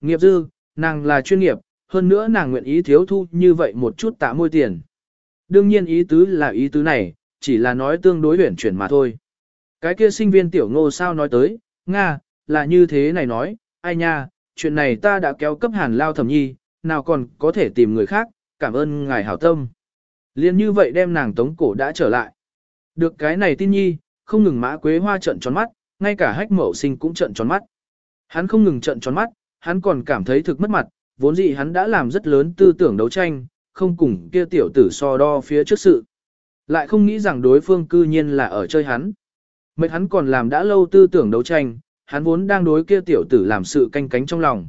nghiệp dư, nàng là chuyên nghiệp, hơn nữa nàng nguyện ý thiếu thu như vậy một chút tạ môi tiền. Đương nhiên ý tứ là ý tứ này, chỉ là nói tương đối huyển chuyển mà thôi. Cái kia sinh viên tiểu ngô sao nói tới, Nga, là như thế này nói, ai nha, chuyện này ta đã kéo cấp hàn lao thẩm nhi, nào còn có thể tìm người khác, cảm ơn ngài hảo tâm. Liên như vậy đem nàng tống cổ đã trở lại. Được cái này tin nhi, không ngừng mã quế hoa trận tròn mắt, ngay cả hách mẫu sinh cũng trận tròn mắt. Hắn không ngừng trận tròn mắt, hắn còn cảm thấy thực mất mặt, vốn dĩ hắn đã làm rất lớn tư tưởng đấu tranh, không cùng kia tiểu tử so đo phía trước sự. Lại không nghĩ rằng đối phương cư nhiên là ở chơi hắn. Mệt hắn còn làm đã lâu tư tưởng đấu tranh, hắn vốn đang đối kia tiểu tử làm sự canh cánh trong lòng.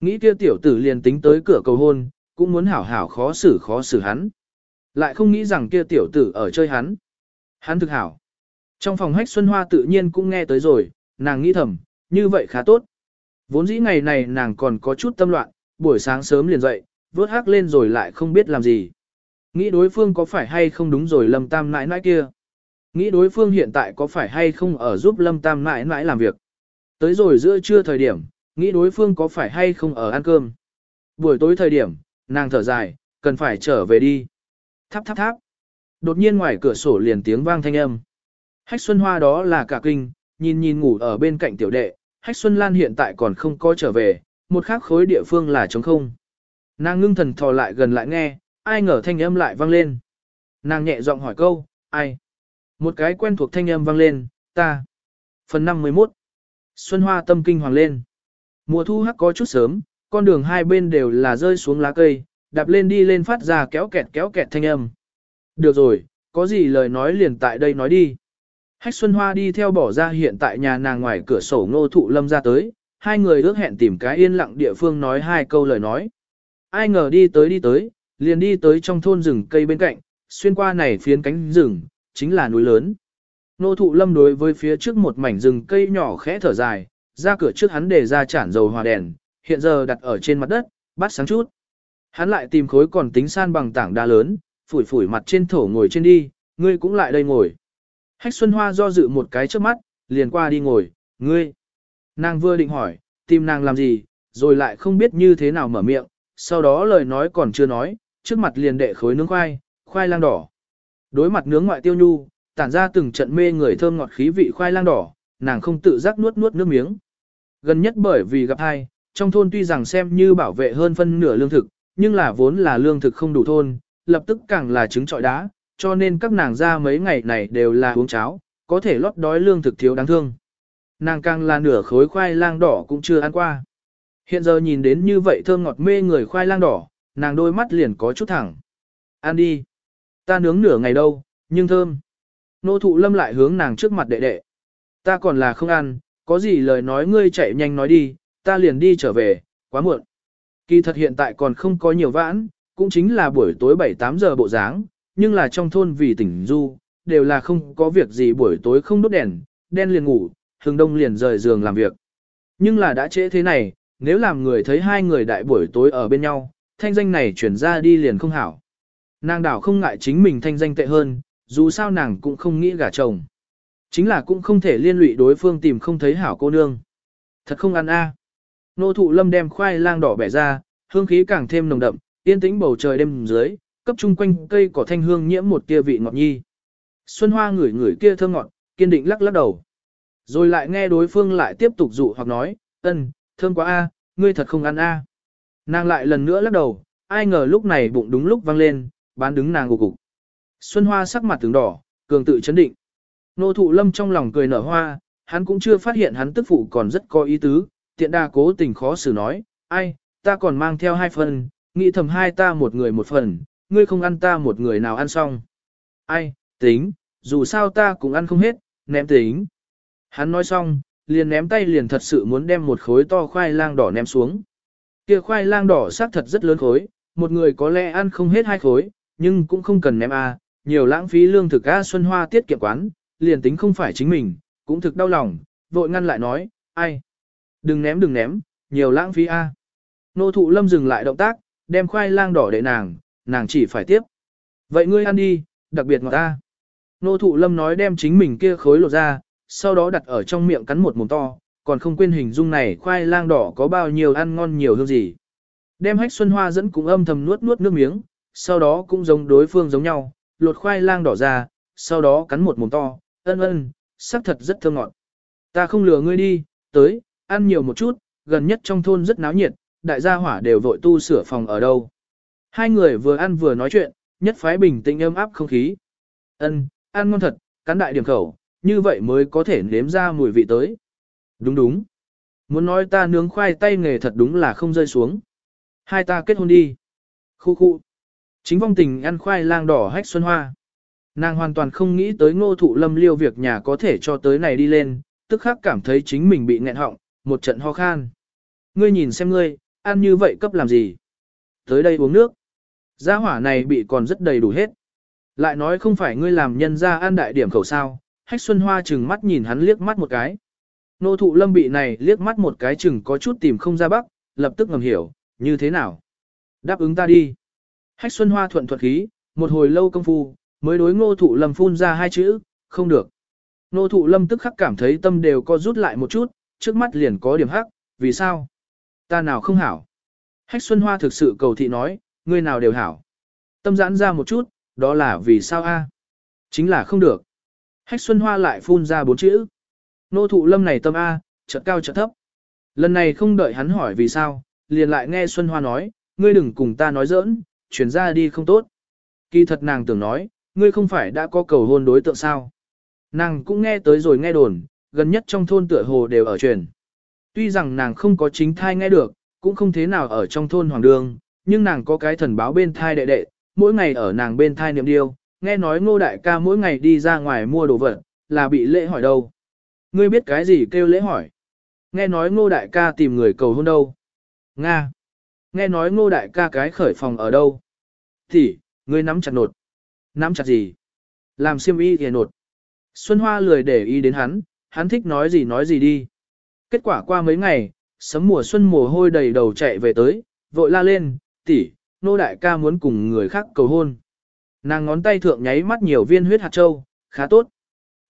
Nghĩ kia tiểu tử liền tính tới cửa cầu hôn, cũng muốn hảo hảo khó xử khó xử hắn. Lại không nghĩ rằng kia tiểu tử ở chơi hắn. Hắn thực hảo. Trong phòng hách Xuân Hoa tự nhiên cũng nghe tới rồi, nàng nghĩ thầm, như vậy khá tốt. Vốn dĩ ngày này nàng còn có chút tâm loạn, buổi sáng sớm liền dậy, vớt hắc lên rồi lại không biết làm gì. Nghĩ đối phương có phải hay không đúng rồi lâm tam nãi nãi kia. Nghĩ đối phương hiện tại có phải hay không ở giúp lâm tam nãi nãi làm việc. Tới rồi giữa trưa thời điểm, nghĩ đối phương có phải hay không ở ăn cơm. Buổi tối thời điểm, nàng thở dài, cần phải trở về đi. Tháp tháp tháp. Đột nhiên ngoài cửa sổ liền tiếng vang thanh âm. Hách Xuân Hoa đó là cả kinh, nhìn nhìn ngủ ở bên cạnh tiểu đệ, Hách Xuân Lan hiện tại còn không có trở về, một khác khối địa phương là trống không. Nàng ngưng thần thò lại gần lại nghe, ai ngờ thanh âm lại vang lên. Nàng nhẹ giọng hỏi câu, ai? Một cái quen thuộc thanh âm vang lên, ta. Phần 51. Xuân Hoa tâm kinh hoàng lên. Mùa thu hắc có chút sớm, con đường hai bên đều là rơi xuống lá cây, đạp lên đi lên phát ra kéo kẹt kéo kẹt thanh âm. Được rồi, có gì lời nói liền tại đây nói đi. Hách Xuân Hoa đi theo bỏ ra hiện tại nhà nàng ngoài cửa sổ ngô thụ lâm ra tới, hai người ước hẹn tìm cái yên lặng địa phương nói hai câu lời nói. Ai ngờ đi tới đi tới, liền đi tới trong thôn rừng cây bên cạnh, xuyên qua này phiến cánh rừng, chính là núi lớn. Ngô thụ lâm đối với phía trước một mảnh rừng cây nhỏ khẽ thở dài, ra cửa trước hắn để ra chản dầu hòa đèn, hiện giờ đặt ở trên mặt đất, bắt sáng chút. Hắn lại tìm khối còn tính san bằng tảng đá lớn, phủi phủi mặt trên thổ ngồi trên đi, ngươi cũng lại đây ngồi. Hách Xuân Hoa do dự một cái trước mắt, liền qua đi ngồi, ngươi. Nàng vừa định hỏi, tìm nàng làm gì, rồi lại không biết như thế nào mở miệng, sau đó lời nói còn chưa nói, trước mặt liền đệ khối nướng khoai, khoai lang đỏ. Đối mặt nướng ngoại tiêu nhu, tản ra từng trận mê người thơm ngọt khí vị khoai lang đỏ, nàng không tự giác nuốt nuốt nước miếng. Gần nhất bởi vì gặp hai, trong thôn tuy rằng xem như bảo vệ hơn phân nửa lương thực, nhưng là vốn là lương thực không đủ thôn, lập tức càng là trứng trọi đá, cho nên các nàng ra mấy ngày này đều là uống cháo, có thể lót đói lương thực thiếu đáng thương. Nàng càng là nửa khối khoai lang đỏ cũng chưa ăn qua. Hiện giờ nhìn đến như vậy thơm ngọt mê người khoai lang đỏ, nàng đôi mắt liền có chút thẳng. Ăn đi. Ta nướng nửa ngày đâu, nhưng thơm. Nô thụ lâm lại hướng nàng trước mặt đệ đệ. Ta còn là không ăn, có gì lời nói ngươi chạy nhanh nói đi, ta liền đi trở về, quá muộn. Kỳ thật hiện tại còn không có nhiều vãn, cũng chính là buổi tối 7-8 giờ bộ dáng, nhưng là trong thôn vì tỉnh du, đều là không có việc gì buổi tối không đốt đèn, đen liền ngủ, hừng đông liền rời giường làm việc. Nhưng là đã trễ thế này, nếu làm người thấy hai người đại buổi tối ở bên nhau, thanh danh này chuyển ra đi liền không hảo. Nàng đảo không ngại chính mình thanh danh tệ hơn, dù sao nàng cũng không nghĩ gả chồng. Chính là cũng không thể liên lụy đối phương tìm không thấy hảo cô nương. Thật không ăn a. Nô thụ lâm đem khoai lang đỏ bẻ ra, hương khí càng thêm nồng đậm, yên tĩnh bầu trời đêm dưới, cấp chung quanh cây cỏ thanh hương nhiễm một tia vị ngọt nhi. Xuân Hoa ngửi ngửi kia thơm ngọt, kiên định lắc lắc đầu. Rồi lại nghe đối phương lại tiếp tục dụ hoặc nói, ân, thơm quá a, ngươi thật không ăn a. Nàng lại lần nữa lắc đầu, ai ngờ lúc này bụng đúng lúc vang lên, bán đứng nàng gục gục Xuân Hoa sắc mặt tướng đỏ, cường tự chấn định. Nô thụ lâm trong lòng cười nở hoa, hắn cũng chưa phát hiện hắn tức phụ còn rất có ý tứ, tiện đa cố tình khó xử nói, ai, ta còn mang theo hai phần, nghĩ thầm hai ta một người một phần, ngươi không ăn ta một người nào ăn xong. Ai, tính, dù sao ta cũng ăn không hết, ném tính. Hắn nói xong, liền ném tay liền thật sự muốn đem một khối to khoai lang đỏ ném xuống. Kia khoai lang đỏ xác thật rất lớn khối, một người có lẽ ăn không hết hai khối, nhưng cũng không cần ném a, à, nhiều lãng phí lương thực a Xuân Hoa tiết kiệm quán, liền tính không phải chính mình, cũng thực đau lòng, vội ngăn lại nói, ai? Đừng ném đừng ném, nhiều lãng phí a. Nô thụ lâm dừng lại động tác, đem khoai lang đỏ để nàng, nàng chỉ phải tiếp. Vậy ngươi ăn đi, đặc biệt ngọt ta. Nô thụ lâm nói đem chính mình kia khối lột ra, sau đó đặt ở trong miệng cắn một mồm to, Còn không quên hình dung này khoai lang đỏ có bao nhiêu ăn ngon nhiều hương gì. Đem hách xuân hoa dẫn cũng âm thầm nuốt nuốt nước miếng, sau đó cũng giống đối phương giống nhau, lột khoai lang đỏ ra, sau đó cắn một mồm to, ân ân, sắc thật rất thơm ngọt. Ta không lừa ngươi đi, tới, ăn nhiều một chút, gần nhất trong thôn rất náo nhiệt, đại gia hỏa đều vội tu sửa phòng ở đâu. Hai người vừa ăn vừa nói chuyện, nhất phái bình tĩnh ấm áp không khí. Ân, ăn ngon thật, cắn đại điểm khẩu, như vậy mới có thể nếm ra mùi vị tới. Đúng đúng. Muốn nói ta nướng khoai tây nghề thật đúng là không rơi xuống. Hai ta kết hôn đi. Khu khu. Chính vong tình ăn khoai lang đỏ hách xuân hoa. Nàng hoàn toàn không nghĩ tới ngô thụ lâm liêu việc nhà có thể cho tới này đi lên, tức khắc cảm thấy chính mình bị nghẹn họng, một trận ho khan. Ngươi nhìn xem ngươi, ăn như vậy cấp làm gì? Tới đây uống nước. Gia hỏa này bị còn rất đầy đủ hết. Lại nói không phải ngươi làm nhân ra an đại điểm khẩu sao, hách xuân hoa chừng mắt nhìn hắn liếc mắt một cái. Nô thụ lâm bị này liếc mắt một cái chừng có chút tìm không ra bắc, lập tức ngầm hiểu, như thế nào? Đáp ứng ta đi. Hách xuân hoa thuận thuật khí, một hồi lâu công phu, mới đối ngô thụ lâm phun ra hai chữ, không được. Nô thụ lâm tức khắc cảm thấy tâm đều co rút lại một chút, trước mắt liền có điểm hắc, vì sao? Ta nào không hảo? Hách xuân hoa thực sự cầu thị nói, ngươi nào đều hảo. Tâm giãn ra một chút, đó là vì sao a? Chính là không được. Hách xuân hoa lại phun ra bốn chữ. Nô thụ lâm này tâm A, chợt cao chợt thấp. Lần này không đợi hắn hỏi vì sao, liền lại nghe Xuân Hoa nói, ngươi đừng cùng ta nói giỡn, chuyển ra đi không tốt. Kỳ thật nàng tưởng nói, ngươi không phải đã có cầu hôn đối tượng sao. Nàng cũng nghe tới rồi nghe đồn, gần nhất trong thôn tựa hồ đều ở truyền. Tuy rằng nàng không có chính thai nghe được, cũng không thế nào ở trong thôn hoàng đường, nhưng nàng có cái thần báo bên thai đệ đệ, mỗi ngày ở nàng bên thai niệm điêu, nghe nói ngô đại ca mỗi ngày đi ra ngoài mua đồ vật, là bị lễ hỏi đâu. Ngươi biết cái gì kêu lễ hỏi? Nghe nói ngô đại ca tìm người cầu hôn đâu? Nga. Nghe nói ngô đại ca cái khởi phòng ở đâu? Thì, ngươi nắm chặt nột. Nắm chặt gì? Làm siêm y thì nột. Xuân Hoa lười để ý đến hắn, hắn thích nói gì nói gì đi. Kết quả qua mấy ngày, sấm mùa xuân mồ hôi đầy đầu chạy về tới, vội la lên, tỷ, nô đại ca muốn cùng người khác cầu hôn. Nàng ngón tay thượng nháy mắt nhiều viên huyết hạt châu, khá tốt.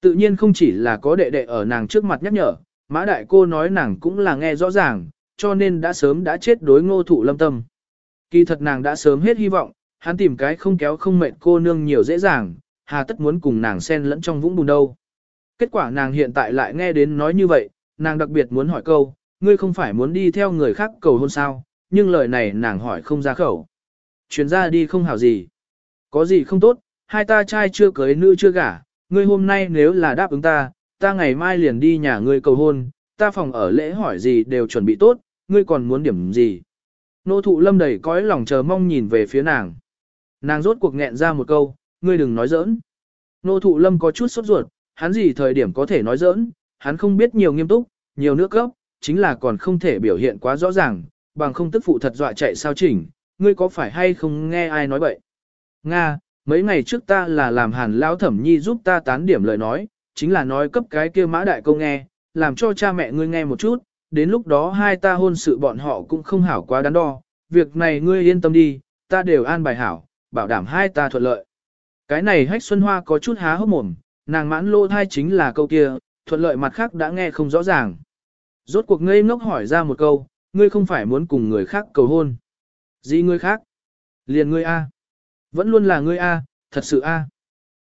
Tự nhiên không chỉ là có đệ đệ ở nàng trước mặt nhắc nhở, mã đại cô nói nàng cũng là nghe rõ ràng, cho nên đã sớm đã chết đối ngô thụ lâm tâm. Kỳ thật nàng đã sớm hết hy vọng, hắn tìm cái không kéo không mệt cô nương nhiều dễ dàng, hà tất muốn cùng nàng xen lẫn trong vũng bùn đâu. Kết quả nàng hiện tại lại nghe đến nói như vậy, nàng đặc biệt muốn hỏi câu, ngươi không phải muốn đi theo người khác cầu hôn sao, nhưng lời này nàng hỏi không ra khẩu. Chuyển ra đi không hảo gì. Có gì không tốt, hai ta trai chưa cưới nữ chưa gả, ngươi hôm nay nếu là đáp ứng ta, ta ngày mai liền đi nhà ngươi cầu hôn, ta phòng ở lễ hỏi gì đều chuẩn bị tốt, ngươi còn muốn điểm gì. Nô thụ lâm đầy cõi lòng chờ mong nhìn về phía nàng. Nàng rốt cuộc nghẹn ra một câu, ngươi đừng nói giỡn. Nô thụ lâm có chút sốt ruột, hắn gì thời điểm có thể nói giỡn, hắn không biết nhiều nghiêm túc, nhiều nước gốc, chính là còn không thể biểu hiện quá rõ ràng, bằng không tức phụ thật dọa chạy sao chỉnh, ngươi có phải hay không nghe ai nói bậy. Nga, mấy ngày trước ta là làm hàn lão thẩm nhi giúp ta tán điểm lời nói, chính là nói cấp cái kia mã đại công nghe, làm cho cha mẹ ngươi nghe một chút, đến lúc đó hai ta hôn sự bọn họ cũng không hảo quá đắn đo, việc này ngươi yên tâm đi, ta đều an bài hảo, bảo đảm hai ta thuận lợi. Cái này hách xuân hoa có chút há hốc mồm, nàng mãn lô thai chính là câu kia, thuận lợi mặt khác đã nghe không rõ ràng. Rốt cuộc ngây ngốc hỏi ra một câu, ngươi không phải muốn cùng người khác cầu hôn. Gì ngươi khác? Liền ngươi A. Vẫn luôn là ngươi A, thật sự A.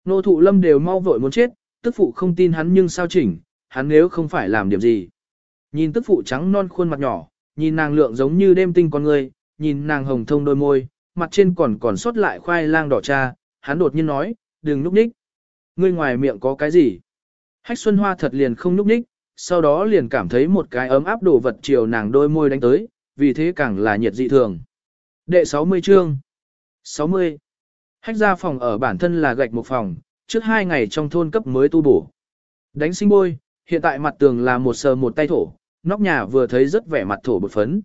Nô thụ lâm đều mau vội muốn chết, tức phụ không tin hắn nhưng sao chỉnh, hắn nếu không phải làm điểm gì. Nhìn tức phụ trắng non khuôn mặt nhỏ, nhìn nàng lượng giống như đêm tinh con người, nhìn nàng hồng thông đôi môi, mặt trên còn còn sót lại khoai lang đỏ cha, hắn đột nhiên nói, đừng núp ních. Ngươi ngoài miệng có cái gì? Hách Xuân Hoa thật liền không núp ních, sau đó liền cảm thấy một cái ấm áp đồ vật chiều nàng đôi môi đánh tới, vì thế càng là nhiệt dị thường. Đệ 60 chương 60. Hách ra phòng ở bản thân là gạch một phòng, trước hai ngày trong thôn cấp mới tu bổ. Đánh sinh bôi, hiện tại mặt tường là một sờ một tay thổ, nóc nhà vừa thấy rất vẻ mặt thổ bột phấn.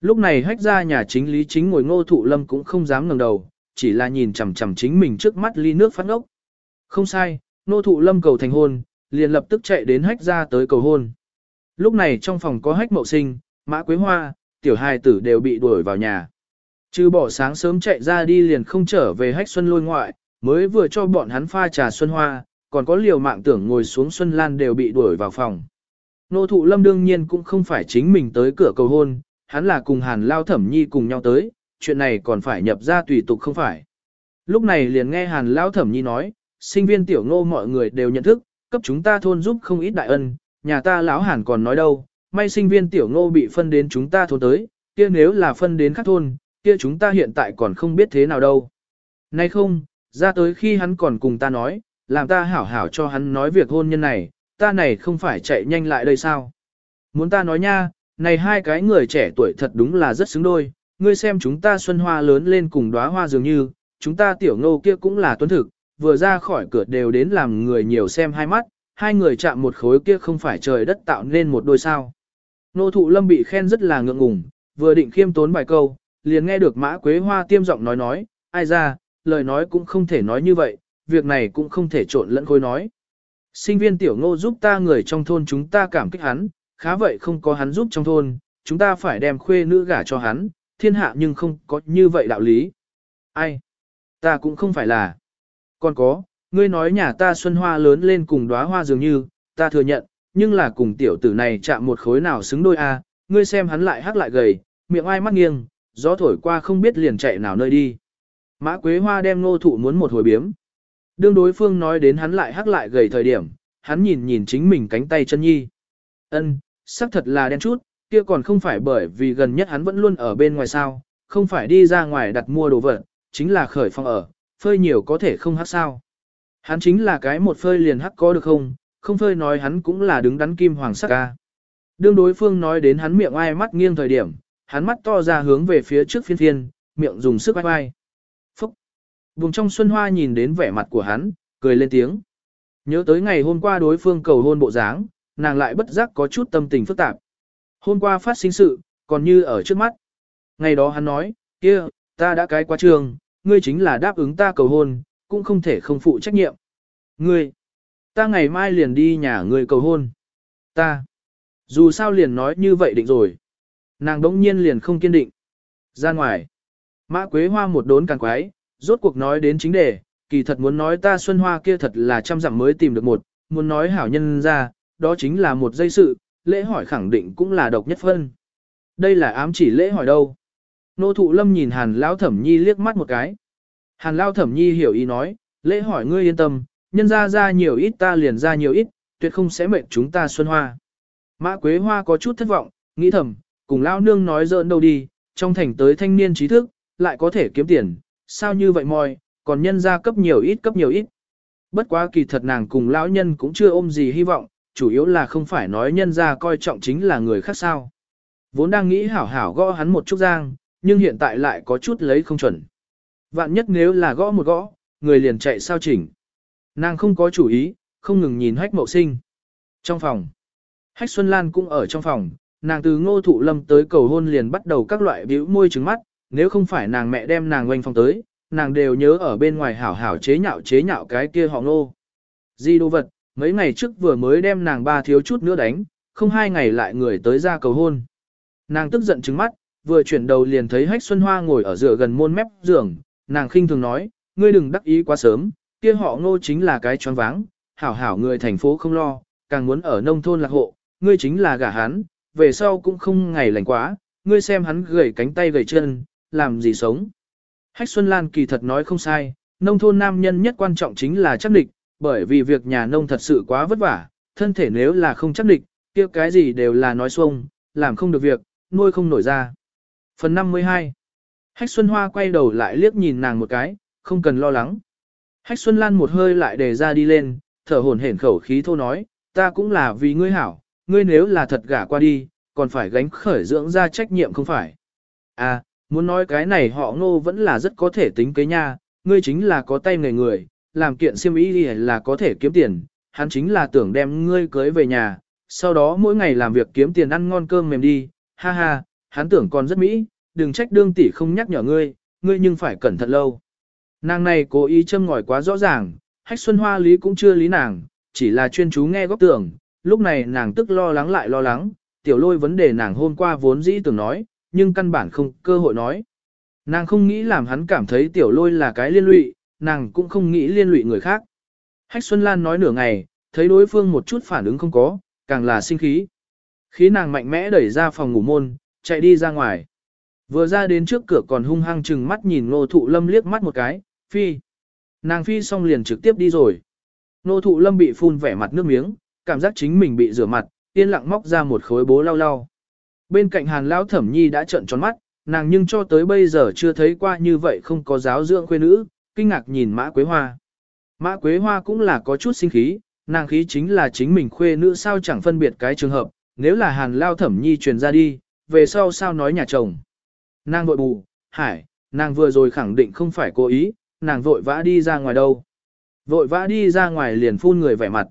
Lúc này hách ra nhà chính lý chính ngồi ngô thụ lâm cũng không dám ngẩng đầu, chỉ là nhìn chằm chằm chính mình trước mắt ly nước phát ngốc. Không sai, ngô thụ lâm cầu thành hôn, liền lập tức chạy đến hách ra tới cầu hôn. Lúc này trong phòng có hách mậu sinh, mã quế hoa, tiểu hài tử đều bị đuổi vào nhà. Trừ bỏ sáng sớm chạy ra đi liền không trở về hách xuân lôi ngoại, mới vừa cho bọn hắn pha trà xuân hoa, còn có liều mạng tưởng ngồi xuống xuân lan đều bị đuổi vào phòng. Nô thụ lâm đương nhiên cũng không phải chính mình tới cửa cầu hôn, hắn là cùng hàn lao thẩm nhi cùng nhau tới, chuyện này còn phải nhập ra tùy tục không phải. Lúc này liền nghe hàn lao thẩm nhi nói, sinh viên tiểu ngô mọi người đều nhận thức, cấp chúng ta thôn giúp không ít đại ân, nhà ta lão hàn còn nói đâu, may sinh viên tiểu ngô bị phân đến chúng ta thôn tới, kia nếu là phân đến khác thôn, kia chúng ta hiện tại còn không biết thế nào đâu. Nay không, ra tới khi hắn còn cùng ta nói, làm ta hảo hảo cho hắn nói việc hôn nhân này, ta này không phải chạy nhanh lại đây sao. Muốn ta nói nha, này hai cái người trẻ tuổi thật đúng là rất xứng đôi, ngươi xem chúng ta xuân hoa lớn lên cùng đóa hoa dường như, chúng ta tiểu ngô kia cũng là tuấn thực, vừa ra khỏi cửa đều đến làm người nhiều xem hai mắt, hai người chạm một khối kia không phải trời đất tạo nên một đôi sao. Nô thụ lâm bị khen rất là ngượng ngùng, vừa định khiêm tốn bài câu, liền nghe được mã quế hoa tiêm giọng nói nói, ai ra, lời nói cũng không thể nói như vậy, việc này cũng không thể trộn lẫn khối nói. Sinh viên tiểu ngô giúp ta người trong thôn chúng ta cảm kích hắn, khá vậy không có hắn giúp trong thôn, chúng ta phải đem khuê nữ gả cho hắn, thiên hạ nhưng không có như vậy đạo lý. Ai? Ta cũng không phải là. Còn có, ngươi nói nhà ta xuân hoa lớn lên cùng đóa hoa dường như, ta thừa nhận, nhưng là cùng tiểu tử này chạm một khối nào xứng đôi a, ngươi xem hắn lại hắc lại gầy, miệng ai mắt nghiêng, gió thổi qua không biết liền chạy nào nơi đi. Mã Quế Hoa đem nô thụ muốn một hồi biếm. Đương đối phương nói đến hắn lại hắc lại gầy thời điểm, hắn nhìn nhìn chính mình cánh tay chân nhi. Ân, xác thật là đen chút, kia còn không phải bởi vì gần nhất hắn vẫn luôn ở bên ngoài sao, không phải đi ra ngoài đặt mua đồ vật, chính là khởi phong ở, phơi nhiều có thể không hắc sao. Hắn chính là cái một phơi liền hắc có được không, không phơi nói hắn cũng là đứng đắn kim hoàng sắc ca. Đương đối phương nói đến hắn miệng ai mắt nghiêng thời điểm, hắn mắt to ra hướng về phía trước phiên thiên, miệng dùng sức vai vai. Phúc! Vùng trong xuân hoa nhìn đến vẻ mặt của hắn, cười lên tiếng. Nhớ tới ngày hôm qua đối phương cầu hôn bộ dáng, nàng lại bất giác có chút tâm tình phức tạp. Hôm qua phát sinh sự, còn như ở trước mắt. Ngày đó hắn nói, kia, ta đã cái quá trường, ngươi chính là đáp ứng ta cầu hôn, cũng không thể không phụ trách nhiệm. Ngươi, ta ngày mai liền đi nhà ngươi cầu hôn. Ta, dù sao liền nói như vậy định rồi. Nàng đống nhiên liền không kiên định. Ra ngoài, mã quế hoa một đốn càng quái, rốt cuộc nói đến chính đề, kỳ thật muốn nói ta xuân hoa kia thật là trăm dặm mới tìm được một, muốn nói hảo nhân ra, đó chính là một dây sự, lễ hỏi khẳng định cũng là độc nhất phân. Đây là ám chỉ lễ hỏi đâu. Nô thụ lâm nhìn hàn lão thẩm nhi liếc mắt một cái. Hàn lão thẩm nhi hiểu ý nói, lễ hỏi ngươi yên tâm, nhân ra ra nhiều ít ta liền ra nhiều ít, tuyệt không sẽ mệnh chúng ta xuân hoa. Mã Quế Hoa có chút thất vọng, nghĩ thầm, cùng lão nương nói dỡn đâu đi, trong thành tới thanh niên trí thức, lại có thể kiếm tiền, sao như vậy mòi, còn nhân ra cấp nhiều ít cấp nhiều ít. Bất quá kỳ thật nàng cùng lão nhân cũng chưa ôm gì hy vọng, chủ yếu là không phải nói nhân ra coi trọng chính là người khác sao. Vốn đang nghĩ hảo hảo gõ hắn một chút giang, nhưng hiện tại lại có chút lấy không chuẩn. Vạn nhất nếu là gõ một gõ, người liền chạy sao chỉnh. Nàng không có chủ ý, không ngừng nhìn hách mậu sinh. Trong phòng, hách Xuân Lan cũng ở trong phòng, nàng từ ngô thụ lâm tới cầu hôn liền bắt đầu các loại biểu môi trứng mắt, nếu không phải nàng mẹ đem nàng quanh phòng tới, nàng đều nhớ ở bên ngoài hảo hảo chế nhạo chế nhạo cái kia họ ngô. Di đồ vật, mấy ngày trước vừa mới đem nàng ba thiếu chút nữa đánh, không hai ngày lại người tới ra cầu hôn. Nàng tức giận trứng mắt, vừa chuyển đầu liền thấy hách Xuân Hoa ngồi ở dựa gần môn mép giường, nàng khinh thường nói, ngươi đừng đắc ý quá sớm, kia họ ngô chính là cái choáng váng, hảo hảo người thành phố không lo, càng muốn ở nông thôn lạc hộ, ngươi chính là gả hắn, về sau cũng không ngày lành quá, ngươi xem hắn gầy cánh tay gầy chân, làm gì sống. Hách Xuân Lan kỳ thật nói không sai, nông thôn nam nhân nhất quan trọng chính là chắc địch, bởi vì việc nhà nông thật sự quá vất vả, thân thể nếu là không chắc địch, kia cái gì đều là nói xuông, làm không được việc, nuôi không nổi ra. Phần 52 Hách Xuân Hoa quay đầu lại liếc nhìn nàng một cái, không cần lo lắng. Hách Xuân Lan một hơi lại để ra đi lên, thở hổn hển khẩu khí thô nói, ta cũng là vì ngươi hảo, ngươi nếu là thật gả qua đi, còn phải gánh khởi dưỡng ra trách nhiệm không phải. À, muốn nói cái này họ ngô vẫn là rất có thể tính kế nha, ngươi chính là có tay người người, làm kiện siêm ý là có thể kiếm tiền, hắn chính là tưởng đem ngươi cưới về nhà, sau đó mỗi ngày làm việc kiếm tiền ăn ngon cơm mềm đi, ha ha, hắn tưởng còn rất mỹ, đừng trách đương tỷ không nhắc nhở ngươi, ngươi nhưng phải cẩn thận lâu. Nàng này cố ý châm ngòi quá rõ ràng, hách xuân hoa lý cũng chưa lý nàng, chỉ là chuyên chú nghe góc tưởng, lúc này nàng tức lo lắng lại lo lắng, tiểu lôi vấn đề nàng hôm qua vốn dĩ tưởng nói, nhưng căn bản không cơ hội nói. Nàng không nghĩ làm hắn cảm thấy tiểu lôi là cái liên lụy, nàng cũng không nghĩ liên lụy người khác. Hách Xuân Lan nói nửa ngày, thấy đối phương một chút phản ứng không có, càng là sinh khí. Khí nàng mạnh mẽ đẩy ra phòng ngủ môn, chạy đi ra ngoài. Vừa ra đến trước cửa còn hung hăng chừng mắt nhìn ngô thụ lâm liếc mắt một cái, phi. Nàng phi xong liền trực tiếp đi rồi. Ngô thụ lâm bị phun vẻ mặt nước miếng, cảm giác chính mình bị rửa mặt, yên lặng móc ra một khối bố lau lau. Bên cạnh hàn lão thẩm nhi đã trợn tròn mắt, nàng nhưng cho tới bây giờ chưa thấy qua như vậy không có giáo dưỡng khuê nữ, kinh ngạc nhìn mã quế hoa. Mã quế hoa cũng là có chút sinh khí, nàng khí chính là chính mình khuê nữ sao chẳng phân biệt cái trường hợp, nếu là hàn lao thẩm nhi truyền ra đi, về sau sao nói nhà chồng. Nàng vội bù, hải, nàng vừa rồi khẳng định không phải cố ý, nàng vội vã đi ra ngoài đâu. Vội vã đi ra ngoài liền phun người vẻ mặt.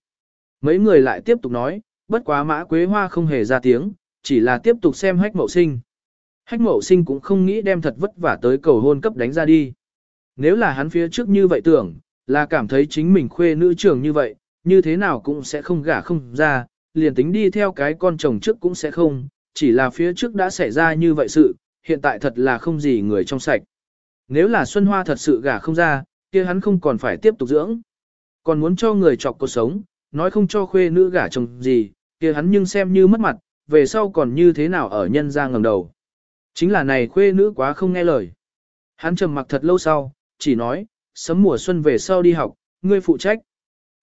Mấy người lại tiếp tục nói, bất quá mã quế hoa không hề ra tiếng, chỉ là tiếp tục xem hách mậu sinh. Hách mậu sinh cũng không nghĩ đem thật vất vả tới cầu hôn cấp đánh ra đi. Nếu là hắn phía trước như vậy tưởng, là cảm thấy chính mình khuê nữ trưởng như vậy, như thế nào cũng sẽ không gả không ra, liền tính đi theo cái con chồng trước cũng sẽ không, chỉ là phía trước đã xảy ra như vậy sự, hiện tại thật là không gì người trong sạch. Nếu là Xuân Hoa thật sự gả không ra, kia hắn không còn phải tiếp tục dưỡng. Còn muốn cho người chọc cuộc sống, nói không cho khuê nữ gả chồng gì, kia hắn nhưng xem như mất mặt, về sau còn như thế nào ở nhân ra ngầm đầu. Chính là này khuê nữ quá không nghe lời. Hắn trầm mặc thật lâu sau, chỉ nói, sấm mùa xuân về sau đi học, ngươi phụ trách.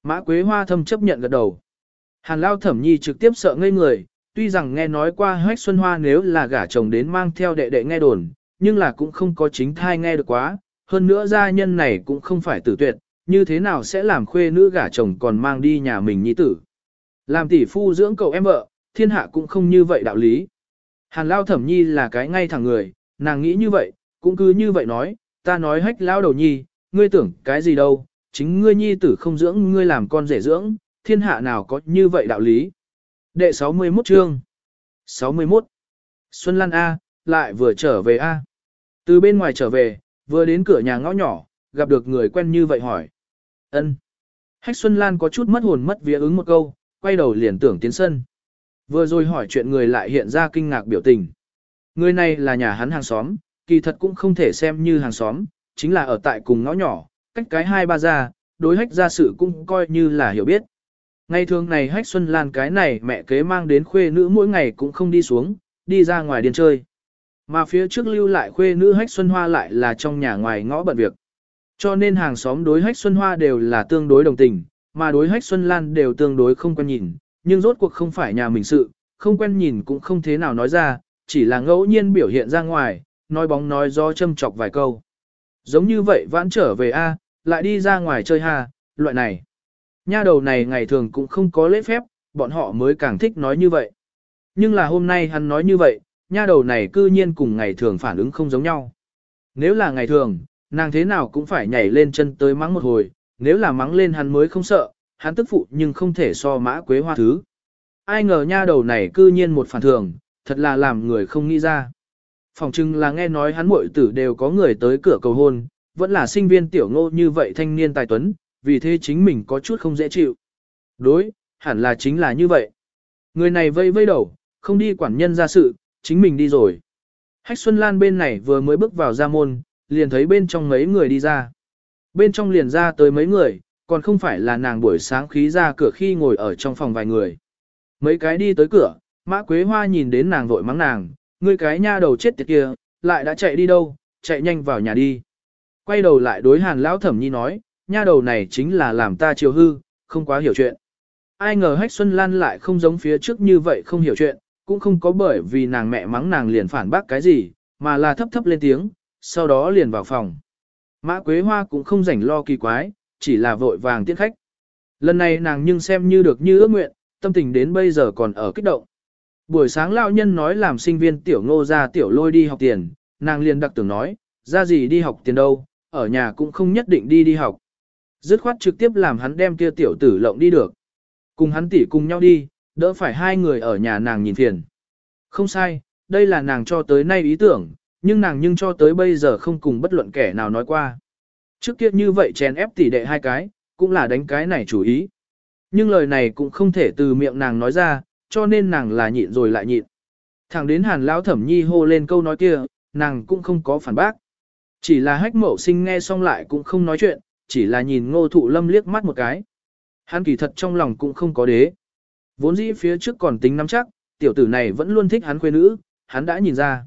Mã Quế Hoa thâm chấp nhận gật đầu. Hàn Lao Thẩm Nhi trực tiếp sợ ngây người, tuy rằng nghe nói qua Hách Xuân Hoa nếu là gả chồng đến mang theo đệ đệ nghe đồn, nhưng là cũng không có chính thai nghe được quá, hơn nữa gia nhân này cũng không phải tử tuyệt, như thế nào sẽ làm khuê nữ gả chồng còn mang đi nhà mình nhi tử. Làm tỷ phu dưỡng cậu em vợ, thiên hạ cũng không như vậy đạo lý. Hàn Lao Thẩm Nhi là cái ngay thẳng người, nàng nghĩ như vậy, cũng cứ như vậy nói, ta nói hách Lao đầu nhi, ngươi tưởng cái gì đâu, chính ngươi nhi tử không dưỡng ngươi làm con rể dưỡng, thiên hạ nào có như vậy đạo lý. Đệ 61 chương 61 Xuân Lan A, lại vừa trở về A. Từ bên ngoài trở về, vừa đến cửa nhà ngõ nhỏ, gặp được người quen như vậy hỏi. ân Hách Xuân Lan có chút mất hồn mất vía ứng một câu, quay đầu liền tưởng tiến sân. Vừa rồi hỏi chuyện người lại hiện ra kinh ngạc biểu tình. Người này là nhà hắn hàng xóm, kỳ thật cũng không thể xem như hàng xóm, chính là ở tại cùng ngõ nhỏ, cách cái hai ba ra, đối hách ra sự cũng coi như là hiểu biết. Ngày thường này hách Xuân Lan cái này mẹ kế mang đến khuê nữ mỗi ngày cũng không đi xuống, đi ra ngoài điên chơi. Mà phía trước lưu lại khuê nữ hách Xuân Hoa lại là trong nhà ngoài ngõ bận việc. Cho nên hàng xóm đối hách Xuân Hoa đều là tương đối đồng tình, mà đối hách Xuân Lan đều tương đối không quen nhìn, nhưng rốt cuộc không phải nhà mình sự, không quen nhìn cũng không thế nào nói ra, chỉ là ngẫu nhiên biểu hiện ra ngoài, nói bóng nói do châm chọc vài câu. Giống như vậy vãn trở về A, lại đi ra ngoài chơi ha, loại này. Nha đầu này ngày thường cũng không có lễ phép, bọn họ mới càng thích nói như vậy. Nhưng là hôm nay hắn nói như vậy, nha đầu này cư nhiên cùng ngày thường phản ứng không giống nhau. Nếu là ngày thường, nàng thế nào cũng phải nhảy lên chân tới mắng một hồi, nếu là mắng lên hắn mới không sợ, hắn tức phụ nhưng không thể so mã quế hoa thứ. Ai ngờ nha đầu này cư nhiên một phản thường, thật là làm người không nghĩ ra. Phòng trưng là nghe nói hắn muội tử đều có người tới cửa cầu hôn, vẫn là sinh viên tiểu ngô như vậy thanh niên tài tuấn, vì thế chính mình có chút không dễ chịu. Đối, hẳn là chính là như vậy. Người này vây vây đầu, không đi quản nhân ra sự, chính mình đi rồi. Hách Xuân Lan bên này vừa mới bước vào ra môn, liền thấy bên trong mấy người đi ra. Bên trong liền ra tới mấy người, còn không phải là nàng buổi sáng khí ra cửa khi ngồi ở trong phòng vài người. Mấy cái đi tới cửa, Mã Quế Hoa nhìn đến nàng vội mắng nàng, ngươi cái nha đầu chết tiệt kia, lại đã chạy đi đâu, chạy nhanh vào nhà đi. Quay đầu lại đối hàn lão thẩm nhi nói, nha đầu này chính là làm ta chiều hư, không quá hiểu chuyện. Ai ngờ Hách Xuân Lan lại không giống phía trước như vậy không hiểu chuyện, cũng không có bởi vì nàng mẹ mắng nàng liền phản bác cái gì, mà là thấp thấp lên tiếng, sau đó liền vào phòng. Mã Quế Hoa cũng không rảnh lo kỳ quái, chỉ là vội vàng tiễn khách. Lần này nàng nhưng xem như được như ước nguyện, tâm tình đến bây giờ còn ở kích động. Buổi sáng lão nhân nói làm sinh viên tiểu ngô ra tiểu lôi đi học tiền, nàng liền đặc tưởng nói, ra gì đi học tiền đâu, ở nhà cũng không nhất định đi đi học. Dứt khoát trực tiếp làm hắn đem kia tiểu tử lộng đi được. Cùng hắn tỉ cùng nhau đi, đỡ phải hai người ở nhà nàng nhìn phiền. Không sai, đây là nàng cho tới nay ý tưởng, nhưng nàng nhưng cho tới bây giờ không cùng bất luận kẻ nào nói qua. Trước kia như vậy chèn ép tỉ đệ hai cái, cũng là đánh cái này chủ ý. Nhưng lời này cũng không thể từ miệng nàng nói ra, cho nên nàng là nhịn rồi lại nhịn. Thẳng đến hàn lão thẩm nhi hô lên câu nói kia, nàng cũng không có phản bác. Chỉ là hách mậu sinh nghe xong lại cũng không nói chuyện, chỉ là nhìn ngô thụ lâm liếc mắt một cái. Hắn kỳ thật trong lòng cũng không có đế. Vốn dĩ phía trước còn tính nắm chắc, tiểu tử này vẫn luôn thích hắn khuê nữ, hắn đã nhìn ra.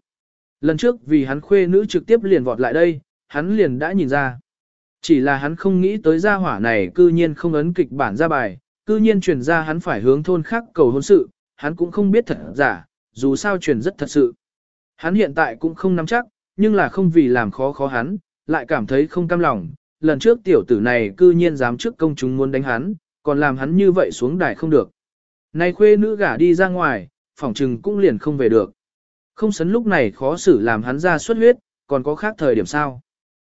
Lần trước vì hắn khuê nữ trực tiếp liền vọt lại đây, hắn liền đã nhìn ra. Chỉ là hắn không nghĩ tới gia hỏa này cư nhiên không ấn kịch bản ra bài, cư nhiên truyền ra hắn phải hướng thôn khác cầu hôn sự, hắn cũng không biết thật giả, dù sao truyền rất thật sự. Hắn hiện tại cũng không nắm chắc, nhưng là không vì làm khó khó hắn, lại cảm thấy không cam lòng. Lần trước tiểu tử này cư nhiên dám trước công chúng muốn đánh hắn, còn làm hắn như vậy xuống đài không được. Này khuê nữ gả đi ra ngoài, phỏng trừng cũng liền không về được. Không sấn lúc này khó xử làm hắn ra xuất huyết, còn có khác thời điểm sao.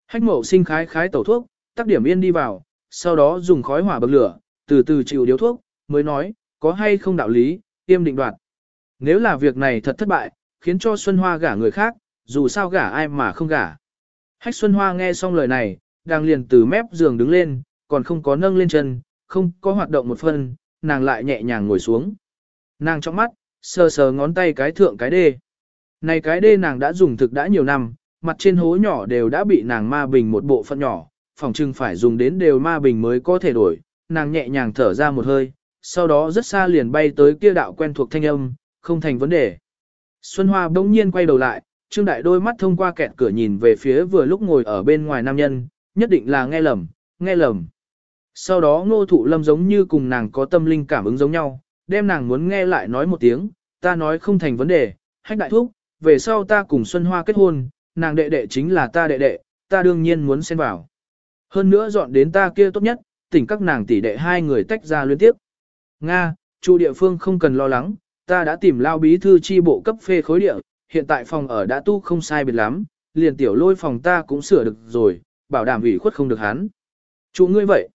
Hách mộ sinh khái khái tẩu thuốc, tắc điểm yên đi vào, sau đó dùng khói hỏa bậc lửa, từ từ chịu điếu thuốc, mới nói, có hay không đạo lý, tiêm định đoạt. Nếu là việc này thật thất bại, khiến cho Xuân Hoa gả người khác, dù sao gả ai mà không gả. Hách Xuân Hoa nghe xong lời này, đang liền từ mép giường đứng lên, còn không có nâng lên chân, không có hoạt động một phân, nàng lại nhẹ nhàng ngồi xuống. Nàng trong mắt, sờ sờ ngón tay cái thượng cái đê. Này cái đê nàng đã dùng thực đã nhiều năm, mặt trên hố nhỏ đều đã bị nàng ma bình một bộ phận nhỏ, phòng trưng phải dùng đến đều ma bình mới có thể đổi. Nàng nhẹ nhàng thở ra một hơi, sau đó rất xa liền bay tới kia đạo quen thuộc thanh âm, không thành vấn đề. Xuân Hoa bỗng nhiên quay đầu lại, Trương Đại đôi mắt thông qua kẹt cửa nhìn về phía vừa lúc ngồi ở bên ngoài nam nhân, nhất định là nghe lầm, nghe lầm. Sau đó ngô thụ lâm giống như cùng nàng có tâm linh cảm ứng giống nhau, đem nàng muốn nghe lại nói một tiếng, ta nói không thành vấn đề, hách đại thúc, về sau ta cùng Xuân Hoa kết hôn, nàng đệ đệ chính là ta đệ đệ, ta đương nhiên muốn xen vào. Hơn nữa dọn đến ta kia tốt nhất, tỉnh các nàng tỷ đệ hai người tách ra liên tiếp. Nga, chủ địa phương không cần lo lắng, ta đã tìm lao bí thư chi bộ cấp phê khối địa, hiện tại phòng ở đã tu không sai biệt lắm, liền tiểu lôi phòng ta cũng sửa được rồi, bảo đảm ủy khuất không được hắn. Chủ ngươi vậy.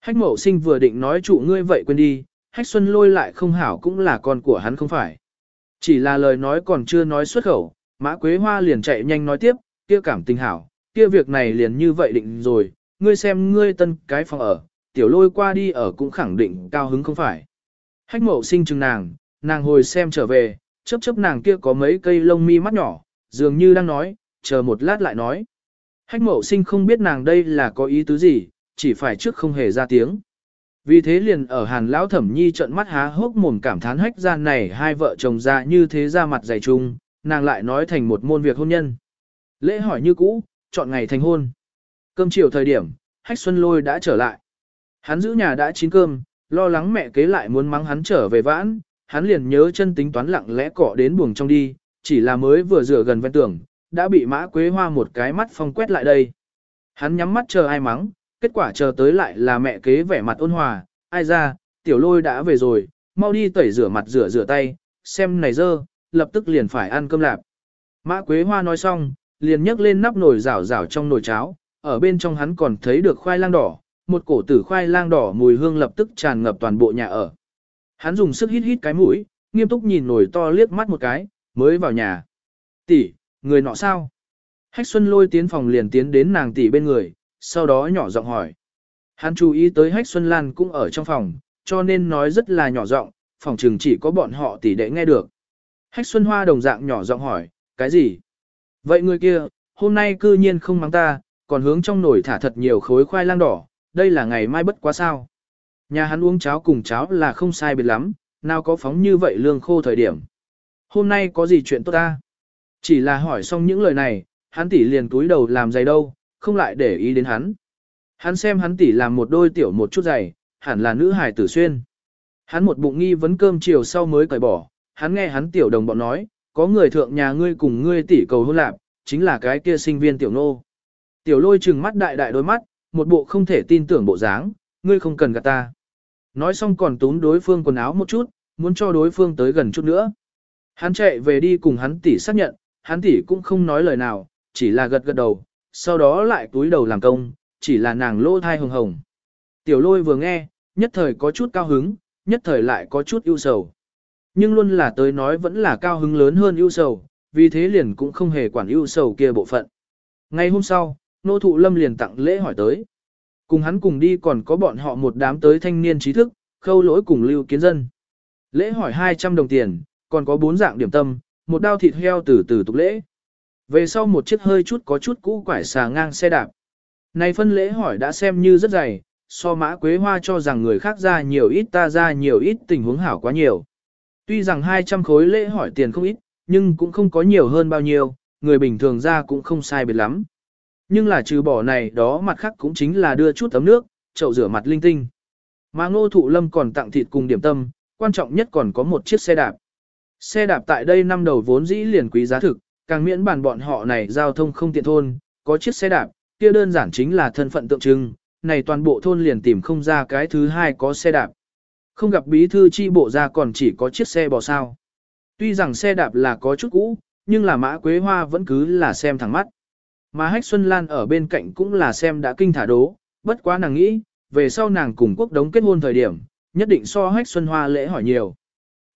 Hách mậu sinh vừa định nói chủ ngươi vậy quên đi, hách xuân lôi lại không hảo cũng là con của hắn không phải. Chỉ là lời nói còn chưa nói xuất khẩu, mã quế hoa liền chạy nhanh nói tiếp, kia cảm tình hảo, kia việc này liền như vậy định rồi, ngươi xem ngươi tân cái phòng ở, tiểu lôi qua đi ở cũng khẳng định cao hứng không phải. Hách mậu sinh chừng nàng, nàng hồi xem trở về, chớp chớp nàng kia có mấy cây lông mi mắt nhỏ, dường như đang nói, chờ một lát lại nói. Hách mậu sinh không biết nàng đây là có ý tứ gì, chỉ phải trước không hề ra tiếng. Vì thế liền ở hàn lão thẩm nhi trận mắt há hốc mồm cảm thán hách gian này hai vợ chồng ra như thế ra mặt dày chung, nàng lại nói thành một môn việc hôn nhân. Lễ hỏi như cũ, chọn ngày thành hôn. Cơm chiều thời điểm, hách xuân lôi đã trở lại. Hắn giữ nhà đã chín cơm, lo lắng mẹ kế lại muốn mắng hắn trở về vãn, hắn liền nhớ chân tính toán lặng lẽ cọ đến buồng trong đi, chỉ là mới vừa rửa gần ven tường, đã bị mã quế hoa một cái mắt phong quét lại đây. Hắn nhắm mắt chờ ai mắng, kết quả chờ tới lại là mẹ kế vẻ mặt ôn hòa, ai ra, tiểu lôi đã về rồi, mau đi tẩy rửa mặt rửa rửa tay, xem này dơ, lập tức liền phải ăn cơm lạp. Mã quế hoa nói xong, liền nhấc lên nắp nồi rảo rảo trong nồi cháo, ở bên trong hắn còn thấy được khoai lang đỏ, một cổ tử khoai lang đỏ mùi hương lập tức tràn ngập toàn bộ nhà ở. Hắn dùng sức hít hít cái mũi, nghiêm túc nhìn nồi to liếc mắt một cái, mới vào nhà. Tỷ, người nọ sao? Hách Xuân lôi tiến phòng liền tiến đến nàng tỷ bên người, sau đó nhỏ giọng hỏi. Hắn chú ý tới Hách Xuân Lan cũng ở trong phòng, cho nên nói rất là nhỏ giọng, phòng trường chỉ có bọn họ tỷ đệ nghe được. Hách Xuân Hoa đồng dạng nhỏ giọng hỏi, cái gì? Vậy người kia, hôm nay cư nhiên không mắng ta, còn hướng trong nồi thả thật nhiều khối khoai lang đỏ, đây là ngày mai bất quá sao. Nhà hắn uống cháo cùng cháo là không sai biệt lắm, nào có phóng như vậy lương khô thời điểm. Hôm nay có gì chuyện tốt ta? Chỉ là hỏi xong những lời này, hắn tỷ liền túi đầu làm giày đâu, không lại để ý đến hắn. Hắn xem hắn tỷ làm một đôi tiểu một chút giày, hẳn là nữ hài tử xuyên. Hắn một bụng nghi vấn cơm chiều sau mới cởi bỏ, hắn nghe hắn tiểu đồng bọn nói, có người thượng nhà ngươi cùng ngươi tỷ cầu hôn lạc, chính là cái kia sinh viên tiểu nô. Tiểu lôi trừng mắt đại đại đôi mắt, một bộ không thể tin tưởng bộ dáng, ngươi không cần gạt ta. Nói xong còn túm đối phương quần áo một chút, muốn cho đối phương tới gần chút nữa. Hắn chạy về đi cùng hắn tỷ xác nhận, hắn tỷ cũng không nói lời nào, chỉ là gật gật đầu, sau đó lại túi đầu làm công, chỉ là nàng lỗ thai hồng hồng. Tiểu lôi vừa nghe, nhất thời có chút cao hứng, nhất thời lại có chút ưu sầu. Nhưng luôn là tới nói vẫn là cao hứng lớn hơn ưu sầu, vì thế liền cũng không hề quản ưu sầu kia bộ phận. Ngày hôm sau, nô thụ lâm liền tặng lễ hỏi tới. Cùng hắn cùng đi còn có bọn họ một đám tới thanh niên trí thức, khâu lỗi cùng lưu kiến dân. Lễ hỏi 200 đồng tiền, còn có bốn dạng điểm tâm, một đao thịt heo từ từ tục lễ. Về sau một chiếc hơi chút có chút cũ quải xà ngang xe đạp. Này phân lễ hỏi đã xem như rất dày, so mã quế hoa cho rằng người khác ra nhiều ít ta ra nhiều ít tình huống hảo quá nhiều. Tuy rằng 200 khối lễ hỏi tiền không ít, nhưng cũng không có nhiều hơn bao nhiêu, người bình thường ra cũng không sai biệt lắm. Nhưng là trừ bỏ này đó mặt khác cũng chính là đưa chút tấm nước, chậu rửa mặt linh tinh. Mà ngô thụ lâm còn tặng thịt cùng điểm tâm, quan trọng nhất còn có một chiếc xe đạp. Xe đạp tại đây năm đầu vốn dĩ liền quý giá thực, càng miễn bàn bọn họ này giao thông không tiện thôn, có chiếc xe đạp, kia đơn giản chính là thân phận tượng trưng, này toàn bộ thôn liền tìm không ra cái thứ hai có xe đạp. Không gặp bí thư chi bộ ra còn chỉ có chiếc xe bò sao. Tuy rằng xe đạp là có chút cũ, nhưng là mã quế hoa vẫn cứ là xem thẳng mắt. Mà Hách Xuân Lan ở bên cạnh cũng là xem đã kinh thả đố, bất quá nàng nghĩ, về sau nàng cùng quốc đống kết hôn thời điểm, nhất định so Hách Xuân Hoa lễ hỏi nhiều.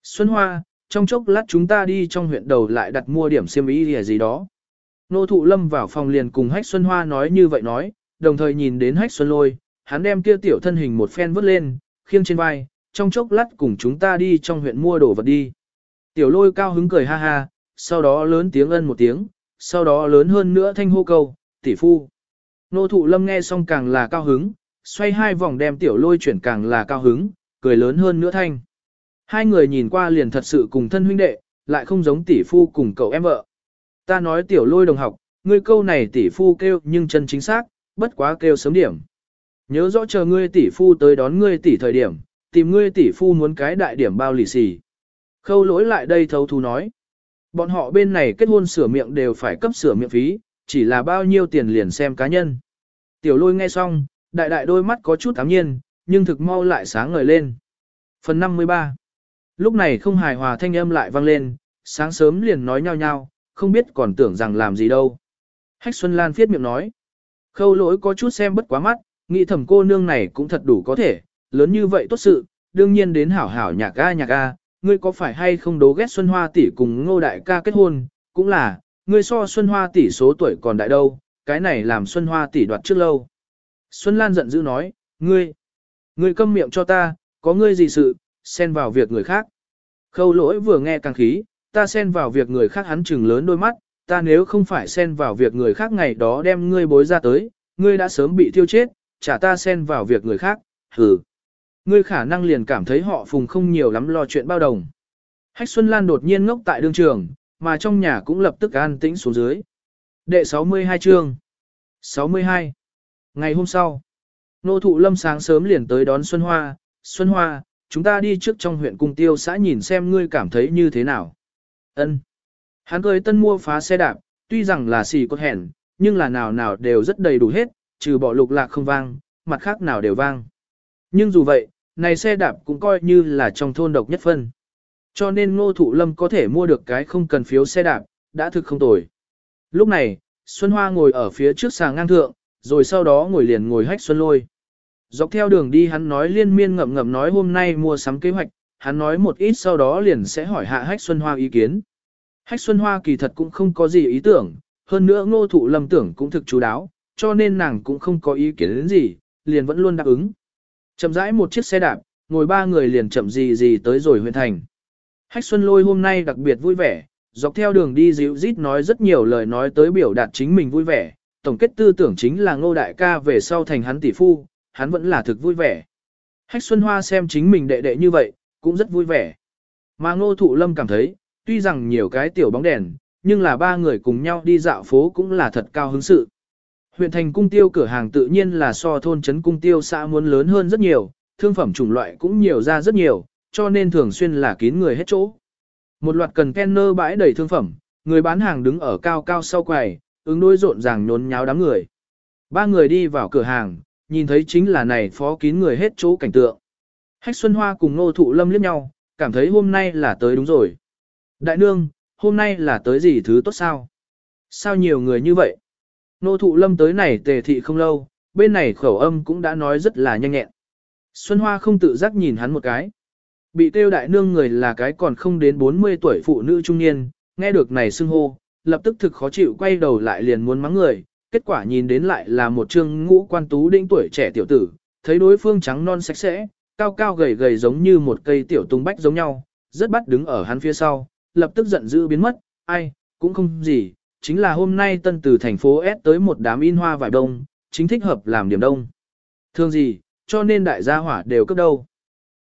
Xuân Hoa, trong chốc lát chúng ta đi trong huyện đầu lại đặt mua điểm xiêm y gì, gì đó. Nô thụ lâm vào phòng liền cùng Hách Xuân Hoa nói như vậy nói, đồng thời nhìn đến Hách Xuân Lôi, hắn đem kia tiểu thân hình một phen vứt lên, khiêng trên vai, trong chốc lát cùng chúng ta đi trong huyện mua đồ vật đi. Tiểu lôi cao hứng cười ha ha, sau đó lớn tiếng ân một tiếng, sau đó lớn hơn nữa thanh hô câu, tỷ phu. Nô thụ lâm nghe xong càng là cao hứng, xoay hai vòng đem tiểu lôi chuyển càng là cao hứng, cười lớn hơn nữa thanh. Hai người nhìn qua liền thật sự cùng thân huynh đệ, lại không giống tỷ phu cùng cậu em vợ. Ta nói tiểu lôi đồng học, ngươi câu này tỷ phu kêu nhưng chân chính xác, bất quá kêu sớm điểm. Nhớ rõ chờ ngươi tỷ phu tới đón ngươi tỷ thời điểm, tìm ngươi tỷ phu muốn cái đại điểm bao lì xì. Khâu lỗi lại đây thấu thú nói. Bọn họ bên này kết hôn sửa miệng đều phải cấp sửa miệng phí, chỉ là bao nhiêu tiền liền xem cá nhân. Tiểu lôi nghe xong, đại đại đôi mắt có chút ám nhiên, nhưng thực mau lại sáng ngời lên. Phần 53 Lúc này không hài hòa thanh âm lại vang lên, sáng sớm liền nói nhau nhau, không biết còn tưởng rằng làm gì đâu. Hách Xuân Lan phiết miệng nói. Khâu lỗi có chút xem bất quá mắt, nghĩ thầm cô nương này cũng thật đủ có thể, lớn như vậy tốt sự, đương nhiên đến hảo hảo nhạc ga nhạc ga, ngươi có phải hay không đố ghét Xuân Hoa tỷ cùng ngô đại ca kết hôn, cũng là, ngươi so Xuân Hoa tỷ số tuổi còn đại đâu, cái này làm Xuân Hoa tỷ đoạt trước lâu. Xuân Lan giận dữ nói, ngươi, ngươi câm miệng cho ta, có ngươi gì sự, xen vào việc người khác. Khâu lỗi vừa nghe càng khí, ta xen vào việc người khác hắn chừng lớn đôi mắt, ta nếu không phải xen vào việc người khác ngày đó đem ngươi bối ra tới, ngươi đã sớm bị tiêu chết, chả ta xen vào việc người khác, hừ. Ngươi khả năng liền cảm thấy họ phùng không nhiều lắm lo chuyện bao đồng. Hách Xuân Lan đột nhiên ngốc tại đương trường, mà trong nhà cũng lập tức an tĩnh xuống dưới. Đệ 62 chương 62 Ngày hôm sau, nô thụ lâm sáng sớm liền tới đón Xuân Hoa, Xuân Hoa, chúng ta đi trước trong huyện cung tiêu xã nhìn xem ngươi cảm thấy như thế nào. Ân. Hắn cười tân mua phá xe đạp, tuy rằng là xì cốt hẹn, nhưng là nào nào đều rất đầy đủ hết, trừ bỏ lục lạc không vang, mặt khác nào đều vang. Nhưng dù vậy, này xe đạp cũng coi như là trong thôn độc nhất phân. Cho nên ngô thụ lâm có thể mua được cái không cần phiếu xe đạp, đã thực không tồi. Lúc này, Xuân Hoa ngồi ở phía trước sàng ngang thượng, rồi sau đó ngồi liền ngồi hách Xuân Lôi. Dọc theo đường đi hắn nói liên miên ngậm ngậm nói hôm nay mua sắm kế hoạch, hắn nói một ít sau đó liền sẽ hỏi hạ hách Xuân Hoa ý kiến. Hách Xuân Hoa kỳ thật cũng không có gì ý tưởng, hơn nữa ngô thụ lâm tưởng cũng thực chú đáo, cho nên nàng cũng không có ý kiến đến gì, liền vẫn luôn đáp ứng. Chậm rãi một chiếc xe đạp, ngồi ba người liền chậm gì gì tới rồi huyện thành. Hách Xuân Lôi hôm nay đặc biệt vui vẻ, dọc theo đường đi dịu rít nói rất nhiều lời nói tới biểu đạt chính mình vui vẻ, tổng kết tư tưởng chính là ngô đại ca về sau thành hắn tỷ phu, hắn vẫn là thực vui vẻ. Hách Xuân Hoa xem chính mình đệ đệ như vậy, cũng rất vui vẻ. Mà ngô thụ lâm cảm thấy, tuy rằng nhiều cái tiểu bóng đèn, nhưng là ba người cùng nhau đi dạo phố cũng là thật cao hứng sự. Huyện thành cung tiêu cửa hàng tự nhiên là so thôn trấn cung tiêu xã muốn lớn hơn rất nhiều, thương phẩm chủng loại cũng nhiều ra rất nhiều, cho nên thường xuyên là kín người hết chỗ. Một loạt cần kenner bãi đầy thương phẩm, người bán hàng đứng ở cao cao sau quầy, ứng đối rộn ràng nhốn nháo đám người. Ba người đi vào cửa hàng, nhìn thấy chính là này phó kín người hết chỗ cảnh tượng. Hách Xuân Hoa cùng Nô Thụ Lâm liếc nhau, cảm thấy hôm nay là tới đúng rồi. Đại nương, hôm nay là tới gì thứ tốt sao? Sao nhiều người như vậy? Nô Thụ Lâm tới này tề thị không lâu, bên này khẩu âm cũng đã nói rất là nhanh nhẹn. Xuân Hoa không tự giác nhìn hắn một cái. Bị tiêu đại nương người là cái còn không đến 40 tuổi phụ nữ trung niên, nghe được này xưng hô, lập tức thực khó chịu quay đầu lại liền muốn mắng người, kết quả nhìn đến lại là một trương ngũ quan tú đĩnh tuổi trẻ tiểu tử, thấy đối phương trắng non sạch sẽ, cao cao gầy gầy giống như một cây tiểu tung bách giống nhau, rất bắt đứng ở hắn phía sau, lập tức giận dữ biến mất, ai, cũng không gì, chính là hôm nay tân từ thành phố S tới một đám in hoa vải đông, chính thích hợp làm điểm đông. Thương gì, cho nên đại gia hỏa đều cấp đâu.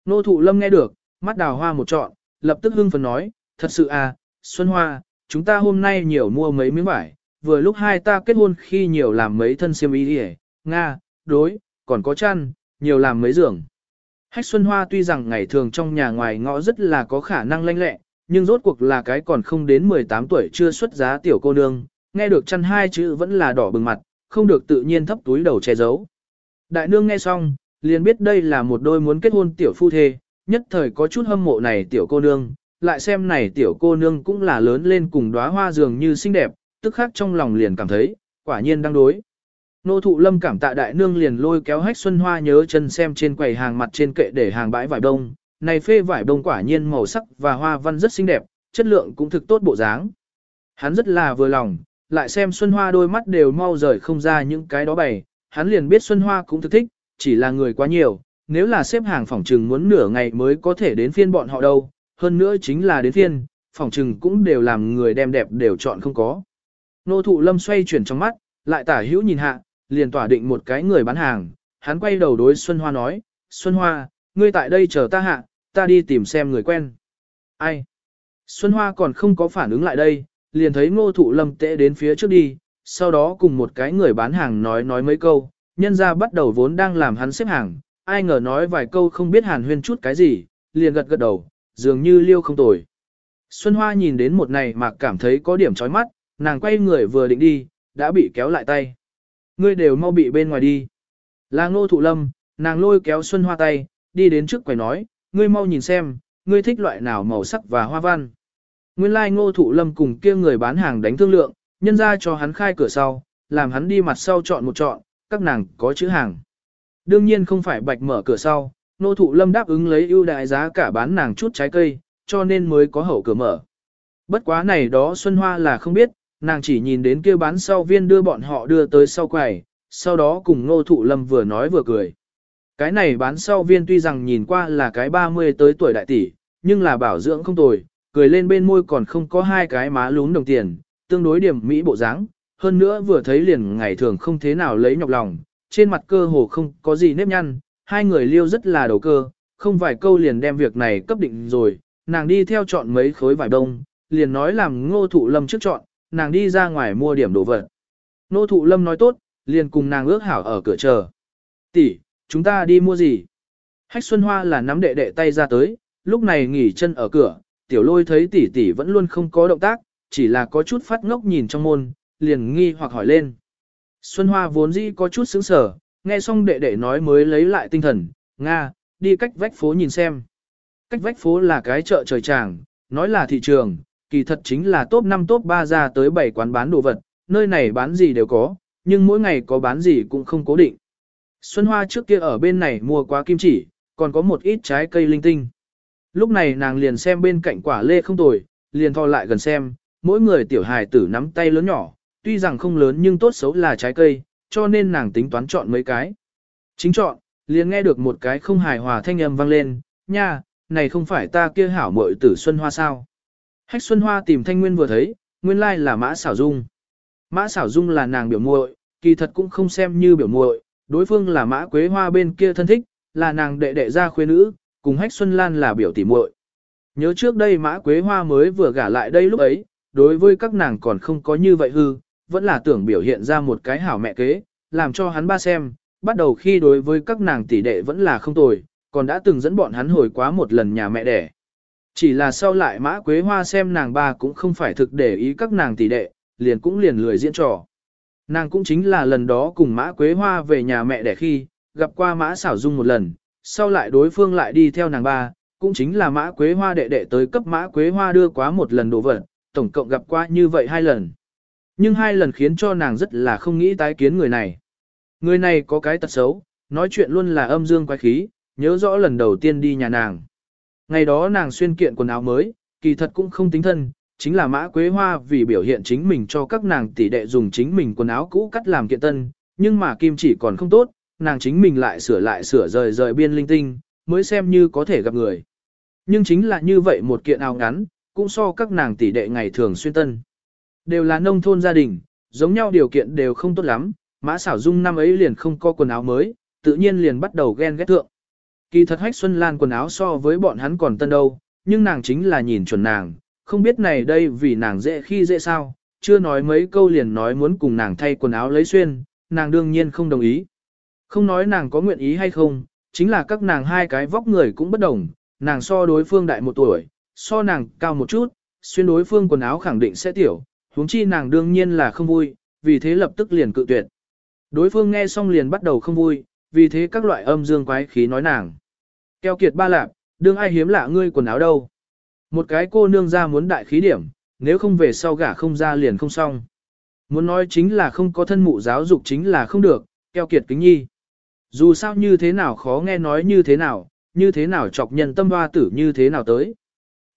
Nô thụ lâm nghe được, mắt đào hoa một trọn, lập tức hưng phấn nói, thật sự à, Xuân Hoa, chúng ta hôm nay nhiều mua mấy miếng vải, vừa lúc hai ta kết hôn khi nhiều làm mấy thân xiêm y đi Nga, đối, còn có chăn, nhiều làm mấy giường. Hách Xuân Hoa tuy rằng ngày thường trong nhà ngoài ngõ rất là có khả năng lanh lẹ, nhưng rốt cuộc là cái còn không đến 18 tuổi chưa xuất giá tiểu cô nương, nghe được chăn hai chữ vẫn là đỏ bừng mặt, không được tự nhiên thấp túi đầu che giấu. Đại nương nghe xong, liền biết đây là một đôi muốn kết hôn tiểu phu thê, nhất thời có chút hâm mộ này tiểu cô nương, lại xem này tiểu cô nương cũng là lớn lên cùng đóa hoa dường như xinh đẹp, tức khác trong lòng liền cảm thấy, quả nhiên đang đối. Nô thụ lâm cảm tạ đại nương liền lôi kéo hách xuân hoa nhớ chân xem trên quầy hàng mặt trên kệ để hàng bãi vải đông, này phê vải đông quả nhiên màu sắc và hoa văn rất xinh đẹp, chất lượng cũng thực tốt bộ dáng. Hắn rất là vừa lòng, lại xem xuân hoa đôi mắt đều mau rời không ra những cái đó bày, hắn liền biết xuân hoa cũng thực thích, chỉ là người quá nhiều, nếu là xếp hàng phòng trừng muốn nửa ngày mới có thể đến phiên bọn họ đâu, hơn nữa chính là đến phiên, phòng trừng cũng đều làm người đem đẹp đều chọn không có. Nô thụ lâm xoay chuyển trong mắt, lại tả hữu nhìn hạ, liền tỏa định một cái người bán hàng, hắn quay đầu đối Xuân Hoa nói, Xuân Hoa, ngươi tại đây chờ ta hạ, ta đi tìm xem người quen. Ai? Xuân Hoa còn không có phản ứng lại đây, liền thấy ngô thụ lâm tệ đến phía trước đi, sau đó cùng một cái người bán hàng nói nói mấy câu, nhân ra bắt đầu vốn đang làm hắn xếp hàng, ai ngờ nói vài câu không biết hàn huyên chút cái gì, liền gật gật đầu, dường như liêu không tồi. Xuân Hoa nhìn đến một này mà cảm thấy có điểm chói mắt, nàng quay người vừa định đi, đã bị kéo lại tay. Ngươi đều mau bị bên ngoài đi. Là ngô thụ lâm, nàng lôi kéo Xuân Hoa tay, đi đến trước quầy nói, ngươi mau nhìn xem, ngươi thích loại nào màu sắc và hoa văn. Nguyên lai like ngô thụ lâm cùng kia người bán hàng đánh thương lượng, nhân ra cho hắn khai cửa sau, làm hắn đi mặt sau chọn một chọn, các nàng có chữ hàng. Đương nhiên không phải bạch mở cửa sau, ngô thụ lâm đáp ứng lấy ưu đại giá cả bán nàng chút trái cây, cho nên mới có hậu cửa mở. Bất quá này đó Xuân Hoa là không biết, nàng chỉ nhìn đến kia bán sau viên đưa bọn họ đưa tới sau quầy, sau đó cùng ngô thụ lâm vừa nói vừa cười. Cái này bán sau viên tuy rằng nhìn qua là cái 30 tới tuổi đại tỷ, nhưng là bảo dưỡng không tồi, cười lên bên môi còn không có hai cái má lún đồng tiền, tương đối điểm mỹ bộ dáng, hơn nữa vừa thấy liền ngày thường không thế nào lấy nhọc lòng, trên mặt cơ hồ không có gì nếp nhăn, hai người liêu rất là đầu cơ, không vài câu liền đem việc này cấp định rồi, nàng đi theo chọn mấy khối vải đông, liền nói làm ngô thụ lâm trước chọn, nàng đi ra ngoài mua điểm đồ vật. nô thụ lâm nói tốt, liền cùng nàng ước hảo ở cửa chờ. Tỷ, chúng ta đi mua gì? Hách Xuân Hoa là nắm đệ đệ tay ra tới, lúc này nghỉ chân ở cửa, tiểu lôi thấy tỷ tỷ vẫn luôn không có động tác, chỉ là có chút phát ngốc nhìn trong môn, liền nghi hoặc hỏi lên. Xuân Hoa vốn dĩ có chút sững sờ, nghe xong đệ đệ nói mới lấy lại tinh thần, Nga, đi cách vách phố nhìn xem. Cách vách phố là cái chợ trời tràng, nói là thị trường, kỳ thật chính là top 5 top 3 ra tới 7 quán bán đồ vật, nơi này bán gì đều có, nhưng mỗi ngày có bán gì cũng không cố định. Xuân Hoa trước kia ở bên này mua quá kim chỉ, còn có một ít trái cây linh tinh. Lúc này nàng liền xem bên cạnh quả lê không tồi, liền thò lại gần xem, mỗi người tiểu hài tử nắm tay lớn nhỏ, tuy rằng không lớn nhưng tốt xấu là trái cây, cho nên nàng tính toán chọn mấy cái. Chính chọn, liền nghe được một cái không hài hòa thanh âm vang lên, nha, này không phải ta kia hảo muội tử Xuân Hoa sao. Hách Xuân Hoa tìm Thanh Nguyên vừa thấy, nguyên lai là Mã Xảo Dung. Mã Xảo Dung là nàng biểu muội, kỳ thật cũng không xem như biểu muội, đối phương là Mã Quế Hoa bên kia thân thích, là nàng đệ đệ gia khuê nữ, cùng Hách Xuân Lan là biểu tỷ muội. Nhớ trước đây Mã Quế Hoa mới vừa gả lại đây lúc ấy, đối với các nàng còn không có như vậy hư, vẫn là tưởng biểu hiện ra một cái hảo mẹ kế, làm cho hắn ba xem, bắt đầu khi đối với các nàng tỷ đệ vẫn là không tồi, còn đã từng dẫn bọn hắn hồi quá một lần nhà mẹ đẻ. Chỉ là sau lại Mã Quế Hoa xem nàng ba cũng không phải thực để ý các nàng tỷ đệ, liền cũng liền lười diễn trò. Nàng cũng chính là lần đó cùng Mã Quế Hoa về nhà mẹ đẻ khi, gặp qua Mã Xảo Dung một lần, sau lại đối phương lại đi theo nàng ba, cũng chính là Mã Quế Hoa đệ đệ tới cấp Mã Quế Hoa đưa quá một lần đồ vật, tổng cộng gặp qua như vậy hai lần. Nhưng hai lần khiến cho nàng rất là không nghĩ tái kiến người này. Người này có cái tật xấu, nói chuyện luôn là âm dương quái khí, nhớ rõ lần đầu tiên đi nhà nàng. Ngày đó nàng xuyên kiện quần áo mới, kỳ thật cũng không tính thân, chính là mã quế hoa vì biểu hiện chính mình cho các nàng tỷ đệ dùng chính mình quần áo cũ cắt làm kiện tân, nhưng mà kim chỉ còn không tốt, nàng chính mình lại sửa lại sửa rời rời biên linh tinh, mới xem như có thể gặp người. Nhưng chính là như vậy một kiện áo ngắn, cũng so các nàng tỷ đệ ngày thường xuyên tân. Đều là nông thôn gia đình, giống nhau điều kiện đều không tốt lắm, mã xảo dung năm ấy liền không có quần áo mới, tự nhiên liền bắt đầu ghen ghét thượng. Kỳ thật hách Xuân Lan quần áo so với bọn hắn còn tân đâu, nhưng nàng chính là nhìn chuẩn nàng, không biết này đây vì nàng dễ khi dễ sao, chưa nói mấy câu liền nói muốn cùng nàng thay quần áo lấy xuyên, nàng đương nhiên không đồng ý. Không nói nàng có nguyện ý hay không, chính là các nàng hai cái vóc người cũng bất đồng, nàng so đối phương đại một tuổi, so nàng cao một chút, xuyên đối phương quần áo khẳng định sẽ tiểu, huống chi nàng đương nhiên là không vui, vì thế lập tức liền cự tuyệt. Đối phương nghe xong liền bắt đầu không vui, vì thế các loại âm dương quái khí nói nàng. Keo kiệt ba lạp, đương ai hiếm lạ ngươi quần áo đâu. Một cái cô nương ra muốn đại khí điểm, nếu không về sau gả không ra liền không xong. Muốn nói chính là không có thân mụ giáo dục chính là không được, keo kiệt kính nhi. Dù sao như thế nào khó nghe nói như thế nào, như thế nào chọc nhân tâm hoa tử như thế nào tới.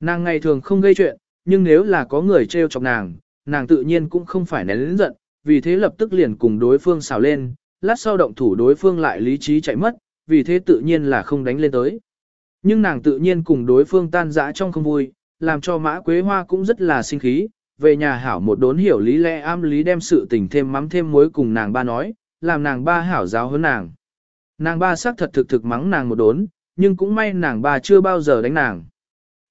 Nàng ngày thường không gây chuyện, nhưng nếu là có người trêu chọc nàng, nàng tự nhiên cũng không phải nén lĩnh giận, vì thế lập tức liền cùng đối phương xào lên, lát sau động thủ đối phương lại lý trí chạy mất, vì thế tự nhiên là không đánh lên tới. Nhưng nàng tự nhiên cùng đối phương tan dã trong không vui, làm cho mã quế hoa cũng rất là sinh khí, về nhà hảo một đốn hiểu lý lẽ am lý đem sự tình thêm mắm thêm muối cùng nàng ba nói, làm nàng ba hảo giáo hơn nàng. Nàng ba xác thật thực thực mắng nàng một đốn, nhưng cũng may nàng ba chưa bao giờ đánh nàng.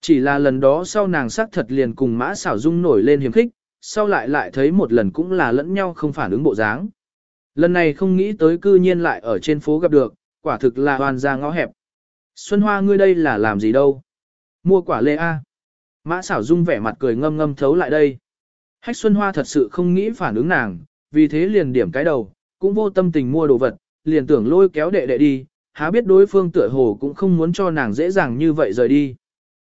Chỉ là lần đó sau nàng xác thật liền cùng mã xảo dung nổi lên hiểm khích, sau lại lại thấy một lần cũng là lẫn nhau không phản ứng bộ dáng. Lần này không nghĩ tới cư nhiên lại ở trên phố gặp được, quả thực là hoàn ra ngõ hẹp. Xuân Hoa ngươi đây là làm gì đâu? Mua quả lê A. Mã xảo dung vẻ mặt cười ngâm ngâm thấu lại đây. Hách Xuân Hoa thật sự không nghĩ phản ứng nàng, vì thế liền điểm cái đầu, cũng vô tâm tình mua đồ vật, liền tưởng lôi kéo đệ đệ đi, há biết đối phương tựa hồ cũng không muốn cho nàng dễ dàng như vậy rời đi.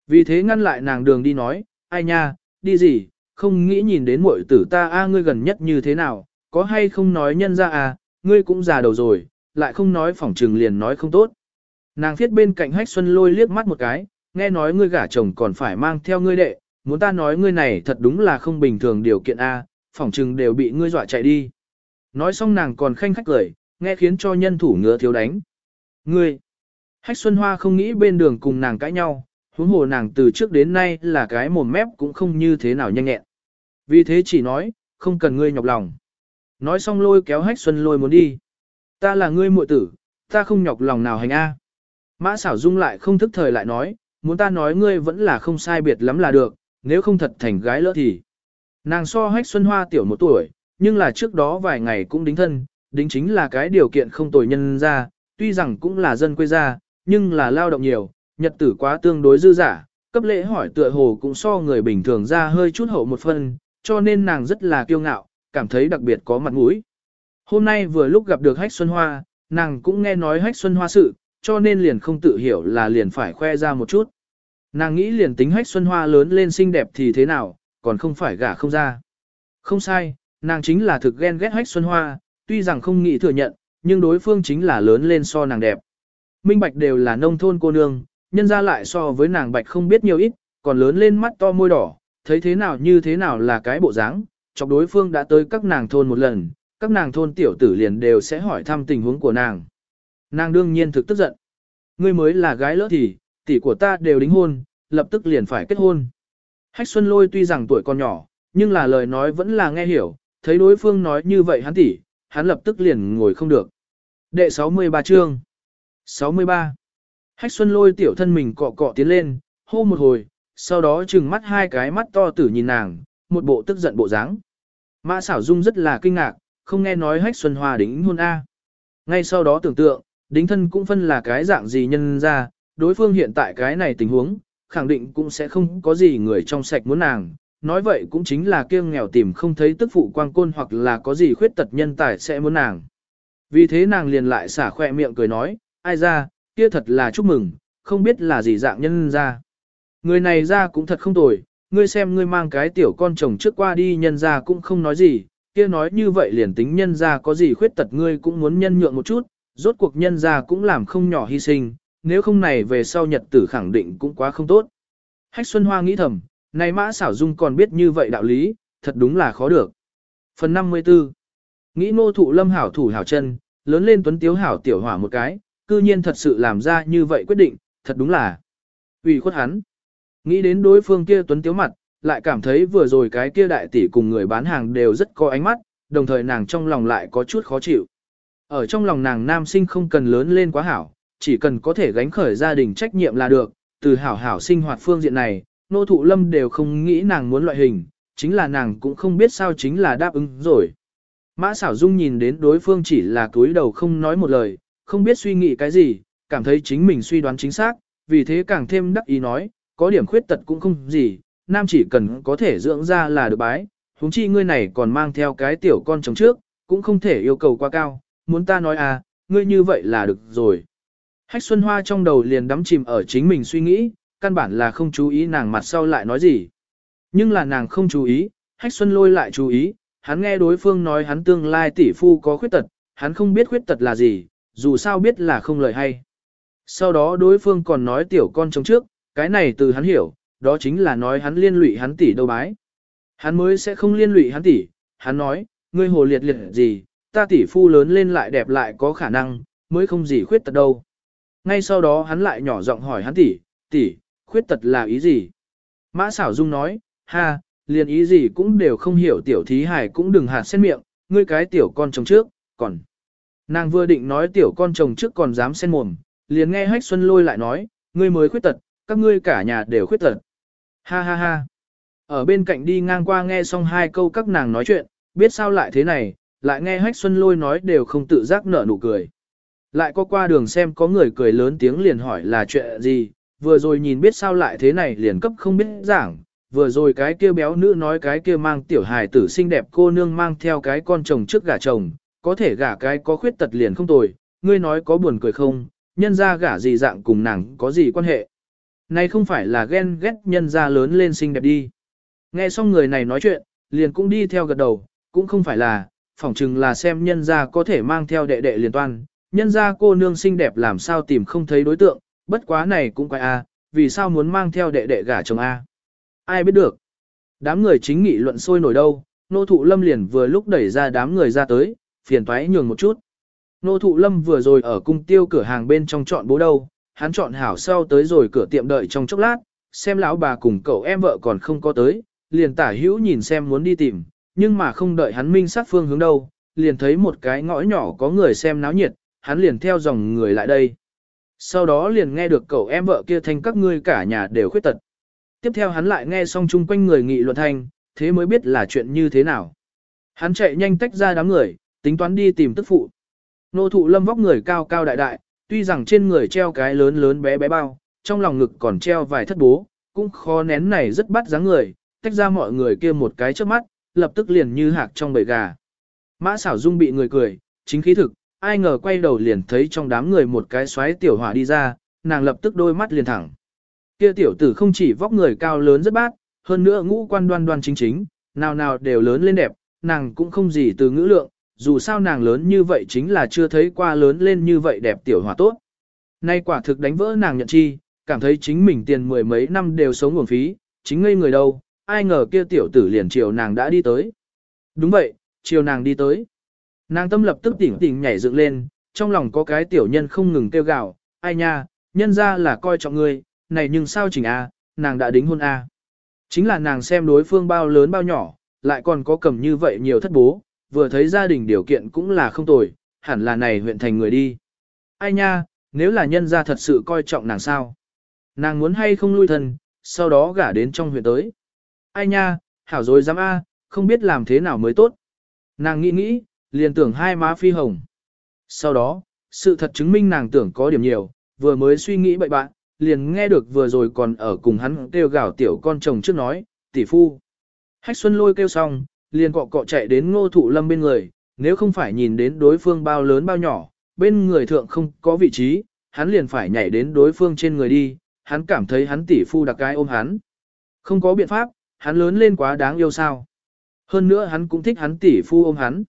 Vì thế ngăn lại nàng đường đi nói, ai nha, đi gì, không nghĩ nhìn đến muội tử ta a ngươi gần nhất như thế nào, có hay không nói nhân ra à, ngươi cũng già đầu rồi, lại không nói phỏng trừng liền nói không tốt. Nàng thiết bên cạnh hách xuân lôi liếc mắt một cái, nghe nói ngươi gả chồng còn phải mang theo ngươi đệ, muốn ta nói ngươi này thật đúng là không bình thường điều kiện A, phỏng trừng đều bị ngươi dọa chạy đi. Nói xong nàng còn khanh khách cười, nghe khiến cho nhân thủ ngứa thiếu đánh. Ngươi, hách xuân hoa không nghĩ bên đường cùng nàng cãi nhau, huống hồ nàng từ trước đến nay là cái mồm mép cũng không như thế nào nhanh nhẹn. Vì thế chỉ nói, không cần ngươi nhọc lòng. Nói xong lôi kéo hách xuân lôi muốn đi. Ta là ngươi muội tử, ta không nhọc lòng nào hành a. Mã xảo dung lại không thức thời lại nói, muốn ta nói ngươi vẫn là không sai biệt lắm là được, nếu không thật thành gái lỡ thì. Nàng so hách xuân hoa tiểu một tuổi, nhưng là trước đó vài ngày cũng đính thân, đính chính là cái điều kiện không tồi nhân ra, tuy rằng cũng là dân quê ra, nhưng là lao động nhiều, nhật tử quá tương đối dư giả, cấp lễ hỏi tựa hồ cũng so người bình thường ra hơi chút hậu một phần, cho nên nàng rất là kiêu ngạo, cảm thấy đặc biệt có mặt mũi. Hôm nay vừa lúc gặp được Hách Xuân Hoa, nàng cũng nghe nói Hách Xuân Hoa sự, cho nên liền không tự hiểu là liền phải khoe ra một chút. Nàng nghĩ liền tính Hách Xuân Hoa lớn lên xinh đẹp thì thế nào, còn không phải gả không ra. Không sai, nàng chính là thực ghen ghét Hách Xuân Hoa, tuy rằng không nghĩ thừa nhận, nhưng đối phương chính là lớn lên so nàng đẹp. Minh Bạch đều là nông thôn cô nương, nhân ra lại so với nàng Bạch không biết nhiều ít, còn lớn lên mắt to môi đỏ, thấy thế nào như thế nào là cái bộ dáng, chọc đối phương đã tới các nàng thôn một lần, các nàng thôn tiểu tử liền đều sẽ hỏi thăm tình huống của nàng. Nàng đương nhiên thực tức giận. Ngươi mới là gái lỡ thì, tỷ của ta đều đính hôn, lập tức liền phải kết hôn. Hách Xuân Lôi tuy rằng tuổi còn nhỏ, nhưng là lời nói vẫn là nghe hiểu, thấy đối phương nói như vậy hắn tỷ, hắn lập tức liền ngồi không được. Đệ 63 chương 63 Hách Xuân Lôi tiểu thân mình cọ cọ tiến lên, hô một hồi, sau đó trừng mắt hai cái mắt to tử nhìn nàng, một bộ tức giận bộ dáng. Mã xảo dung rất là kinh ngạc, không nghe nói hách xuân hoa đính hôn A. Ngay sau đó tưởng tượng, đính thân cũng phân là cái dạng gì nhân ra, đối phương hiện tại cái này tình huống, khẳng định cũng sẽ không có gì người trong sạch muốn nàng. Nói vậy cũng chính là kiêng nghèo tìm không thấy tức phụ quang côn hoặc là có gì khuyết tật nhân tài sẽ muốn nàng. Vì thế nàng liền lại xả khoe miệng cười nói, ai ra, kia thật là chúc mừng, không biết là gì dạng nhân ra. Người này ra cũng thật không tồi, ngươi xem ngươi mang cái tiểu con chồng trước qua đi nhân ra cũng không nói gì, kia nói như vậy liền tính nhân ra có gì khuyết tật ngươi cũng muốn nhân nhượng một chút, rốt cuộc nhân ra cũng làm không nhỏ hy sinh, nếu không này về sau nhật tử khẳng định cũng quá không tốt. Hách Xuân Hoa nghĩ thầm, này mã xảo dung còn biết như vậy đạo lý, thật đúng là khó được. Phần 54 Nghĩ ngô thụ lâm hảo thủ hảo chân, lớn lên tuấn tiếu hảo tiểu hỏa một cái, cư nhiên thật sự làm ra như vậy quyết định, thật đúng là ủy khuất hắn. Nghĩ đến đối phương kia tuấn tiếu mặt, lại cảm thấy vừa rồi cái kia đại tỷ cùng người bán hàng đều rất có ánh mắt, đồng thời nàng trong lòng lại có chút khó chịu. Ở trong lòng nàng nam sinh không cần lớn lên quá hảo, chỉ cần có thể gánh khởi gia đình trách nhiệm là được, từ hảo hảo sinh hoạt phương diện này, nô thụ lâm đều không nghĩ nàng muốn loại hình, chính là nàng cũng không biết sao chính là đáp ứng rồi. Mã xảo dung nhìn đến đối phương chỉ là cúi đầu không nói một lời, không biết suy nghĩ cái gì, cảm thấy chính mình suy đoán chính xác, vì thế càng thêm đắc ý nói, có điểm khuyết tật cũng không gì, nam chỉ cần có thể dưỡng ra là được bái, huống chi ngươi này còn mang theo cái tiểu con chồng trước, cũng không thể yêu cầu quá cao, muốn ta nói à, ngươi như vậy là được rồi. Hách Xuân Hoa trong đầu liền đắm chìm ở chính mình suy nghĩ, căn bản là không chú ý nàng mặt sau lại nói gì. Nhưng là nàng không chú ý, Hách Xuân lôi lại chú ý, hắn nghe đối phương nói hắn tương lai tỷ phu có khuyết tật, hắn không biết khuyết tật là gì, dù sao biết là không lời hay. Sau đó đối phương còn nói tiểu con trống trước, cái này từ hắn hiểu, đó chính là nói hắn liên lụy hắn tỷ đâu bái. Hắn mới sẽ không liên lụy hắn tỷ, hắn nói, ngươi hồ liệt liệt gì, ta tỷ phu lớn lên lại đẹp lại có khả năng, mới không gì khuyết tật đâu. Ngay sau đó hắn lại nhỏ giọng hỏi hắn tỷ, tỷ, khuyết tật là ý gì? Mã xảo dung nói, ha, liền ý gì cũng đều không hiểu tiểu thí hải cũng đừng hạt sen miệng, ngươi cái tiểu con chồng trước, còn. Nàng vừa định nói tiểu con chồng trước còn dám sen mồm, liền nghe hách xuân lôi lại nói, ngươi mới khuyết tật, các ngươi cả nhà đều khuyết tật. Ha ha ha. Ở bên cạnh đi ngang qua nghe xong hai câu các nàng nói chuyện, biết sao lại thế này, lại nghe hách xuân lôi nói đều không tự giác nở nụ cười. Lại có qua đường xem có người cười lớn tiếng liền hỏi là chuyện gì, vừa rồi nhìn biết sao lại thế này liền cấp không biết giảng, vừa rồi cái kia béo nữ nói cái kia mang tiểu hài tử xinh đẹp cô nương mang theo cái con chồng trước gả chồng, có thể gả cái có khuyết tật liền không tồi, ngươi nói có buồn cười không, nhân ra gả gì dạng cùng nàng có gì quan hệ. Này không phải là ghen ghét nhân ra lớn lên xinh đẹp đi. Nghe xong người này nói chuyện, liền cũng đi theo gật đầu, cũng không phải là, phỏng chừng là xem nhân ra có thể mang theo đệ đệ liền toan, nhân ra cô nương xinh đẹp làm sao tìm không thấy đối tượng, bất quá này cũng quay a, vì sao muốn mang theo đệ đệ gả chồng a? Ai biết được. Đám người chính nghị luận sôi nổi đâu, nô thụ lâm liền vừa lúc đẩy ra đám người ra tới, phiền toái nhường một chút. Nô thụ lâm vừa rồi ở cung tiêu cửa hàng bên trong chọn bố đâu, hắn chọn hảo sau tới rồi cửa tiệm đợi trong chốc lát, xem lão bà cùng cậu em vợ còn không có tới, liền tả hữu nhìn xem muốn đi tìm, nhưng mà không đợi hắn minh sát phương hướng đâu, liền thấy một cái ngõ nhỏ có người xem náo nhiệt, hắn liền theo dòng người lại đây. Sau đó liền nghe được cậu em vợ kia thành các ngươi cả nhà đều khuyết tật. Tiếp theo hắn lại nghe xong chung quanh người nghị luận thanh, thế mới biết là chuyện như thế nào. Hắn chạy nhanh tách ra đám người, tính toán đi tìm tức phụ. Nô thụ lâm vóc người cao cao đại đại, tuy rằng trên người treo cái lớn lớn bé bé bao, trong lòng ngực còn treo vài thất bố, cũng khó nén này rất bắt dáng người, tách ra mọi người kia một cái trước mắt, lập tức liền như hạc trong bầy gà. Mã xảo dung bị người cười, chính khí thực, ai ngờ quay đầu liền thấy trong đám người một cái xoáy tiểu hỏa đi ra, nàng lập tức đôi mắt liền thẳng. Kia tiểu tử không chỉ vóc người cao lớn rất bát, hơn nữa ngũ quan đoan đoan chính chính, nào nào đều lớn lên đẹp, nàng cũng không gì từ ngữ lượng, dù sao nàng lớn như vậy chính là chưa thấy qua lớn lên như vậy đẹp tiểu hỏa tốt. Nay quả thực đánh vỡ nàng nhận chi, cảm thấy chính mình tiền mười mấy năm đều sống nguồn phí, chính ngây người đâu, ai ngờ kia tiểu tử liền chiều nàng đã đi tới. Đúng vậy, chiều nàng đi tới. Nàng tâm lập tức tỉnh tỉnh nhảy dựng lên, trong lòng có cái tiểu nhân không ngừng kêu gào, ai nha, nhân ra là coi trọng ngươi, này nhưng sao chỉnh a, nàng đã đính hôn a. Chính là nàng xem đối phương bao lớn bao nhỏ, lại còn có cầm như vậy nhiều thất bố, vừa thấy gia đình điều kiện cũng là không tồi, hẳn là này huyện thành người đi. Ai nha, nếu là nhân gia thật sự coi trọng nàng sao? Nàng muốn hay không lui thân, sau đó gả đến trong huyện tới. Ai nha, hảo rồi dám a, không biết làm thế nào mới tốt. Nàng nghĩ nghĩ, liền tưởng hai má phi hồng. Sau đó, sự thật chứng minh nàng tưởng có điểm nhiều, vừa mới suy nghĩ bậy bạn, liền nghe được vừa rồi còn ở cùng hắn kêu gào tiểu con chồng trước nói, tỷ phu. Hách Xuân lôi kêu xong, liền cọ cọ chạy đến ngô thụ lâm bên người, nếu không phải nhìn đến đối phương bao lớn bao nhỏ, bên người thượng không có vị trí, hắn liền phải nhảy đến đối phương trên người đi, hắn cảm thấy hắn tỷ phu đặc cái ôm hắn. Không có biện pháp, hắn lớn lên quá đáng yêu sao. Hơn nữa hắn cũng thích hắn tỷ phu ôm hắn.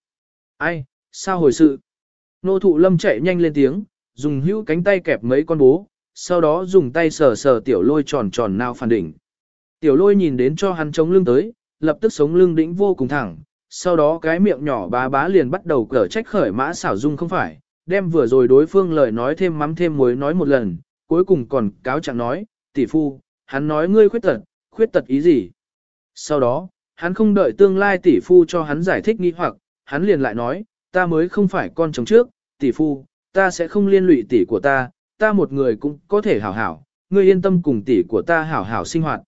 Ai, sao hồi sự? Nô thụ lâm chạy nhanh lên tiếng, dùng hữu cánh tay kẹp mấy con bố, sau đó dùng tay sờ sờ tiểu lôi tròn tròn nào phản đỉnh. Tiểu lôi nhìn đến cho hắn chống lưng tới, lập tức sống lưng đĩnh vô cùng thẳng, sau đó cái miệng nhỏ bá bá liền bắt đầu cở trách khởi mã xảo dung không phải, đem vừa rồi đối phương lời nói thêm mắm thêm muối nói một lần, cuối cùng còn cáo trạng nói, tỷ phu, hắn nói ngươi khuyết tật, khuyết tật ý gì? Sau đó, hắn không đợi tương lai tỷ phu cho hắn giải thích nghi hoặc, hắn liền lại nói, ta mới không phải con chồng trước, tỷ phu, ta sẽ không liên lụy tỷ của ta, ta một người cũng có thể hảo hảo, ngươi yên tâm cùng tỷ của ta hảo hảo sinh hoạt.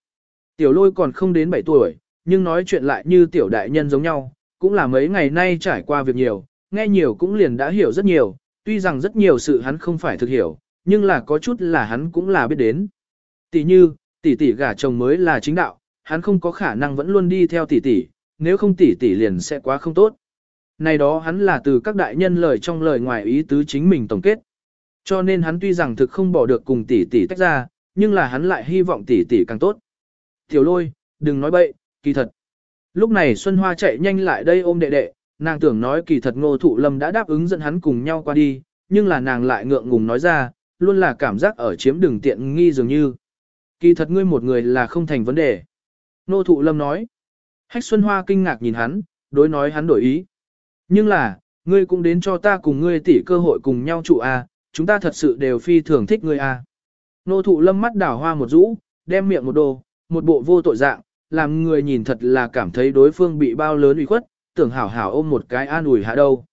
Tiểu lôi còn không đến 7 tuổi, nhưng nói chuyện lại như tiểu đại nhân giống nhau, cũng là mấy ngày nay trải qua việc nhiều, nghe nhiều cũng liền đã hiểu rất nhiều, tuy rằng rất nhiều sự hắn không phải thực hiểu, nhưng là có chút là hắn cũng là biết đến. Tỷ như, tỷ tỷ gả chồng mới là chính đạo, hắn không có khả năng vẫn luôn đi theo tỷ tỷ, nếu không tỷ tỷ liền sẽ quá không tốt. Này đó hắn là từ các đại nhân lời trong lời ngoài ý tứ chính mình tổng kết. Cho nên hắn tuy rằng thực không bỏ được cùng tỷ tỷ tách ra, nhưng là hắn lại hy vọng tỷ tỷ càng tốt. Tiểu lôi, đừng nói bậy, kỳ thật. Lúc này Xuân Hoa chạy nhanh lại đây ôm đệ đệ, nàng tưởng nói kỳ thật ngô thụ lâm đã đáp ứng dẫn hắn cùng nhau qua đi, nhưng là nàng lại ngượng ngùng nói ra, luôn là cảm giác ở chiếm đường tiện nghi dường như. Kỳ thật ngươi một người là không thành vấn đề. Ngô thụ lâm nói. Hách Xuân Hoa kinh ngạc nhìn hắn, đối nói hắn đổi ý. Nhưng là, ngươi cũng đến cho ta cùng ngươi tỉ cơ hội cùng nhau trụ a, chúng ta thật sự đều phi thường thích ngươi à. a. Nô thụ lâm mắt đảo hoa một rũ, đem miệng một đồ, một bộ vô tội dạng, làm người nhìn thật là cảm thấy đối phương bị bao lớn ủy khuất, tưởng hảo hảo ôm một cái an ủi hạ đâu.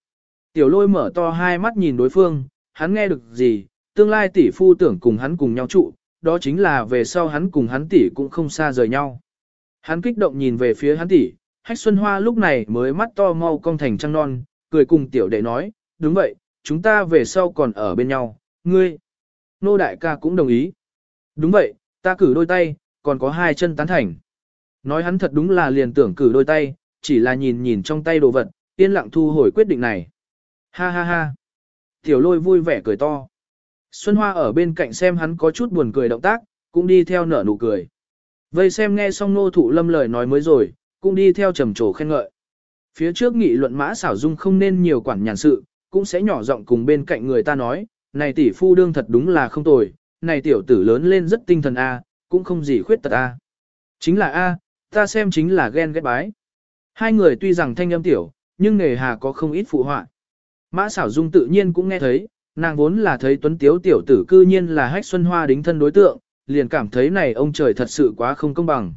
Tiểu lôi mở to hai mắt nhìn đối phương, hắn nghe được gì, tương lai tỷ phu tưởng cùng hắn cùng nhau trụ, đó chính là về sau hắn cùng hắn tỷ cũng không xa rời nhau. Hắn kích động nhìn về phía hắn tỷ, Hách Xuân Hoa lúc này mới mắt to mau cong thành trăng non, cười cùng tiểu đệ nói, đúng vậy, chúng ta về sau còn ở bên nhau, ngươi. Nô đại ca cũng đồng ý. Đúng vậy, ta cử đôi tay, còn có hai chân tán thành. Nói hắn thật đúng là liền tưởng cử đôi tay, chỉ là nhìn nhìn trong tay đồ vật, yên lặng thu hồi quyết định này. Ha ha ha. Tiểu lôi vui vẻ cười to. Xuân Hoa ở bên cạnh xem hắn có chút buồn cười động tác, cũng đi theo nở nụ cười. Vây xem nghe xong nô thụ lâm lời nói mới rồi, cũng đi theo trầm trồ khen ngợi. Phía trước nghị luận mã xảo dung không nên nhiều quản nhàn sự, cũng sẽ nhỏ giọng cùng bên cạnh người ta nói, này tỷ phu đương thật đúng là không tồi, này tiểu tử lớn lên rất tinh thần A, cũng không gì khuyết tật A. Chính là A, ta xem chính là ghen ghét bái. Hai người tuy rằng thanh âm tiểu, nhưng nghề hà có không ít phụ họa. Mã xảo dung tự nhiên cũng nghe thấy, nàng vốn là thấy tuấn tiếu tiểu tử cư nhiên là hách xuân hoa đính thân đối tượng, liền cảm thấy này ông trời thật sự quá không công bằng.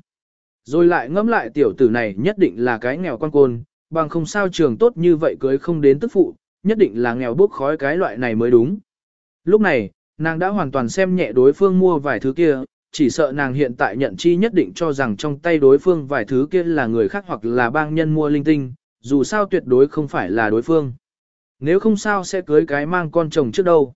Rồi lại ngẫm lại tiểu tử này nhất định là cái nghèo quan côn, bằng không sao trường tốt như vậy cưới không đến tức phụ, nhất định là nghèo bốc khói cái loại này mới đúng. Lúc này, nàng đã hoàn toàn xem nhẹ đối phương mua vài thứ kia, chỉ sợ nàng hiện tại nhận chi nhất định cho rằng trong tay đối phương vài thứ kia là người khác hoặc là bang nhân mua linh tinh, dù sao tuyệt đối không phải là đối phương. Nếu không sao sẽ cưới cái mang con chồng trước đâu.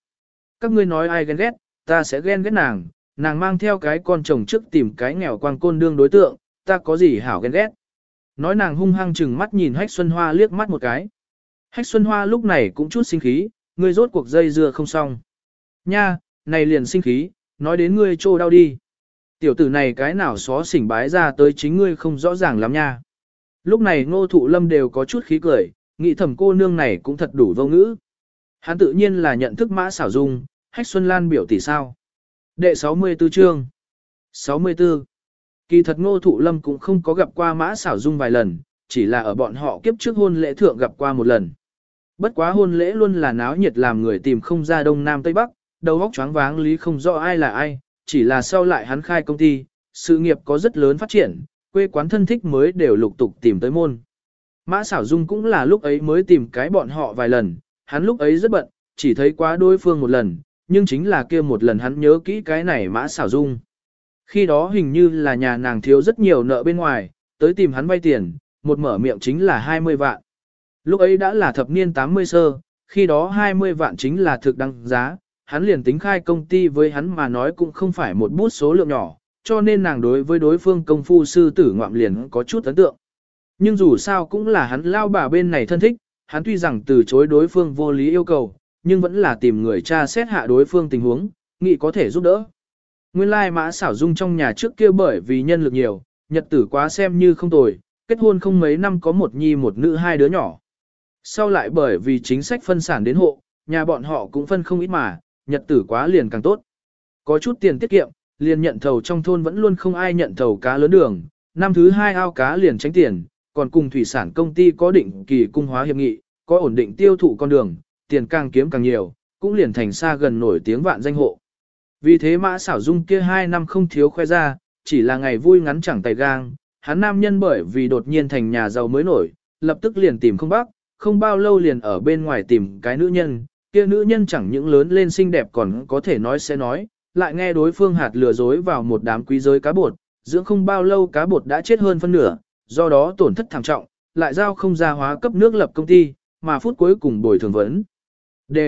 Các ngươi nói ai ghen ghét, ta sẽ ghen ghét nàng, nàng mang theo cái con chồng trước tìm cái nghèo quang côn đương đối tượng, ta có gì hảo ghen ghét. Nói nàng hung hăng chừng mắt nhìn Hách Xuân Hoa liếc mắt một cái. Hách Xuân Hoa lúc này cũng chút sinh khí, ngươi rốt cuộc dây dưa không xong. Nha, này liền sinh khí, nói đến ngươi trô đau đi. Tiểu tử này cái nào xó xỉnh bái ra tới chính ngươi không rõ ràng lắm nha. Lúc này ngô thụ lâm đều có chút khí cười, nghĩ thầm cô nương này cũng thật đủ vô ngữ. Hắn tự nhiên là nhận thức mã xảo dung, hách xuân lan biểu tỷ sao. Đệ 64 chương 64 Kỳ thật ngô thụ lâm cũng không có gặp qua mã xảo dung vài lần, chỉ là ở bọn họ kiếp trước hôn lễ thượng gặp qua một lần. Bất quá hôn lễ luôn là náo nhiệt làm người tìm không ra đông nam tây bắc, đầu óc choáng váng lý không rõ ai là ai, chỉ là sau lại hắn khai công ty, sự nghiệp có rất lớn phát triển, quê quán thân thích mới đều lục tục tìm tới môn. Mã xảo dung cũng là lúc ấy mới tìm cái bọn họ vài lần, hắn lúc ấy rất bận, chỉ thấy quá đối phương một lần, nhưng chính là kia một lần hắn nhớ kỹ cái này mã xảo dung. Khi đó hình như là nhà nàng thiếu rất nhiều nợ bên ngoài, tới tìm hắn vay tiền, một mở miệng chính là 20 vạn. Lúc ấy đã là thập niên 80 sơ, khi đó 20 vạn chính là thực đăng giá, hắn liền tính khai công ty với hắn mà nói cũng không phải một bút số lượng nhỏ, cho nên nàng đối với đối phương công phu sư tử ngoạm liền có chút ấn tượng. Nhưng dù sao cũng là hắn lao bà bên này thân thích, hắn tuy rằng từ chối đối phương vô lý yêu cầu, nhưng vẫn là tìm người cha xét hạ đối phương tình huống, nghĩ có thể giúp đỡ. Nguyên lai mã xảo dung trong nhà trước kia bởi vì nhân lực nhiều, nhật tử quá xem như không tồi, kết hôn không mấy năm có một nhi một nữ hai đứa nhỏ. Sau lại bởi vì chính sách phân sản đến hộ, nhà bọn họ cũng phân không ít mà, nhật tử quá liền càng tốt. Có chút tiền tiết kiệm, liền nhận thầu trong thôn vẫn luôn không ai nhận thầu cá lớn đường, năm thứ hai ao cá liền tránh tiền, còn cùng thủy sản công ty có định kỳ cung hóa hiệp nghị, có ổn định tiêu thụ con đường, tiền càng kiếm càng nhiều, cũng liền thành xa gần nổi tiếng vạn danh hộ. Vì thế mã xảo dung kia hai năm không thiếu khoe ra, chỉ là ngày vui ngắn chẳng tay gang, hắn nam nhân bởi vì đột nhiên thành nhà giàu mới nổi, lập tức liền tìm không bác, không bao lâu liền ở bên ngoài tìm cái nữ nhân, kia nữ nhân chẳng những lớn lên xinh đẹp còn có thể nói sẽ nói, lại nghe đối phương hạt lừa dối vào một đám quý giới cá bột, dưỡng không bao lâu cá bột đã chết hơn phân nửa, do đó tổn thất thảm trọng, lại giao không ra hóa cấp nước lập công ty, mà phút cuối cùng bồi thường vấn. D.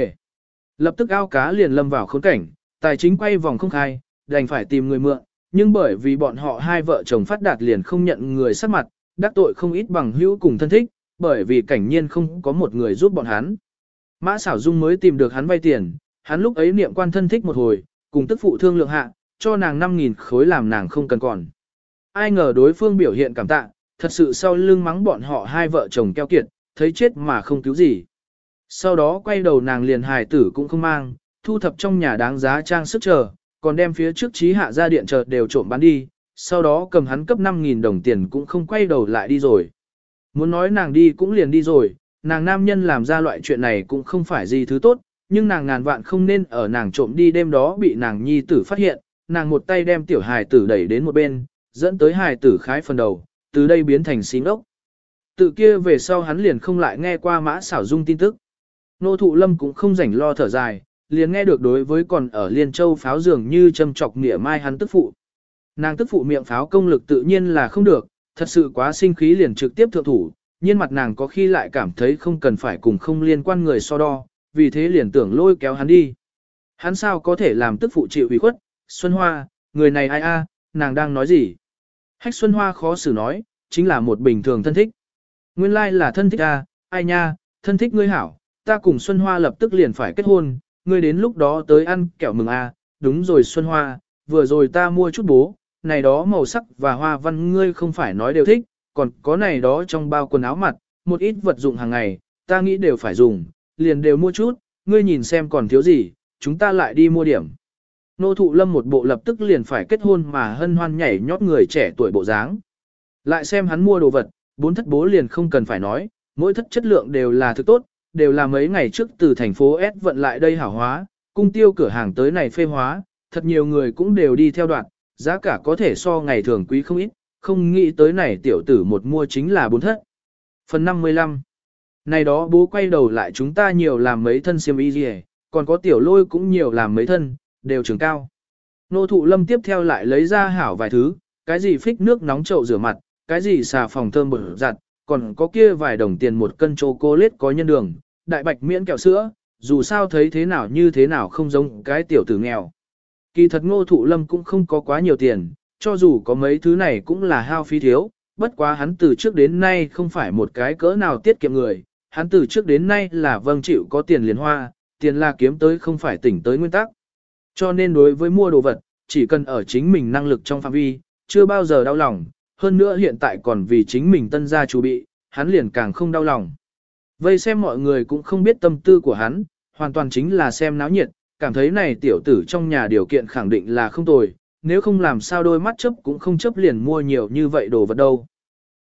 Lập tức ao cá liền lâm vào khốn cảnh, tài chính quay vòng không khai, đành phải tìm người mượn, nhưng bởi vì bọn họ hai vợ chồng phát đạt liền không nhận người sát mặt, đắc tội không ít bằng hữu cùng thân thích, bởi vì cảnh nhiên không có một người giúp bọn hắn. Mã xảo dung mới tìm được hắn vay tiền, hắn lúc ấy niệm quan thân thích một hồi, cùng tức phụ thương lượng hạ, cho nàng 5.000 khối làm nàng không cần còn. Ai ngờ đối phương biểu hiện cảm tạ, thật sự sau lưng mắng bọn họ hai vợ chồng keo kiệt, thấy chết mà không cứu gì. Sau đó quay đầu nàng liền hài tử cũng không mang, thu thập trong nhà đáng giá trang sức chờ, còn đem phía trước trí hạ ra điện chợt đều trộm bán đi, sau đó cầm hắn cấp 5.000 đồng tiền cũng không quay đầu lại đi rồi. Muốn nói nàng đi cũng liền đi rồi, nàng nam nhân làm ra loại chuyện này cũng không phải gì thứ tốt, nhưng nàng ngàn vạn không nên ở nàng trộm đi đêm đó bị nàng nhi tử phát hiện, nàng một tay đem tiểu hài tử đẩy đến một bên, dẫn tới hài tử khái phần đầu, từ đây biến thành xí ngốc. Tự kia về sau hắn liền không lại nghe qua mã xảo dung tin tức. Nô thụ lâm cũng không rảnh lo thở dài, liền nghe được đối với còn ở Liên Châu pháo dường như châm chọc nghĩa mai hắn tức phụ. Nàng tức phụ miệng pháo công lực tự nhiên là không được, thật sự quá sinh khí liền trực tiếp thượng thủ, nhiên mặt nàng có khi lại cảm thấy không cần phải cùng không liên quan người so đo, vì thế liền tưởng lôi kéo hắn đi. Hắn sao có thể làm tức phụ chịu ủy khuất, Xuân Hoa, người này ai a, nàng đang nói gì? Hách Xuân Hoa khó xử nói, chính là một bình thường thân thích. Nguyên lai là thân thích a, ai nha, thân thích ngươi hảo, ta cùng Xuân Hoa lập tức liền phải kết hôn, ngươi đến lúc đó tới ăn kẹo mừng a, đúng rồi Xuân Hoa, vừa rồi ta mua chút bố, này đó màu sắc và hoa văn ngươi không phải nói đều thích, còn có này đó trong bao quần áo mặt, một ít vật dụng hàng ngày, ta nghĩ đều phải dùng, liền đều mua chút, ngươi nhìn xem còn thiếu gì, chúng ta lại đi mua điểm. Nô thụ lâm một bộ lập tức liền phải kết hôn mà hân hoan nhảy nhót người trẻ tuổi bộ dáng. Lại xem hắn mua đồ vật, bốn thất bố liền không cần phải nói, mỗi thất chất lượng đều là thứ tốt, đều là mấy ngày trước từ thành phố S vận lại đây hảo hóa, cung tiêu cửa hàng tới này phê hóa, thật nhiều người cũng đều đi theo đoạn, giá cả có thể so ngày thường quý không ít, không nghĩ tới này tiểu tử một mua chính là bốn thất. Phần 55 Này đó bố quay đầu lại chúng ta nhiều làm mấy thân xiêm y gì còn có tiểu lôi cũng nhiều làm mấy thân, đều trường cao. Nô thụ lâm tiếp theo lại lấy ra hảo vài thứ, cái gì phích nước nóng chậu rửa mặt, cái gì xà phòng thơm bở giặt, còn có kia vài đồng tiền một cân chocolate có nhân đường, đại bạch miễn kẹo sữa, dù sao thấy thế nào như thế nào không giống cái tiểu tử nghèo. Kỳ thật ngô thụ lâm cũng không có quá nhiều tiền, cho dù có mấy thứ này cũng là hao phí thiếu, bất quá hắn từ trước đến nay không phải một cái cỡ nào tiết kiệm người, hắn từ trước đến nay là vâng chịu có tiền liền hoa, tiền là kiếm tới không phải tỉnh tới nguyên tắc. Cho nên đối với mua đồ vật, chỉ cần ở chính mình năng lực trong phạm vi, chưa bao giờ đau lòng, hơn nữa hiện tại còn vì chính mình tân gia chủ bị, hắn liền càng không đau lòng. Vây xem mọi người cũng không biết tâm tư của hắn, hoàn toàn chính là xem náo nhiệt, cảm thấy này tiểu tử trong nhà điều kiện khẳng định là không tồi, nếu không làm sao đôi mắt chấp cũng không chấp liền mua nhiều như vậy đồ vật đâu.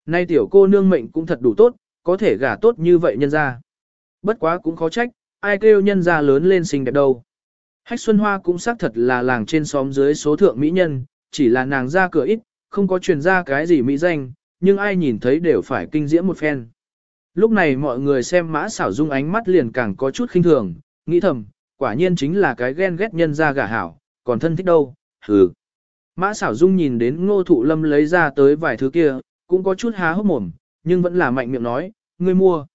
Nay tiểu cô nương mệnh cũng thật đủ tốt, có thể gả tốt như vậy nhân ra. Bất quá cũng khó trách, ai kêu nhân ra lớn lên xinh đẹp đâu. Hách Xuân Hoa cũng xác thật là làng trên xóm dưới số thượng mỹ nhân, chỉ là nàng ra cửa ít, không có truyền ra cái gì mỹ danh, nhưng ai nhìn thấy đều phải kinh diễm một phen. Lúc này mọi người xem mã xảo dung ánh mắt liền càng có chút khinh thường, nghĩ thầm, quả nhiên chính là cái ghen ghét nhân ra gả hảo, còn thân thích đâu, hừ. Mã xảo dung nhìn đến ngô thụ lâm lấy ra tới vài thứ kia, cũng có chút há hốc mồm, nhưng vẫn là mạnh miệng nói, ngươi mua.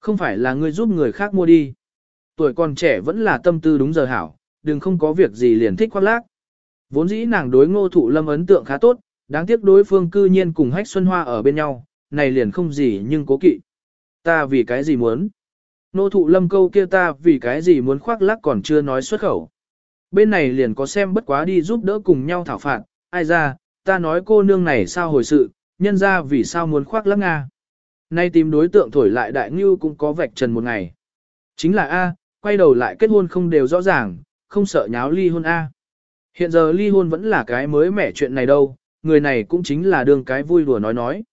Không phải là ngươi giúp người khác mua đi. Tuổi còn trẻ vẫn là tâm tư đúng giờ hảo, đừng không có việc gì liền thích khoác lác. Vốn dĩ nàng đối ngô thụ lâm ấn tượng khá tốt, đáng tiếc đối phương cư nhiên cùng hách xuân hoa ở bên nhau, này liền không gì nhưng cố kỵ. Ta vì cái gì muốn? Ngô thụ lâm câu kia ta vì cái gì muốn khoác lác còn chưa nói xuất khẩu. Bên này liền có xem bất quá đi giúp đỡ cùng nhau thảo phạt, ai ra, ta nói cô nương này sao hồi sự, nhân ra vì sao muốn khoác lác Nga. Nay tìm đối tượng thổi lại đại ngưu cũng có vạch trần một ngày. Chính là A, quay đầu lại kết hôn không đều rõ ràng, không sợ nháo ly hôn A. Hiện giờ ly hôn vẫn là cái mới mẻ chuyện này đâu, người này cũng chính là đường cái vui đùa nói nói.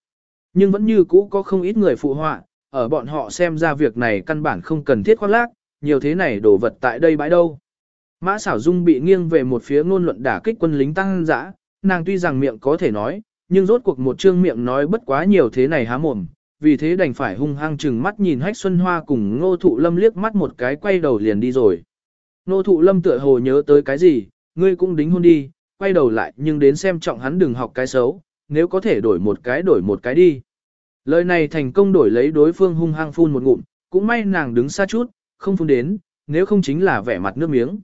Nhưng vẫn như cũ có không ít người phụ họa, ở bọn họ xem ra việc này căn bản không cần thiết khoác lác, nhiều thế này đồ vật tại đây bãi đâu. Mã xảo dung bị nghiêng về một phía ngôn luận đả kích quân lính tăng dã, nàng tuy rằng miệng có thể nói, nhưng rốt cuộc một trương miệng nói bất quá nhiều thế này há mồm, vì thế đành phải hung hăng chừng mắt nhìn hách xuân hoa cùng ngô thụ lâm liếc mắt một cái quay đầu liền đi rồi. Ngô thụ lâm tựa hồ nhớ tới cái gì, ngươi cũng đính hôn đi, quay đầu lại nhưng đến xem trọng hắn đừng học cái xấu, nếu có thể đổi một cái đổi một cái đi. Lời này thành công đổi lấy đối phương hung hăng phun một ngụm, cũng may nàng đứng xa chút, không phun đến, nếu không chính là vẻ mặt nước miếng.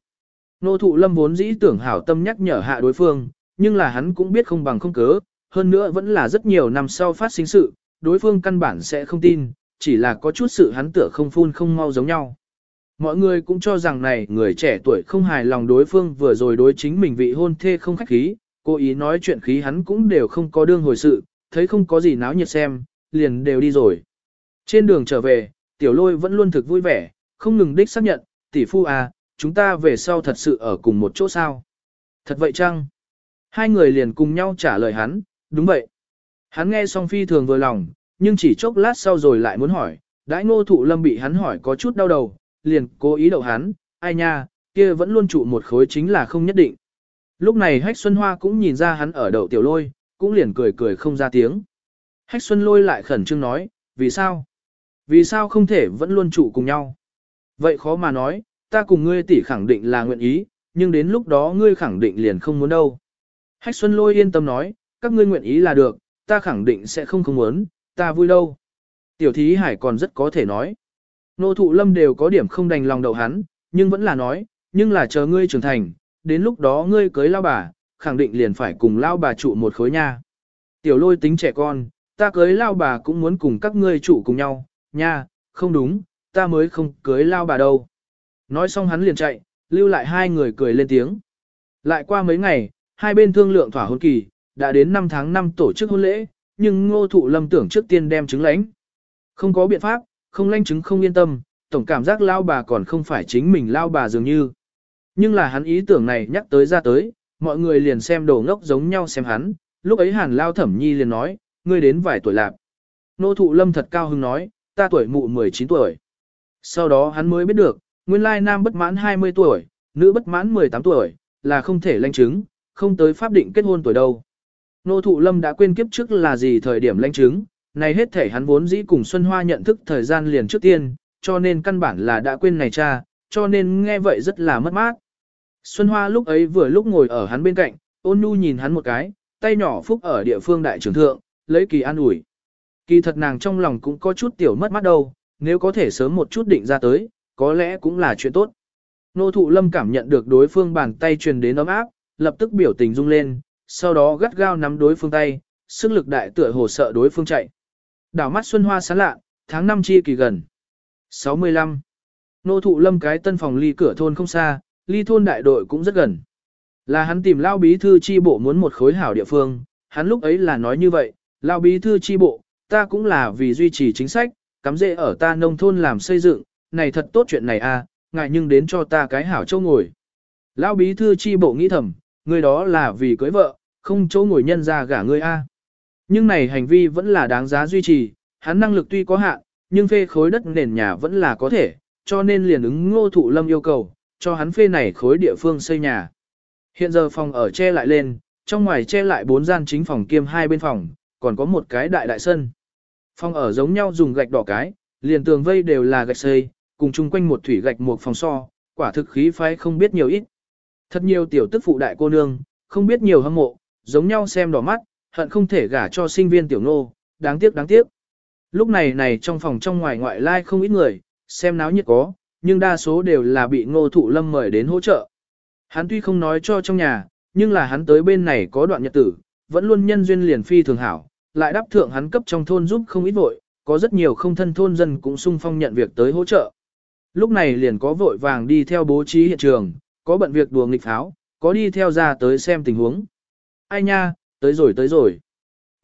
Nô thụ lâm vốn dĩ tưởng hảo tâm nhắc nhở hạ đối phương, nhưng là hắn cũng biết không bằng không cớ, hơn nữa vẫn là rất nhiều năm sau phát sinh sự, đối phương căn bản sẽ không tin, chỉ là có chút sự hắn tựa không phun không mau giống nhau. Mọi người cũng cho rằng này người trẻ tuổi không hài lòng đối phương vừa rồi đối chính mình vị hôn thê không khách khí, cố ý nói chuyện khí hắn cũng đều không có đương hồi sự, thấy không có gì náo nhiệt xem, liền đều đi rồi. Trên đường trở về, tiểu lôi vẫn luôn thực vui vẻ, không ngừng đích xác nhận, tỷ phu à, chúng ta về sau thật sự ở cùng một chỗ sao. Thật vậy chăng? Hai người liền cùng nhau trả lời hắn, đúng vậy. Hắn nghe xong phi thường vừa lòng, nhưng chỉ chốc lát sau rồi lại muốn hỏi, đãi ngô thụ lâm bị hắn hỏi có chút đau đầu, liền cố ý đậu hắn, ai nha, kia vẫn luôn trụ một khối chính là không nhất định. Lúc này Hách Xuân Hoa cũng nhìn ra hắn ở đậu tiểu lôi, cũng liền cười cười không ra tiếng. Hách Xuân lôi lại khẩn trương nói, vì sao? Vì sao không thể vẫn luôn trụ cùng nhau? Vậy khó mà nói, ta cùng ngươi tỷ khẳng định là nguyện ý, nhưng đến lúc đó ngươi khẳng định liền không muốn đâu. Hách Xuân lôi yên tâm nói, các ngươi nguyện ý là được, ta khẳng định sẽ không không muốn, ta vui đâu. Tiểu thí hải còn rất có thể nói. Nô thụ lâm đều có điểm không đành lòng đầu hắn, nhưng vẫn là nói, nhưng là chờ ngươi trưởng thành, đến lúc đó ngươi cưới lao bà, khẳng định liền phải cùng lao bà trụ một khối nha. Tiểu lôi tính trẻ con, ta cưới lao bà cũng muốn cùng các ngươi trụ cùng nhau, nha, không đúng, ta mới không cưới lao bà đâu. Nói xong hắn liền chạy, lưu lại hai người cười lên tiếng. Lại qua mấy ngày, hai bên thương lượng thỏa hôn kỳ, đã đến 5 tháng 5 tổ chức hôn lễ, nhưng ngô thụ lâm tưởng trước tiên đem trứng lãnh. Không có biện pháp, không lãnh trứng không yên tâm, tổng cảm giác lao bà còn không phải chính mình lao bà dường như. Nhưng là hắn ý tưởng này nhắc tới ra tới, mọi người liền xem đồ ngốc giống nhau xem hắn, lúc ấy hàn lao thẩm nhi liền nói, ngươi đến vài tuổi lạc. Nô thụ lâm thật cao hứng nói, ta tuổi mụ 19 tuổi. Sau đó hắn mới biết được, nguyên lai nam bất mãn 20 tuổi, nữ bất mãn 18 tuổi, là không thể lãnh chứng, không tới pháp định kết hôn tuổi đâu. Nô thụ lâm đã quên kiếp trước là gì thời điểm lãnh chứng, này hết thể hắn vốn dĩ cùng Xuân Hoa nhận thức thời gian liền trước tiên, cho nên căn bản là đã quên này cha, cho nên nghe vậy rất là mất mát. Xuân Hoa lúc ấy vừa lúc ngồi ở hắn bên cạnh, ôn nhu nhìn hắn một cái, tay nhỏ phúc ở địa phương đại trưởng thượng, lấy kỳ an ủi. Kỳ thật nàng trong lòng cũng có chút tiểu mất mát đâu, nếu có thể sớm một chút định ra tới, có lẽ cũng là chuyện tốt. Nô thụ lâm cảm nhận được đối phương bàn tay truyền đến ấm áp, lập tức biểu tình rung lên, sau đó gắt gao nắm đối phương tay, sức lực đại tựa hồ sợ đối phương chạy. Đảo mắt xuân hoa sáng lạ, tháng năm chi kỳ gần. 65. Nô thụ lâm cái tân phòng ly cửa thôn không xa, ly thôn đại đội cũng rất gần. Là hắn tìm lao bí thư chi bộ muốn một khối hảo địa phương, hắn lúc ấy là nói như vậy, lao bí thư chi bộ, ta cũng là vì duy trì chính sách, cắm rễ ở ta nông thôn làm xây dựng, này thật tốt chuyện này a, à, ngại nhưng đến cho ta cái hảo châu ngồi. Lão bí thư chi bộ nghĩ thầm, người đó là vì cưới vợ, không chỗ ngồi nhân ra gả ngươi a. Nhưng này hành vi vẫn là đáng giá duy trì, hắn năng lực tuy có hạn, nhưng phê khối đất nền nhà vẫn là có thể, cho nên liền ứng ngô thụ lâm yêu cầu, cho hắn phê này khối địa phương xây nhà. Hiện giờ phòng ở che lại lên, trong ngoài che lại bốn gian chính phòng kiêm hai bên phòng, còn có một cái đại đại sân. Phòng ở giống nhau dùng gạch đỏ cái, liền tường vây đều là gạch xây, cùng chung quanh một thủy gạch một phòng so, quả thực khí phái không biết nhiều ít. Thật nhiều tiểu tức phụ đại cô nương, không biết nhiều hâm mộ, giống nhau xem đỏ mắt, hận không thể gả cho sinh viên tiểu nô, đáng tiếc đáng tiếc. Lúc này này trong phòng trong ngoài ngoại lai không ít người, xem náo nhiệt có, nhưng đa số đều là bị ngô thụ lâm mời đến hỗ trợ. Hắn tuy không nói cho trong nhà, nhưng là hắn tới bên này có đoạn nhật tử, vẫn luôn nhân duyên liền phi thường hảo, lại đáp thượng hắn cấp trong thôn giúp không ít vội, có rất nhiều không thân thôn dân cũng sung phong nhận việc tới hỗ trợ. Lúc này liền có vội vàng đi theo bố trí hiện trường, có bận việc đùa nghịch pháo, có đi theo ra tới xem tình huống. Ai nha, tới rồi tới rồi.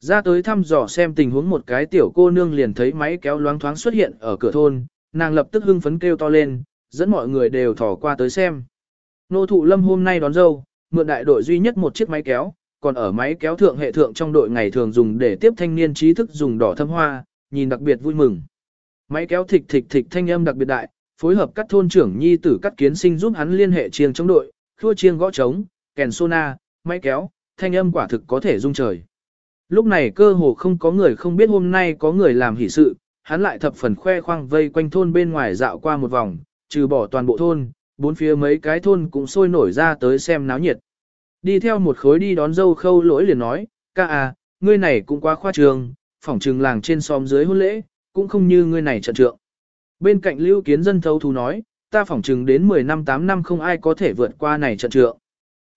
Ra tới thăm dò xem tình huống một cái tiểu cô nương liền thấy máy kéo loáng thoáng xuất hiện ở cửa thôn, nàng lập tức hưng phấn kêu to lên, dẫn mọi người đều thỏ qua tới xem. Nô thụ lâm hôm nay đón dâu, mượn đại đội duy nhất một chiếc máy kéo, còn ở máy kéo thượng hệ thượng trong đội ngày thường dùng để tiếp thanh niên trí thức dùng đỏ thâm hoa, nhìn đặc biệt vui mừng. Máy kéo thịch thịch thịch thanh âm đặc biệt đại, phối hợp các thôn trưởng nhi tử cắt kiến sinh giúp hắn liên hệ chiêng trong đội, thua chiêng gõ trống, kèn sona, máy kéo, thanh âm quả thực có thể rung trời. Lúc này cơ hồ không có người không biết hôm nay có người làm hỷ sự, hắn lại thập phần khoe khoang vây quanh thôn bên ngoài dạo qua một vòng, trừ bỏ toàn bộ thôn, bốn phía mấy cái thôn cũng sôi nổi ra tới xem náo nhiệt. Đi theo một khối đi đón dâu khâu lỗi liền nói, ca à, ngươi này cũng quá khoa trường, phỏng trừng làng trên xóm dưới hôn lễ, cũng không như ngươi này trận trượng. Bên cạnh lưu kiến dân thấu thú nói, ta phỏng chừng đến 10 năm 8 năm không ai có thể vượt qua này trận trượng.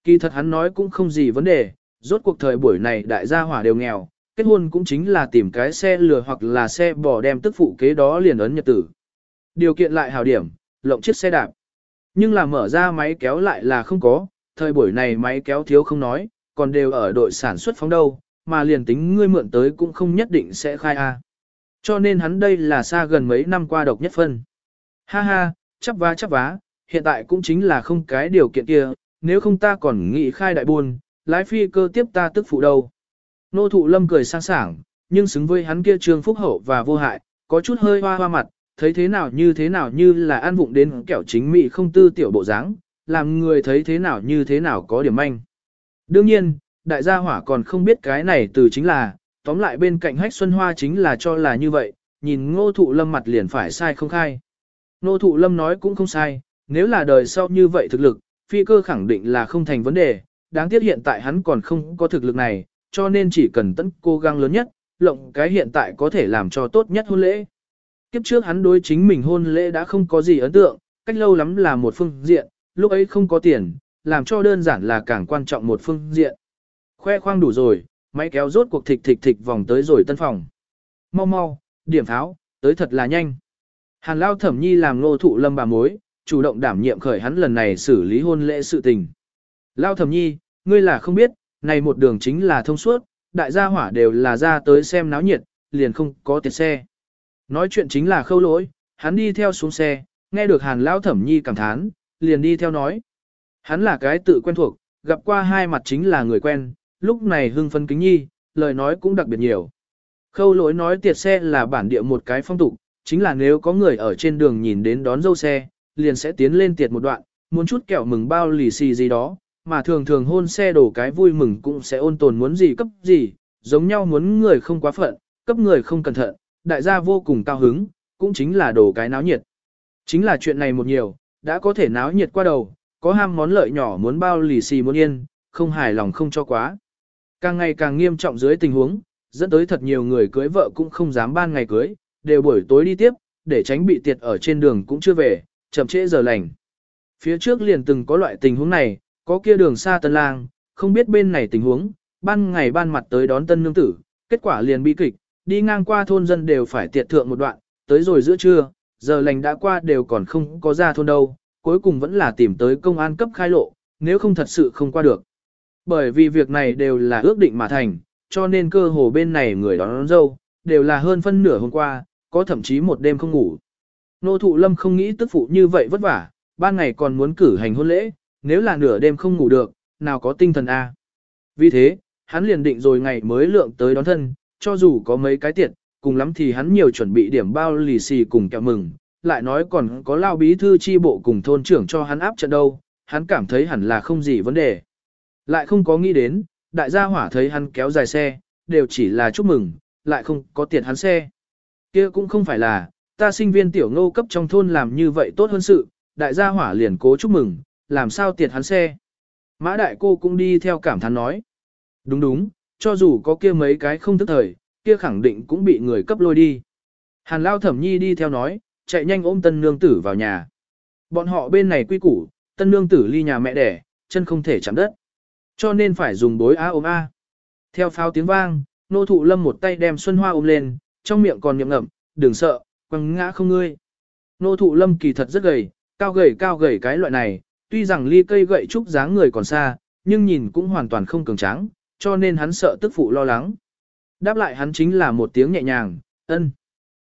Kỳ thật hắn nói cũng không gì vấn đề, rốt cuộc thời buổi này đại gia hỏa đều nghèo, kết hôn cũng chính là tìm cái xe lừa hoặc là xe bò đem tức phụ kế đó liền ấn nhật tử. Điều kiện lại hào điểm, lộng chiếc xe đạp. Nhưng là mở ra máy kéo lại là không có, thời buổi này máy kéo thiếu không nói, còn đều ở đội sản xuất phóng đâu, mà liền tính ngươi mượn tới cũng không nhất định sẽ khai A. Cho nên hắn đây là xa gần mấy năm qua độc nhất phân. Ha ha, chắp vá chắp vá, hiện tại cũng chính là không cái điều kiện kia, nếu không ta còn nghĩ khai đại buôn, lái phi cơ tiếp ta tức phụ đâu. Nô thụ lâm cười sang sảng, nhưng xứng với hắn kia trương phúc hậu và vô hại, có chút hơi hoa hoa mặt, thấy thế nào như thế nào như là an vụng đến kẻo chính mị không tư tiểu bộ dáng, làm người thấy thế nào như thế nào có điểm manh. Đương nhiên, đại gia hỏa còn không biết cái này từ chính là, tóm lại bên cạnh hách xuân hoa chính là cho là như vậy, nhìn ngô thụ lâm mặt liền phải sai không khai. Ngô thụ lâm nói cũng không sai, nếu là đời sau như vậy thực lực, phi cơ khẳng định là không thành vấn đề, đáng tiếc hiện tại hắn còn không có thực lực này, cho nên chỉ cần tận cố gắng lớn nhất, lộng cái hiện tại có thể làm cho tốt nhất hôn lễ. Kiếp trước hắn đối chính mình hôn lễ đã không có gì ấn tượng, cách lâu lắm là một phương diện, lúc ấy không có tiền, làm cho đơn giản là càng quan trọng một phương diện. Khoe khoang đủ rồi, máy kéo rốt cuộc thịch thịch thịch vòng tới rồi tân phòng. Mau mau, điểm pháo, tới thật là nhanh. Hàn lao thẩm nhi làm nô thụ lâm bà mối, chủ động đảm nhiệm khởi hắn lần này xử lý hôn lễ sự tình. Lao thẩm nhi, ngươi là không biết, này một đường chính là thông suốt, đại gia hỏa đều là ra tới xem náo nhiệt, liền không có tiền xe. Nói chuyện chính là khâu lỗi, hắn đi theo xuống xe, nghe được hàn lao thẩm nhi cảm thán, liền đi theo nói. Hắn là cái tự quen thuộc, gặp qua hai mặt chính là người quen, lúc này hưng phân kính nhi, lời nói cũng đặc biệt nhiều. Khâu lỗi nói tiệt xe là bản địa một cái phong tục, chính là nếu có người ở trên đường nhìn đến đón dâu xe, liền sẽ tiến lên tiệt một đoạn, muốn chút kẹo mừng bao lì xì gì đó, mà thường thường hôn xe đổ cái vui mừng cũng sẽ ôn tồn muốn gì cấp gì, giống nhau muốn người không quá phận, cấp người không cẩn thận, đại gia vô cùng cao hứng, cũng chính là đổ cái náo nhiệt. Chính là chuyện này một nhiều, đã có thể náo nhiệt qua đầu, có ham món lợi nhỏ muốn bao lì xì muốn yên, không hài lòng không cho quá. Càng ngày càng nghiêm trọng dưới tình huống, dẫn tới thật nhiều người cưới vợ cũng không dám ban ngày cưới, đều buổi tối đi tiếp, để tránh bị tiệt ở trên đường cũng chưa về, chậm trễ giờ lành. Phía trước liền từng có loại tình huống này, có kia đường xa tân lang, không biết bên này tình huống, ban ngày ban mặt tới đón tân nương tử, kết quả liền bi kịch, đi ngang qua thôn dân đều phải tiệt thượng một đoạn, tới rồi giữa trưa, giờ lành đã qua đều còn không có ra thôn đâu, cuối cùng vẫn là tìm tới công an cấp khai lộ, nếu không thật sự không qua được. Bởi vì việc này đều là ước định mà thành, cho nên cơ hồ bên này người đón, đón dâu, đều là hơn phân nửa hôm qua, có thậm chí một đêm không ngủ. Nô thụ lâm không nghĩ tức phụ như vậy vất vả, ban ngày còn muốn cử hành hôn lễ, nếu là nửa đêm không ngủ được, nào có tinh thần A. Vì thế, hắn liền định rồi ngày mới lượng tới đón thân, cho dù có mấy cái tiện, cùng lắm thì hắn nhiều chuẩn bị điểm bao lì xì cùng kẹo mừng, lại nói còn có lao bí thư chi bộ cùng thôn trưởng cho hắn áp trận đâu, hắn cảm thấy hẳn là không gì vấn đề. Lại không có nghĩ đến, đại gia hỏa thấy hắn kéo dài xe, đều chỉ là chúc mừng, lại không có tiền hắn xe. kia cũng không phải là, ta sinh viên tiểu ngô cấp trong thôn làm như vậy tốt hơn sự, đại gia hỏa liền cố chúc mừng, làm sao tiền hắn xe. Mã đại cô cũng đi theo cảm thán nói. Đúng đúng, cho dù có kia mấy cái không thức thời, kia khẳng định cũng bị người cấp lôi đi. Hàn lao thẩm nhi đi theo nói, chạy nhanh ôm tân nương tử vào nhà. Bọn họ bên này quy củ, tân nương tử ly nhà mẹ đẻ, chân không thể chạm đất. Cho nên phải dùng bối á ôm a. Theo pháo tiếng vang, nô thụ lâm một tay đem Xuân Hoa ôm lên, trong miệng còn nhậm ngậm, đừng sợ, quăng ngã không ngươi. Nô thụ lâm kỳ thật rất gầy, cao gầy cao gầy cái loại này, tuy rằng ly cây gậy trúc dáng người còn xa, nhưng nhìn cũng hoàn toàn không cường tráng, cho nên hắn sợ tức phụ lo lắng. Đáp lại hắn chính là một tiếng nhẹ nhàng, ân.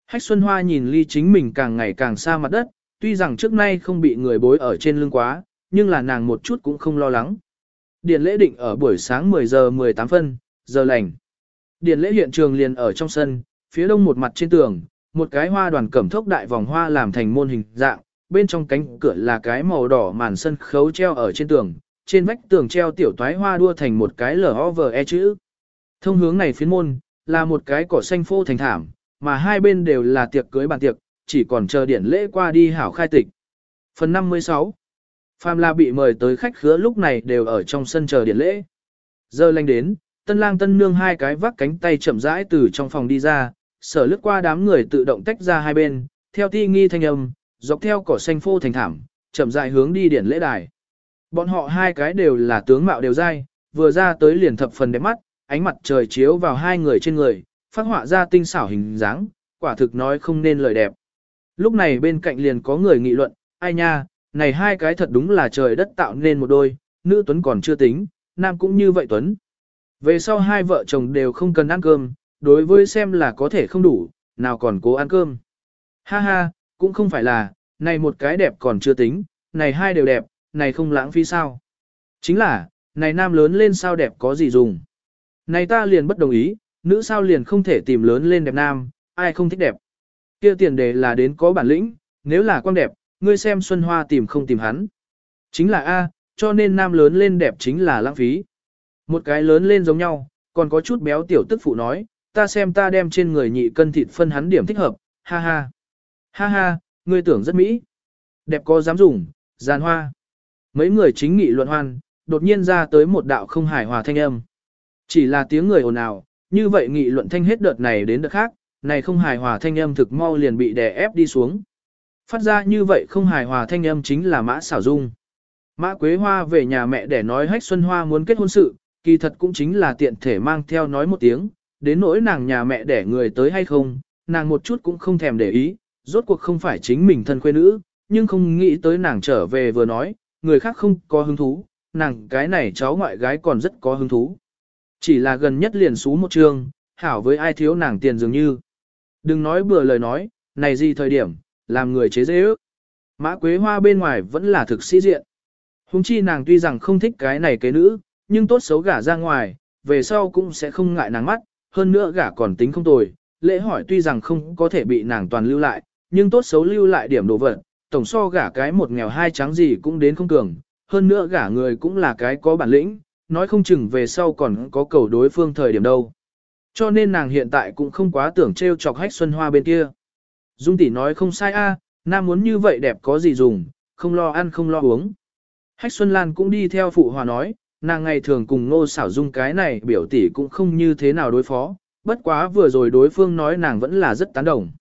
Hách Xuân Hoa nhìn ly chính mình càng ngày càng xa mặt đất, tuy rằng trước nay không bị người bối ở trên lưng quá, nhưng là nàng một chút cũng không lo lắng. Điện lễ định ở buổi sáng 10 giờ 18 phân, giờ lành. Điện lễ hiện trường liền ở trong sân, phía đông một mặt trên tường, một cái hoa đoàn cẩm thốc đại vòng hoa làm thành môn hình dạng, bên trong cánh cửa là cái màu đỏ màn sân khấu treo ở trên tường, trên vách tường treo tiểu toái hoa đua thành một cái L-O-V-E chữ. Thông hướng này phiến môn, là một cái cỏ xanh phô thành thảm, mà hai bên đều là tiệc cưới bàn tiệc, chỉ còn chờ điển lễ qua đi hảo khai tịch. Phần 56 Phàm là bị mời tới khách khứa lúc này đều ở trong sân chờ điện lễ. Giờ lành đến, tân lang tân nương hai cái vác cánh tay chậm rãi từ trong phòng đi ra, sở lướt qua đám người tự động tách ra hai bên, theo ti nghi thanh âm, dọc theo cỏ xanh phô thành thảm, chậm rãi hướng đi điển lễ đài. Bọn họ hai cái đều là tướng mạo đều dai, vừa ra tới liền thập phần đẹp mắt, ánh mặt trời chiếu vào hai người trên người, phát họa ra tinh xảo hình dáng, quả thực nói không nên lời đẹp. Lúc này bên cạnh liền có người nghị luận, ai nha, này hai cái thật đúng là trời đất tạo nên một đôi, nữ tuấn còn chưa tính, nam cũng như vậy tuấn. Về sau hai vợ chồng đều không cần ăn cơm, đối với xem là có thể không đủ, nào còn cố ăn cơm. Ha ha, cũng không phải là, này một cái đẹp còn chưa tính, này hai đều đẹp, này không lãng phí sao. Chính là, này nam lớn lên sao đẹp có gì dùng. Này ta liền bất đồng ý, nữ sao liền không thể tìm lớn lên đẹp nam, ai không thích đẹp. Kia tiền đề là đến có bản lĩnh, nếu là quang đẹp, ngươi xem Xuân Hoa tìm không tìm hắn. Chính là A, cho nên nam lớn lên đẹp chính là lãng phí. Một cái lớn lên giống nhau, còn có chút béo tiểu tức phụ nói, ta xem ta đem trên người nhị cân thịt phân hắn điểm thích hợp, ha ha. Ha ha, ngươi tưởng rất mỹ. Đẹp có dám dùng, giàn hoa. Mấy người chính nghị luận hoan, đột nhiên ra tới một đạo không hài hòa thanh âm. Chỉ là tiếng người ồn ào, như vậy nghị luận thanh hết đợt này đến đợt khác, này không hài hòa thanh âm thực mau liền bị đè ép đi xuống. Phát ra như vậy không hài hòa thanh âm chính là mã xảo dung. Mã Quế Hoa về nhà mẹ để nói Hách Xuân Hoa muốn kết hôn sự, kỳ thật cũng chính là tiện thể mang theo nói một tiếng, đến nỗi nàng nhà mẹ để người tới hay không, nàng một chút cũng không thèm để ý, rốt cuộc không phải chính mình thân quê nữ, nhưng không nghĩ tới nàng trở về vừa nói, người khác không có hứng thú, nàng cái này cháu ngoại gái còn rất có hứng thú. Chỉ là gần nhất liền xú một trường, hảo với ai thiếu nàng tiền dường như. Đừng nói bừa lời nói, này gì thời điểm, làm người chế dễ ước. Mã Quế Hoa bên ngoài vẫn là thực sĩ diện. Hùng chi nàng tuy rằng không thích cái này cái nữ, nhưng tốt xấu gả ra ngoài, về sau cũng sẽ không ngại nàng mắt, hơn nữa gả còn tính không tồi. Lễ hỏi tuy rằng không có thể bị nàng toàn lưu lại, nhưng tốt xấu lưu lại điểm đồ vật, tổng so gả cái một nghèo hai trắng gì cũng đến không cường, hơn nữa gả người cũng là cái có bản lĩnh, nói không chừng về sau còn có cầu đối phương thời điểm đâu. Cho nên nàng hiện tại cũng không quá tưởng trêu chọc hách xuân hoa bên kia. Dung tỷ nói không sai a, nam muốn như vậy đẹp có gì dùng, không lo ăn không lo uống. Hách Xuân Lan cũng đi theo phụ hòa nói, nàng ngày thường cùng ngô xảo dung cái này biểu tỷ cũng không như thế nào đối phó, bất quá vừa rồi đối phương nói nàng vẫn là rất tán đồng.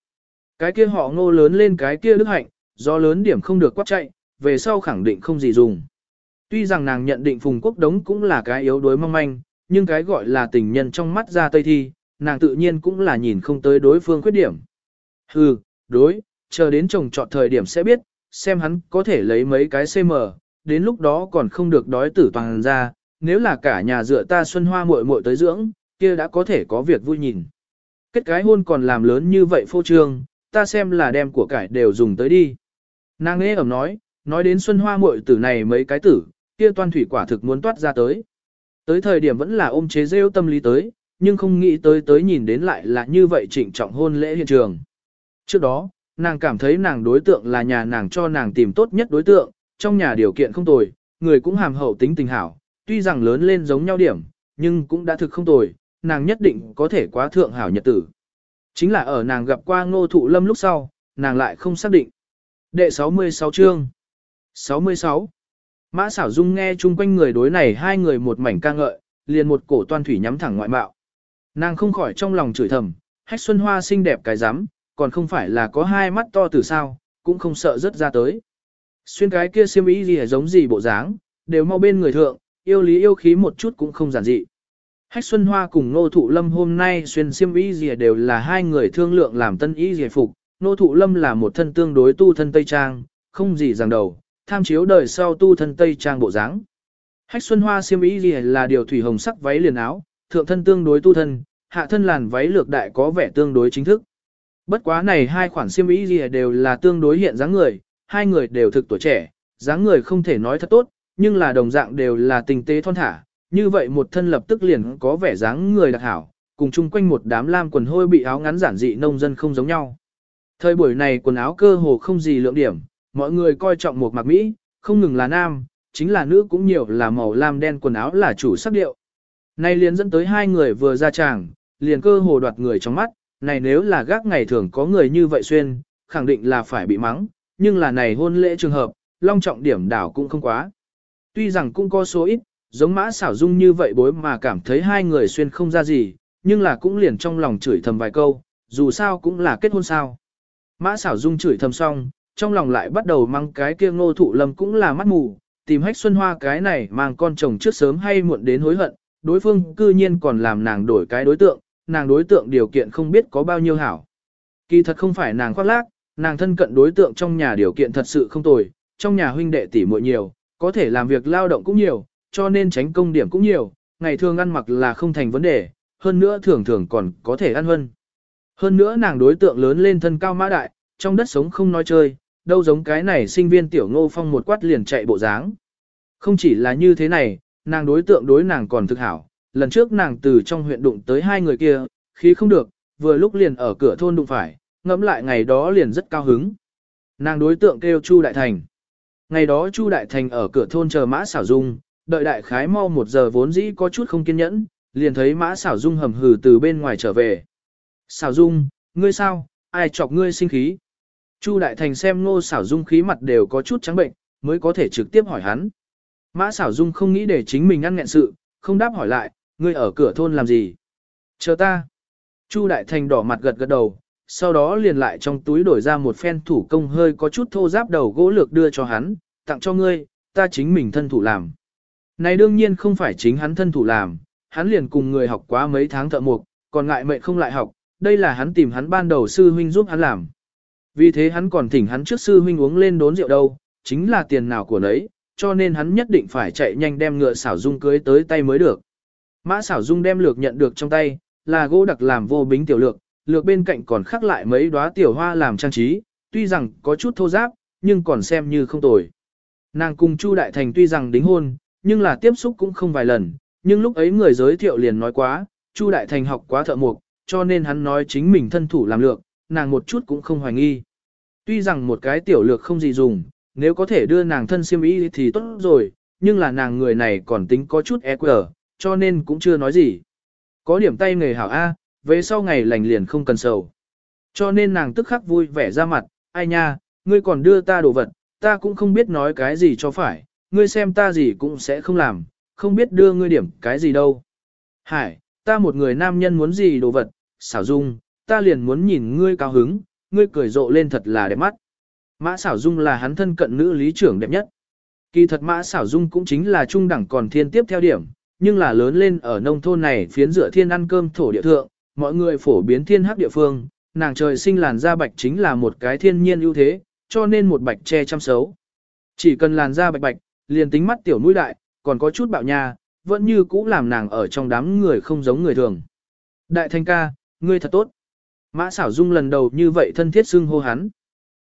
Cái kia họ ngô lớn lên cái kia đức hạnh, do lớn điểm không được quát chạy, về sau khẳng định không gì dùng. Tuy rằng nàng nhận định Phùng Quốc Đống cũng là cái yếu đuối mong manh, nhưng cái gọi là tình nhân trong mắt ra tây thi, nàng tự nhiên cũng là nhìn không tới đối phương khuyết điểm. Hừ, đối, chờ đến chồng chọn thời điểm sẽ biết, xem hắn có thể lấy mấy cái CM, đến lúc đó còn không được đói tử toàn ra, nếu là cả nhà dựa ta xuân hoa muội muội tới dưỡng, kia đã có thể có việc vui nhìn. Kết cái hôn còn làm lớn như vậy phô trương, ta xem là đem của cải đều dùng tới đi. Nàng nghe ẩm nói, nói đến xuân hoa muội tử này mấy cái tử, kia toan thủy quả thực muốn toát ra tới. Tới thời điểm vẫn là ôm chế rêu tâm lý tới, nhưng không nghĩ tới tới nhìn đến lại là như vậy trịnh trọng hôn lễ hiện trường. Trước đó, nàng cảm thấy nàng đối tượng là nhà nàng cho nàng tìm tốt nhất đối tượng, trong nhà điều kiện không tồi, người cũng hàm hậu tính tình hảo, tuy rằng lớn lên giống nhau điểm, nhưng cũng đã thực không tồi, nàng nhất định có thể quá thượng hảo nhật tử. Chính là ở nàng gặp qua ngô thụ lâm lúc sau, nàng lại không xác định. Đệ 66 chương 66 Mã xảo dung nghe chung quanh người đối này hai người một mảnh ca ngợi, liền một cổ toan thủy nhắm thẳng ngoại mạo. Nàng không khỏi trong lòng chửi thầm, hách xuân hoa xinh đẹp cái rắm còn không phải là có hai mắt to từ sao, cũng không sợ rớt ra tới. Xuyên cái kia xiêm y gì giống gì bộ dáng, đều mau bên người thượng, yêu lý yêu khí một chút cũng không giản dị. Hách Xuân Hoa cùng Nô Thụ Lâm hôm nay xuyên xiêm y gì đều là hai người thương lượng làm tân y gì phục. Nô Thụ Lâm là một thân tương đối tu thân Tây Trang, không gì rằng đầu, tham chiếu đời sau tu thân Tây Trang bộ dáng. Hách Xuân Hoa xiêm y gì là điều thủy hồng sắc váy liền áo, thượng thân tương đối tu thân, hạ thân làn váy lược đại có vẻ tương đối chính thức. Bất quá này hai khoản xiêm y gì đều là tương đối hiện dáng người, hai người đều thực tuổi trẻ, dáng người không thể nói thật tốt, nhưng là đồng dạng đều là tình tế thon thả, như vậy một thân lập tức liền có vẻ dáng người đặc hảo, cùng chung quanh một đám lam quần hôi bị áo ngắn giản dị nông dân không giống nhau. Thời buổi này quần áo cơ hồ không gì lượng điểm, mọi người coi trọng một mặc Mỹ, không ngừng là nam, chính là nữ cũng nhiều là màu lam đen quần áo là chủ sắc điệu. nay liền dẫn tới hai người vừa ra tràng, liền cơ hồ đoạt người trong mắt, này nếu là gác ngày thường có người như vậy xuyên, khẳng định là phải bị mắng, nhưng là này hôn lễ trường hợp, long trọng điểm đảo cũng không quá. Tuy rằng cũng có số ít, giống mã xảo dung như vậy bối mà cảm thấy hai người xuyên không ra gì, nhưng là cũng liền trong lòng chửi thầm vài câu, dù sao cũng là kết hôn sao. Mã xảo dung chửi thầm xong, trong lòng lại bắt đầu mang cái kia ngô thụ lâm cũng là mắt mù, tìm hách xuân hoa cái này mang con chồng trước sớm hay muộn đến hối hận, đối phương cư nhiên còn làm nàng đổi cái đối tượng, nàng đối tượng điều kiện không biết có bao nhiêu hảo. Kỳ thật không phải nàng khoác lác, nàng thân cận đối tượng trong nhà điều kiện thật sự không tồi, trong nhà huynh đệ tỷ muội nhiều, có thể làm việc lao động cũng nhiều, cho nên tránh công điểm cũng nhiều, ngày thường ăn mặc là không thành vấn đề, hơn nữa thường thường còn có thể ăn hơn. Hơn nữa nàng đối tượng lớn lên thân cao mã đại, trong đất sống không nói chơi, đâu giống cái này sinh viên tiểu ngô phong một quát liền chạy bộ dáng. Không chỉ là như thế này, nàng đối tượng đối nàng còn thực hảo, lần trước nàng từ trong huyện đụng tới hai người kia, khí không được, vừa lúc liền ở cửa thôn đụng phải, ngẫm lại ngày đó liền rất cao hứng. Nàng đối tượng kêu Chu Đại Thành. Ngày đó Chu Đại Thành ở cửa thôn chờ Mã Xảo Dung, đợi đại khái mau một giờ vốn dĩ có chút không kiên nhẫn, liền thấy Mã Xảo Dung hầm hừ từ bên ngoài trở về. Xảo Dung, ngươi sao, ai chọc ngươi sinh khí? Chu Đại Thành xem ngô Xảo Dung khí mặt đều có chút trắng bệnh, mới có thể trực tiếp hỏi hắn. Mã Xảo Dung không nghĩ để chính mình ăn nghẹn sự, không đáp hỏi lại, ngươi ở cửa thôn làm gì? Chờ ta. Chu Đại Thành đỏ mặt gật gật đầu, sau đó liền lại trong túi đổi ra một phen thủ công hơi có chút thô giáp đầu gỗ lược đưa cho hắn, tặng cho ngươi, ta chính mình thân thủ làm. Này đương nhiên không phải chính hắn thân thủ làm, hắn liền cùng người học quá mấy tháng thợ mộc, còn ngại mệnh không lại học, đây là hắn tìm hắn ban đầu sư huynh giúp hắn làm. Vì thế hắn còn thỉnh hắn trước sư huynh uống lên đốn rượu đâu, chính là tiền nào của nấy, cho nên hắn nhất định phải chạy nhanh đem ngựa xảo dung cưới tới tay mới được. Mã xảo dung đem lược nhận được trong tay, là gỗ đặc làm vô bính tiểu lược, lược bên cạnh còn khắc lại mấy đóa tiểu hoa làm trang trí, tuy rằng có chút thô giáp, nhưng còn xem như không tồi. Nàng cùng Chu Đại Thành tuy rằng đính hôn, nhưng là tiếp xúc cũng không vài lần, nhưng lúc ấy người giới thiệu liền nói quá, Chu Đại Thành học quá thợ mộc, cho nên hắn nói chính mình thân thủ làm lược, nàng một chút cũng không hoài nghi. Tuy rằng một cái tiểu lược không gì dùng, nếu có thể đưa nàng thân siêm ý thì tốt rồi, nhưng là nàng người này còn tính có chút e quờ, cho nên cũng chưa nói gì. Có điểm tay nghề hảo A, về sau ngày lành liền không cần sầu. Cho nên nàng tức khắc vui vẻ ra mặt, ai nha, ngươi còn đưa ta đồ vật, ta cũng không biết nói cái gì cho phải, ngươi xem ta gì cũng sẽ không làm, không biết đưa ngươi điểm cái gì đâu. Hải, ta một người nam nhân muốn gì đồ vật, xảo dung, ta liền muốn nhìn ngươi cao hứng, ngươi cười rộ lên thật là đẹp mắt. Mã xảo dung là hắn thân cận nữ lý trưởng đẹp nhất. Kỳ thật mã xảo dung cũng chính là trung đẳng còn thiên tiếp theo điểm, nhưng là lớn lên ở nông thôn này phiến dựa thiên ăn cơm thổ địa thượng, mọi người phổ biến thiên hắc địa phương, nàng trời sinh làn da bạch chính là một cái thiên nhiên ưu thế, cho nên một bạch che chăm xấu. Chỉ cần làn da bạch bạch, liền tính mắt tiểu mũi đại, còn có chút bạo nha, vẫn như cũ làm nàng ở trong đám người không giống người thường. Đại thanh ca, ngươi thật tốt. Mã xảo dung lần đầu như vậy thân thiết xưng hô hắn.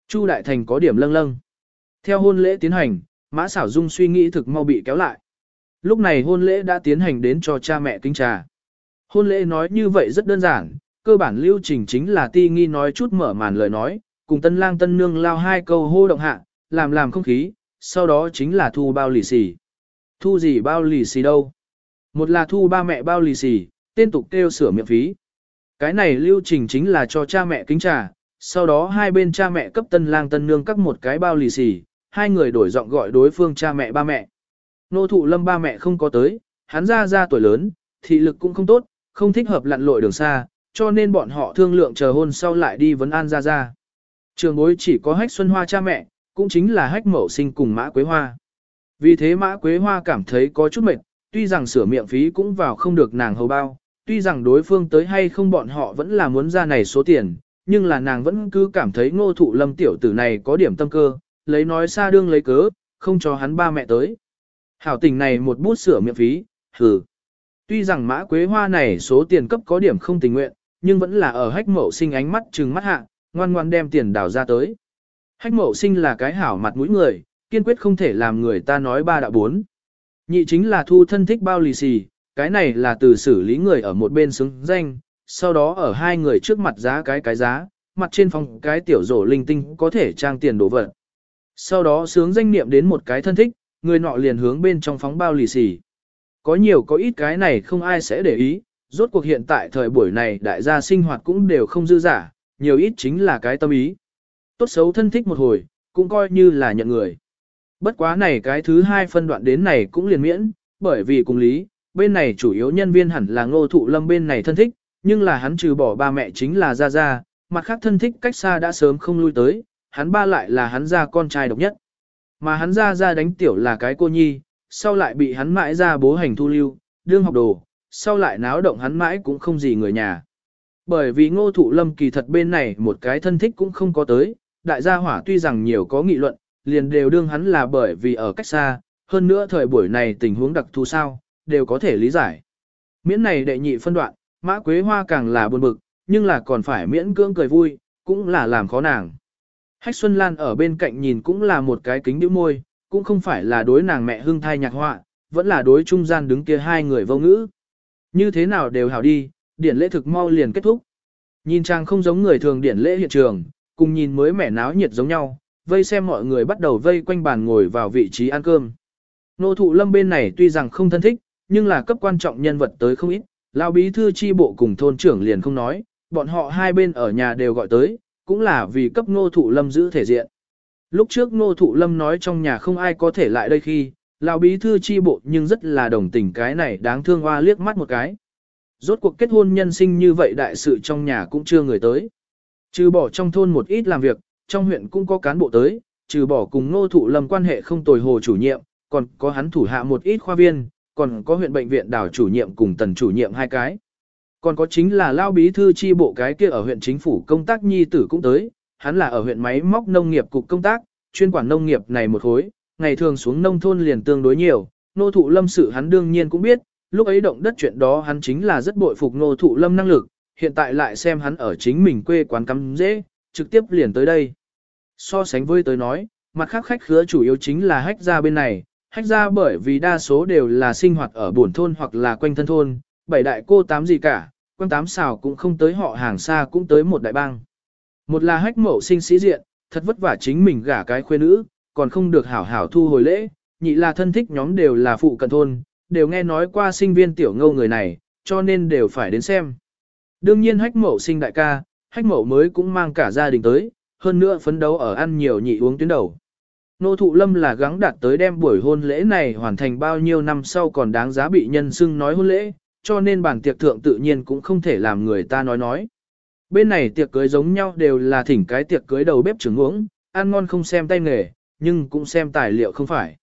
Chu đại thành có điểm lâng lâng. Theo hôn lễ tiến hành, mã xảo dung suy nghĩ thực mau bị kéo lại. Lúc này hôn lễ đã tiến hành đến cho cha mẹ kính trà. Hôn lễ nói như vậy rất đơn giản, cơ bản lưu trình chính là ti nghi nói chút mở màn lời nói, cùng tân lang tân nương lao hai câu hô động hạ, làm làm không khí, sau đó chính là thu bao lì xì. Thu gì bao lì xì đâu? Một là thu ba mẹ bao lì xì, tên tục kêu sửa miệng phí. Cái này lưu trình chính là cho cha mẹ kính trà, sau đó hai bên cha mẹ cấp tân lang tân nương các một cái bao lì xì, hai người đổi giọng gọi đối phương cha mẹ ba mẹ. Nô thụ lâm ba mẹ không có tới, hắn ra ra tuổi lớn, thị lực cũng không tốt, không thích hợp lặn lội đường xa, cho nên bọn họ thương lượng chờ hôn sau lại đi vấn an ra ra. Trường bối chỉ có hách xuân hoa cha mẹ, cũng chính là hách mậu sinh cùng mã quế hoa. Vì thế mã quế hoa cảm thấy có chút mệt, tuy rằng sửa miệng phí cũng vào không được nàng hầu bao, tuy rằng đối phương tới hay không bọn họ vẫn là muốn ra này số tiền, nhưng là nàng vẫn cứ cảm thấy ngô thụ lâm tiểu tử này có điểm tâm cơ, lấy nói xa đương lấy cớ, không cho hắn ba mẹ tới. Hảo tình này một bút sửa miệng phí, hừ. Tuy rằng mã quế hoa này số tiền cấp có điểm không tình nguyện, nhưng vẫn là ở hách mậu sinh ánh mắt trừng mắt hạ, ngoan ngoan đem tiền đào ra tới. Hách mậu sinh là cái hảo mặt mũi người, kiên quyết không thể làm người ta nói ba đạo bốn. Nhị chính là thu thân thích bao lì xì, cái này là từ xử lý người ở một bên xứng danh, sau đó ở hai người trước mặt giá cái cái giá, mặt trên phòng cái tiểu rổ linh tinh có thể trang tiền đồ vật. Sau đó sướng danh niệm đến một cái thân thích, người nọ liền hướng bên trong phóng bao lì xì. Có nhiều có ít cái này không ai sẽ để ý, rốt cuộc hiện tại thời buổi này đại gia sinh hoạt cũng đều không dư giả, nhiều ít chính là cái tâm ý. Tốt xấu thân thích một hồi, cũng coi như là nhận người. Bất quá này cái thứ hai phân đoạn đến này cũng liền miễn, bởi vì cùng lý, bên này chủ yếu nhân viên hẳn là ngô thụ lâm bên này thân thích, nhưng là hắn trừ bỏ ba mẹ chính là Gia Gia, mặt khác thân thích cách xa đã sớm không lui tới, hắn ba lại là hắn ra con trai độc nhất. Mà hắn ra ra đánh tiểu là cái cô nhi, sau lại bị hắn mãi ra bố hành thu lưu, đương học đồ, sau lại náo động hắn mãi cũng không gì người nhà. Bởi vì ngô thụ lâm kỳ thật bên này một cái thân thích cũng không có tới, đại gia hỏa tuy rằng nhiều có nghị luận, liền đều đương hắn là bởi vì ở cách xa, hơn nữa thời buổi này tình huống đặc thù sao, đều có thể lý giải. Miễn này đệ nhị phân đoạn, mã quế hoa càng là buồn bực, nhưng là còn phải miễn cưỡng cười vui, cũng là làm khó nàng. Hách Xuân Lan ở bên cạnh nhìn cũng là một cái kính đĩu môi, cũng không phải là đối nàng mẹ hương thai nhạc họa, vẫn là đối trung gian đứng kia hai người vô ngữ. Như thế nào đều hảo đi, điển lễ thực mau liền kết thúc. Nhìn trang không giống người thường điển lễ hiện trường, cùng nhìn mới mẻ náo nhiệt giống nhau, vây xem mọi người bắt đầu vây quanh bàn ngồi vào vị trí ăn cơm. Nô thụ lâm bên này tuy rằng không thân thích, nhưng là cấp quan trọng nhân vật tới không ít, lão bí thư chi bộ cùng thôn trưởng liền không nói, bọn họ hai bên ở nhà đều gọi tới, cũng là vì cấp ngô thụ lâm giữ thể diện. Lúc trước ngô thụ lâm nói trong nhà không ai có thể lại đây khi, lão bí thư chi bộ nhưng rất là đồng tình cái này đáng thương hoa liếc mắt một cái. Rốt cuộc kết hôn nhân sinh như vậy đại sự trong nhà cũng chưa người tới. Trừ bỏ trong thôn một ít làm việc, trong huyện cũng có cán bộ tới, trừ bỏ cùng ngô thụ lâm quan hệ không tồi hồ chủ nhiệm, còn có hắn thủ hạ một ít khoa viên, còn có huyện bệnh viện đảo chủ nhiệm cùng tần chủ nhiệm hai cái. Còn có chính là lao bí thư chi bộ cái kia ở huyện chính phủ công tác nhi tử cũng tới, hắn là ở huyện máy móc nông nghiệp cục công tác, chuyên quản nông nghiệp này một khối, ngày thường xuống nông thôn liền tương đối nhiều, nô thụ lâm sự hắn đương nhiên cũng biết, lúc ấy động đất chuyện đó hắn chính là rất bội phục nô thụ lâm năng lực, hiện tại lại xem hắn ở chính mình quê quán cắm dễ, trực tiếp liền tới đây. So sánh với tới nói, mặt khác khách khứa chủ yếu chính là hách ra bên này, hách ra bởi vì đa số đều là sinh hoạt ở buồn thôn hoặc là quanh thân thôn, bảy đại cô tám gì cả, quan tám xào cũng không tới họ hàng xa cũng tới một đại bang. Một là hách mẫu sinh sĩ diện, thật vất vả chính mình gả cái khuê nữ, còn không được hảo hảo thu hồi lễ, nhị là thân thích nhóm đều là phụ cận thôn, đều nghe nói qua sinh viên tiểu ngâu người này, cho nên đều phải đến xem. Đương nhiên hách mẫu sinh đại ca, hách mẫu mới cũng mang cả gia đình tới, hơn nữa phấn đấu ở ăn nhiều nhị uống tuyến đầu. Nô thụ lâm là gắng đạt tới đem buổi hôn lễ này hoàn thành bao nhiêu năm sau còn đáng giá bị nhân xưng nói hôn lễ, cho nên bản tiệc thượng tự nhiên cũng không thể làm người ta nói nói. Bên này tiệc cưới giống nhau đều là thỉnh cái tiệc cưới đầu bếp trưởng uống, ăn ngon không xem tay nghề, nhưng cũng xem tài liệu không phải.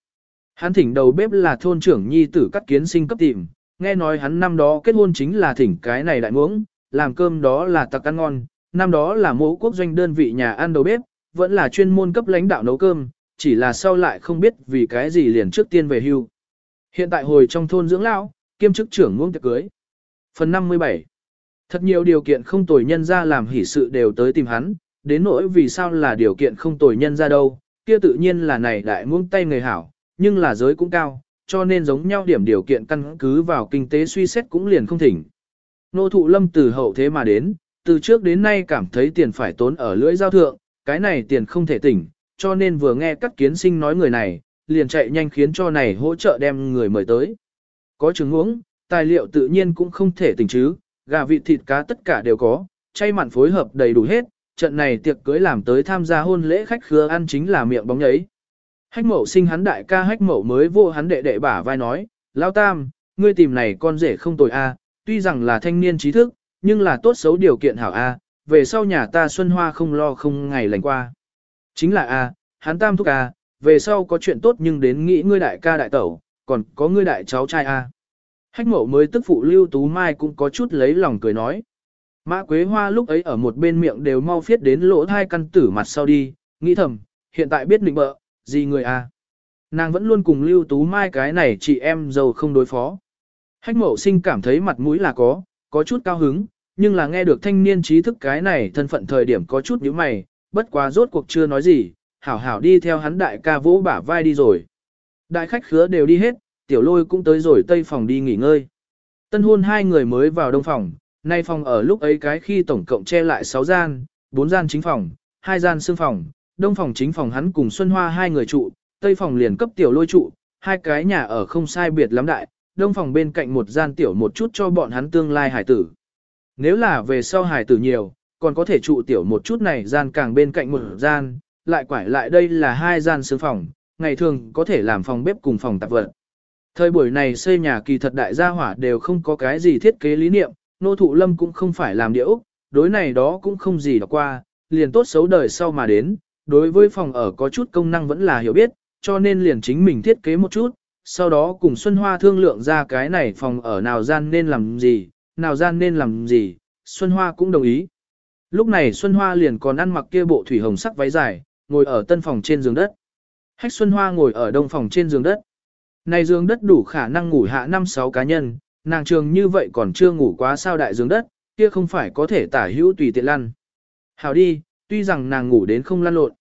Hắn thỉnh đầu bếp là thôn trưởng nhi tử cắt kiến sinh cấp tìm, nghe nói hắn năm đó kết hôn chính là thỉnh cái này đại uống, làm cơm đó là tặc ăn ngon, năm đó là mẫu quốc doanh đơn vị nhà ăn đầu bếp, vẫn là chuyên môn cấp lãnh đạo nấu cơm, chỉ là sau lại không biết vì cái gì liền trước tiên về hưu. Hiện tại hồi trong thôn dưỡng lão, kiêm chức trưởng ngưỡng tiệc cưới. Phần 57 Thật nhiều điều kiện không tồi nhân ra làm hỷ sự đều tới tìm hắn, đến nỗi vì sao là điều kiện không tồi nhân ra đâu, kia tự nhiên là này đại muông tay người hảo, nhưng là giới cũng cao, cho nên giống nhau điểm điều kiện căn cứ vào kinh tế suy xét cũng liền không thỉnh. Nô thụ lâm từ hậu thế mà đến, từ trước đến nay cảm thấy tiền phải tốn ở lưỡi giao thượng, cái này tiền không thể tỉnh, cho nên vừa nghe các kiến sinh nói người này, liền chạy nhanh khiến cho này hỗ trợ đem người mời tới. Có trứng uống, tài liệu tự nhiên cũng không thể tỉnh chứ, gà vịt thịt cá tất cả đều có, chay mặn phối hợp đầy đủ hết, trận này tiệc cưới làm tới tham gia hôn lễ khách khứa ăn chính là miệng bóng ấy. Hách mậu sinh hắn đại ca hách mậu mới vô hắn đệ đệ bả vai nói, Lao Tam, ngươi tìm này con rể không tồi a, tuy rằng là thanh niên trí thức, nhưng là tốt xấu điều kiện hảo a, về sau nhà ta xuân hoa không lo không ngày lành qua. Chính là a, hắn Tam thúc a, về sau có chuyện tốt nhưng đến nghĩ ngươi đại ca đại tẩu, còn có ngươi đại cháu trai a. Hách mậu mới tức phụ Lưu Tú Mai cũng có chút lấy lòng cười nói. Mã Quế Hoa lúc ấy ở một bên miệng đều mau phiết đến lỗ hai căn tử mặt sau đi, nghĩ thầm, hiện tại biết định bợ, gì người à? Nàng vẫn luôn cùng Lưu Tú Mai cái này chị em giàu không đối phó. Hách mậu sinh cảm thấy mặt mũi là có, có chút cao hứng, nhưng là nghe được thanh niên trí thức cái này thân phận thời điểm có chút nhíu mày, bất quá rốt cuộc chưa nói gì, hảo hảo đi theo hắn đại ca vỗ bả vai đi rồi. Đại khách khứa đều đi hết, tiểu lôi cũng tới rồi tây phòng đi nghỉ ngơi. Tân hôn hai người mới vào đông phòng, nay phòng ở lúc ấy cái khi tổng cộng che lại 6 gian, 4 gian chính phòng, 2 gian xương phòng, đông phòng chính phòng hắn cùng Xuân Hoa hai người trụ, tây phòng liền cấp tiểu lôi trụ, hai cái nhà ở không sai biệt lắm đại, đông phòng bên cạnh một gian tiểu một chút cho bọn hắn tương lai hải tử. Nếu là về sau hải tử nhiều, còn có thể trụ tiểu một chút này gian càng bên cạnh một gian, lại quải lại đây là hai gian xương phòng, ngày thường có thể làm phòng bếp cùng phòng tạp vật. Thời buổi này xây nhà kỳ thật đại gia hỏa đều không có cái gì thiết kế lý niệm, nô thụ lâm cũng không phải làm điệu, đối này đó cũng không gì đọc qua, liền tốt xấu đời sau mà đến, đối với phòng ở có chút công năng vẫn là hiểu biết, cho nên liền chính mình thiết kế một chút, sau đó cùng Xuân Hoa thương lượng ra cái này phòng ở nào gian nên làm gì, nào gian nên làm gì, Xuân Hoa cũng đồng ý. Lúc này Xuân Hoa liền còn ăn mặc kia bộ thủy hồng sắc váy dài, ngồi ở tân phòng trên giường đất. Hách Xuân Hoa ngồi ở đông phòng trên giường đất. Này giường đất đủ khả năng ngủ hạ 5-6 cá nhân, nàng trường như vậy còn chưa ngủ quá sao đại giường đất, kia không phải có thể tả hữu tùy tiện lăn. Hào đi, tuy rằng nàng ngủ đến không lăn lộn.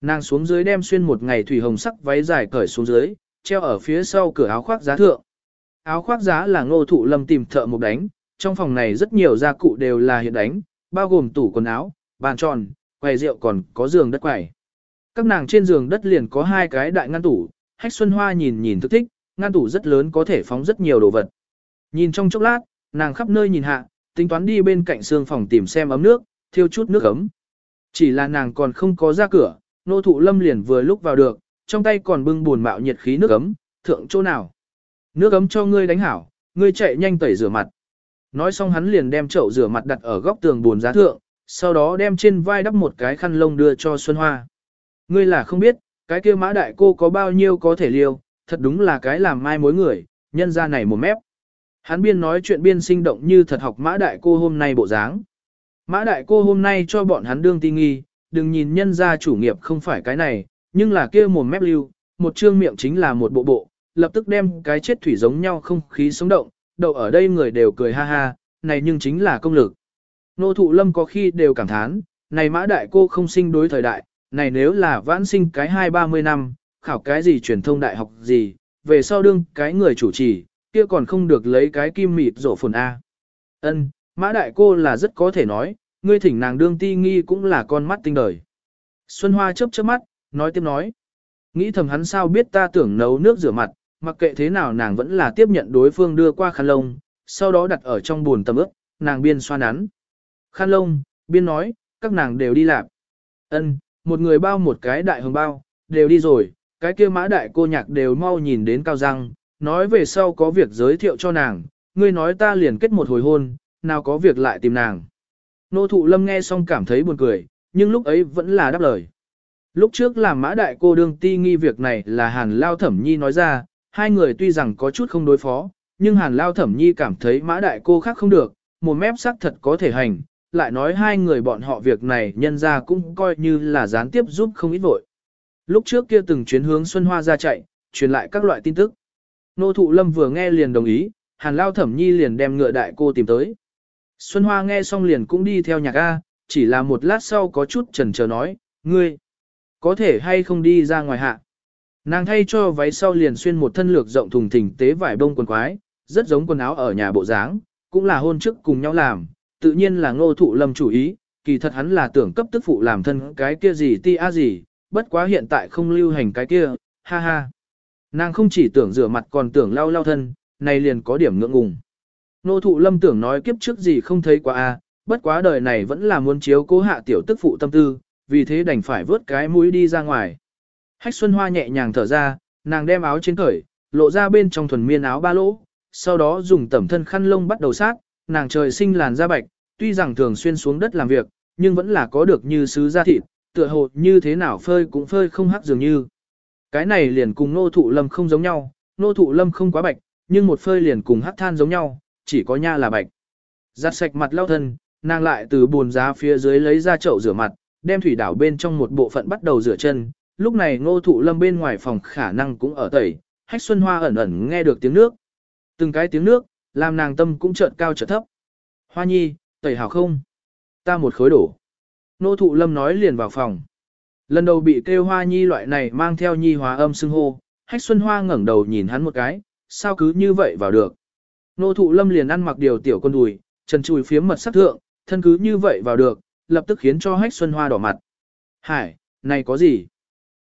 Nàng xuống dưới đem xuyên một ngày thủy hồng sắc váy dài cởi xuống dưới, treo ở phía sau cửa áo khoác giá thượng. Áo khoác giá là ngô thụ lâm tìm thợ một đánh, trong phòng này rất nhiều gia cụ đều là hiện đánh, bao gồm tủ quần áo, bàn tròn, quầy rượu còn có giường đất quầy. Các nàng trên giường đất liền có hai cái đại ngăn tủ, hách xuân hoa nhìn nhìn thức thích, ngăn tủ rất lớn có thể phóng rất nhiều đồ vật. Nhìn trong chốc lát, nàng khắp nơi nhìn hạ, tính toán đi bên cạnh xương phòng tìm xem ấm nước, thiêu chút nước ấm. Chỉ là nàng còn không có ra cửa, nô thụ lâm liền vừa lúc vào được, trong tay còn bưng buồn mạo nhiệt khí nước ấm, thượng chỗ nào. Nước ấm cho ngươi đánh hảo, ngươi chạy nhanh tẩy rửa mặt. Nói xong hắn liền đem chậu rửa mặt đặt ở góc tường buồn giá thượng, sau đó đem trên vai đắp một cái khăn lông đưa cho Xuân Hoa. Ngươi là không biết, cái kia mã đại cô có bao nhiêu có thể liêu, thật đúng là cái làm mai mối người, nhân ra này một mép. Hắn biên nói chuyện biên sinh động như thật học mã đại cô hôm nay bộ dáng. Mã đại cô hôm nay cho bọn hắn đương ti nghi, đừng nhìn nhân ra chủ nghiệp không phải cái này, nhưng là kia một mép lưu, một trương miệng chính là một bộ bộ, lập tức đem cái chết thủy giống nhau không khí sống động, đậu ở đây người đều cười ha ha, này nhưng chính là công lực. Nô thụ lâm có khi đều cảm thán, này mã đại cô không sinh đối thời đại, này nếu là vãn sinh cái hai ba mươi năm, khảo cái gì truyền thông đại học gì, về sau đương cái người chủ trì, kia còn không được lấy cái kim mịt rổ phồn A. Ân, mã đại cô là rất có thể nói, ngươi thỉnh nàng đương ti nghi cũng là con mắt tinh đời. Xuân Hoa chớp chớp mắt, nói tiếp nói. Nghĩ thầm hắn sao biết ta tưởng nấu nước rửa mặt, mặc kệ thế nào nàng vẫn là tiếp nhận đối phương đưa qua khăn lông, sau đó đặt ở trong buồn tầm ướp, nàng biên xoa nắn. Khăn lông, biên nói, các nàng đều đi làm. Ân, một người bao một cái đại hồng bao, đều đi rồi, cái kia mã đại cô nhạc đều mau nhìn đến cao răng, nói về sau có việc giới thiệu cho nàng, ngươi nói ta liền kết một hồi hôn, nào có việc lại tìm nàng. Nô thụ lâm nghe xong cảm thấy buồn cười, nhưng lúc ấy vẫn là đáp lời. Lúc trước làm mã đại cô đương ti nghi việc này là hàn lao thẩm nhi nói ra, hai người tuy rằng có chút không đối phó, nhưng hàn lao thẩm nhi cảm thấy mã đại cô khác không được, một mép sắc thật có thể hành, lại nói hai người bọn họ việc này nhân ra cũng coi như là gián tiếp giúp không ít vội. Lúc trước kia từng chuyến hướng Xuân Hoa ra chạy, truyền lại các loại tin tức. Nô thụ lâm vừa nghe liền đồng ý, hàn lao thẩm nhi liền đem ngựa đại cô tìm tới. Xuân Hoa nghe xong liền cũng đi theo nhạc A, chỉ là một lát sau có chút chần chờ nói, ngươi, có thể hay không đi ra ngoài hạ. Nàng thay cho váy sau liền xuyên một thân lược rộng thùng thình tế vải bông quần quái, rất giống quần áo ở nhà bộ dáng, cũng là hôn trước cùng nhau làm, tự nhiên là ngô thụ lâm chủ ý, kỳ thật hắn là tưởng cấp tức phụ làm thân cái kia gì ti a gì, bất quá hiện tại không lưu hành cái kia, ha ha. Nàng không chỉ tưởng rửa mặt còn tưởng lau lau thân, này liền có điểm ngượng ngùng. Ngô thụ lâm tưởng nói kiếp trước gì không thấy quá a, bất quá đời này vẫn là muốn chiếu cố hạ tiểu tức phụ tâm tư, vì thế đành phải vớt cái mũi đi ra ngoài. Hách Xuân Hoa nhẹ nhàng thở ra, nàng đem áo trên cởi, lộ ra bên trong thuần miên áo ba lỗ, sau đó dùng tẩm thân khăn lông bắt đầu sát, nàng trời sinh làn da bạch, tuy rằng thường xuyên xuống đất làm việc, nhưng vẫn là có được như sứ da thịt, tựa hồ như thế nào phơi cũng phơi không hắc dường như. Cái này liền cùng nô thụ lâm không giống nhau, nô thụ lâm không quá bạch, nhưng một phơi liền cùng hắc than giống nhau, chỉ có nha là bạch. Giặt sạch mặt lau thân, nàng lại từ bồn giá phía dưới lấy ra chậu rửa mặt, đem thủy đảo bên trong một bộ phận bắt đầu rửa chân. Lúc này ngô thụ lâm bên ngoài phòng khả năng cũng ở tẩy, hách xuân hoa ẩn ẩn nghe được tiếng nước. Từng cái tiếng nước, làm nàng tâm cũng chợt cao chợt thấp. Hoa nhi, tẩy hảo không? Ta một khối đổ. Nô thụ lâm nói liền vào phòng. Lần đầu bị kêu hoa nhi loại này mang theo nhi hóa âm xưng hô, hách xuân hoa ngẩng đầu nhìn hắn một cái, sao cứ như vậy vào được. Nô thụ lâm liền ăn mặc điều tiểu con đùi, trần chùi phiếm mật sắc thượng, thân cứ như vậy vào được, lập tức khiến cho hách xuân hoa đỏ mặt. Hải, này có gì?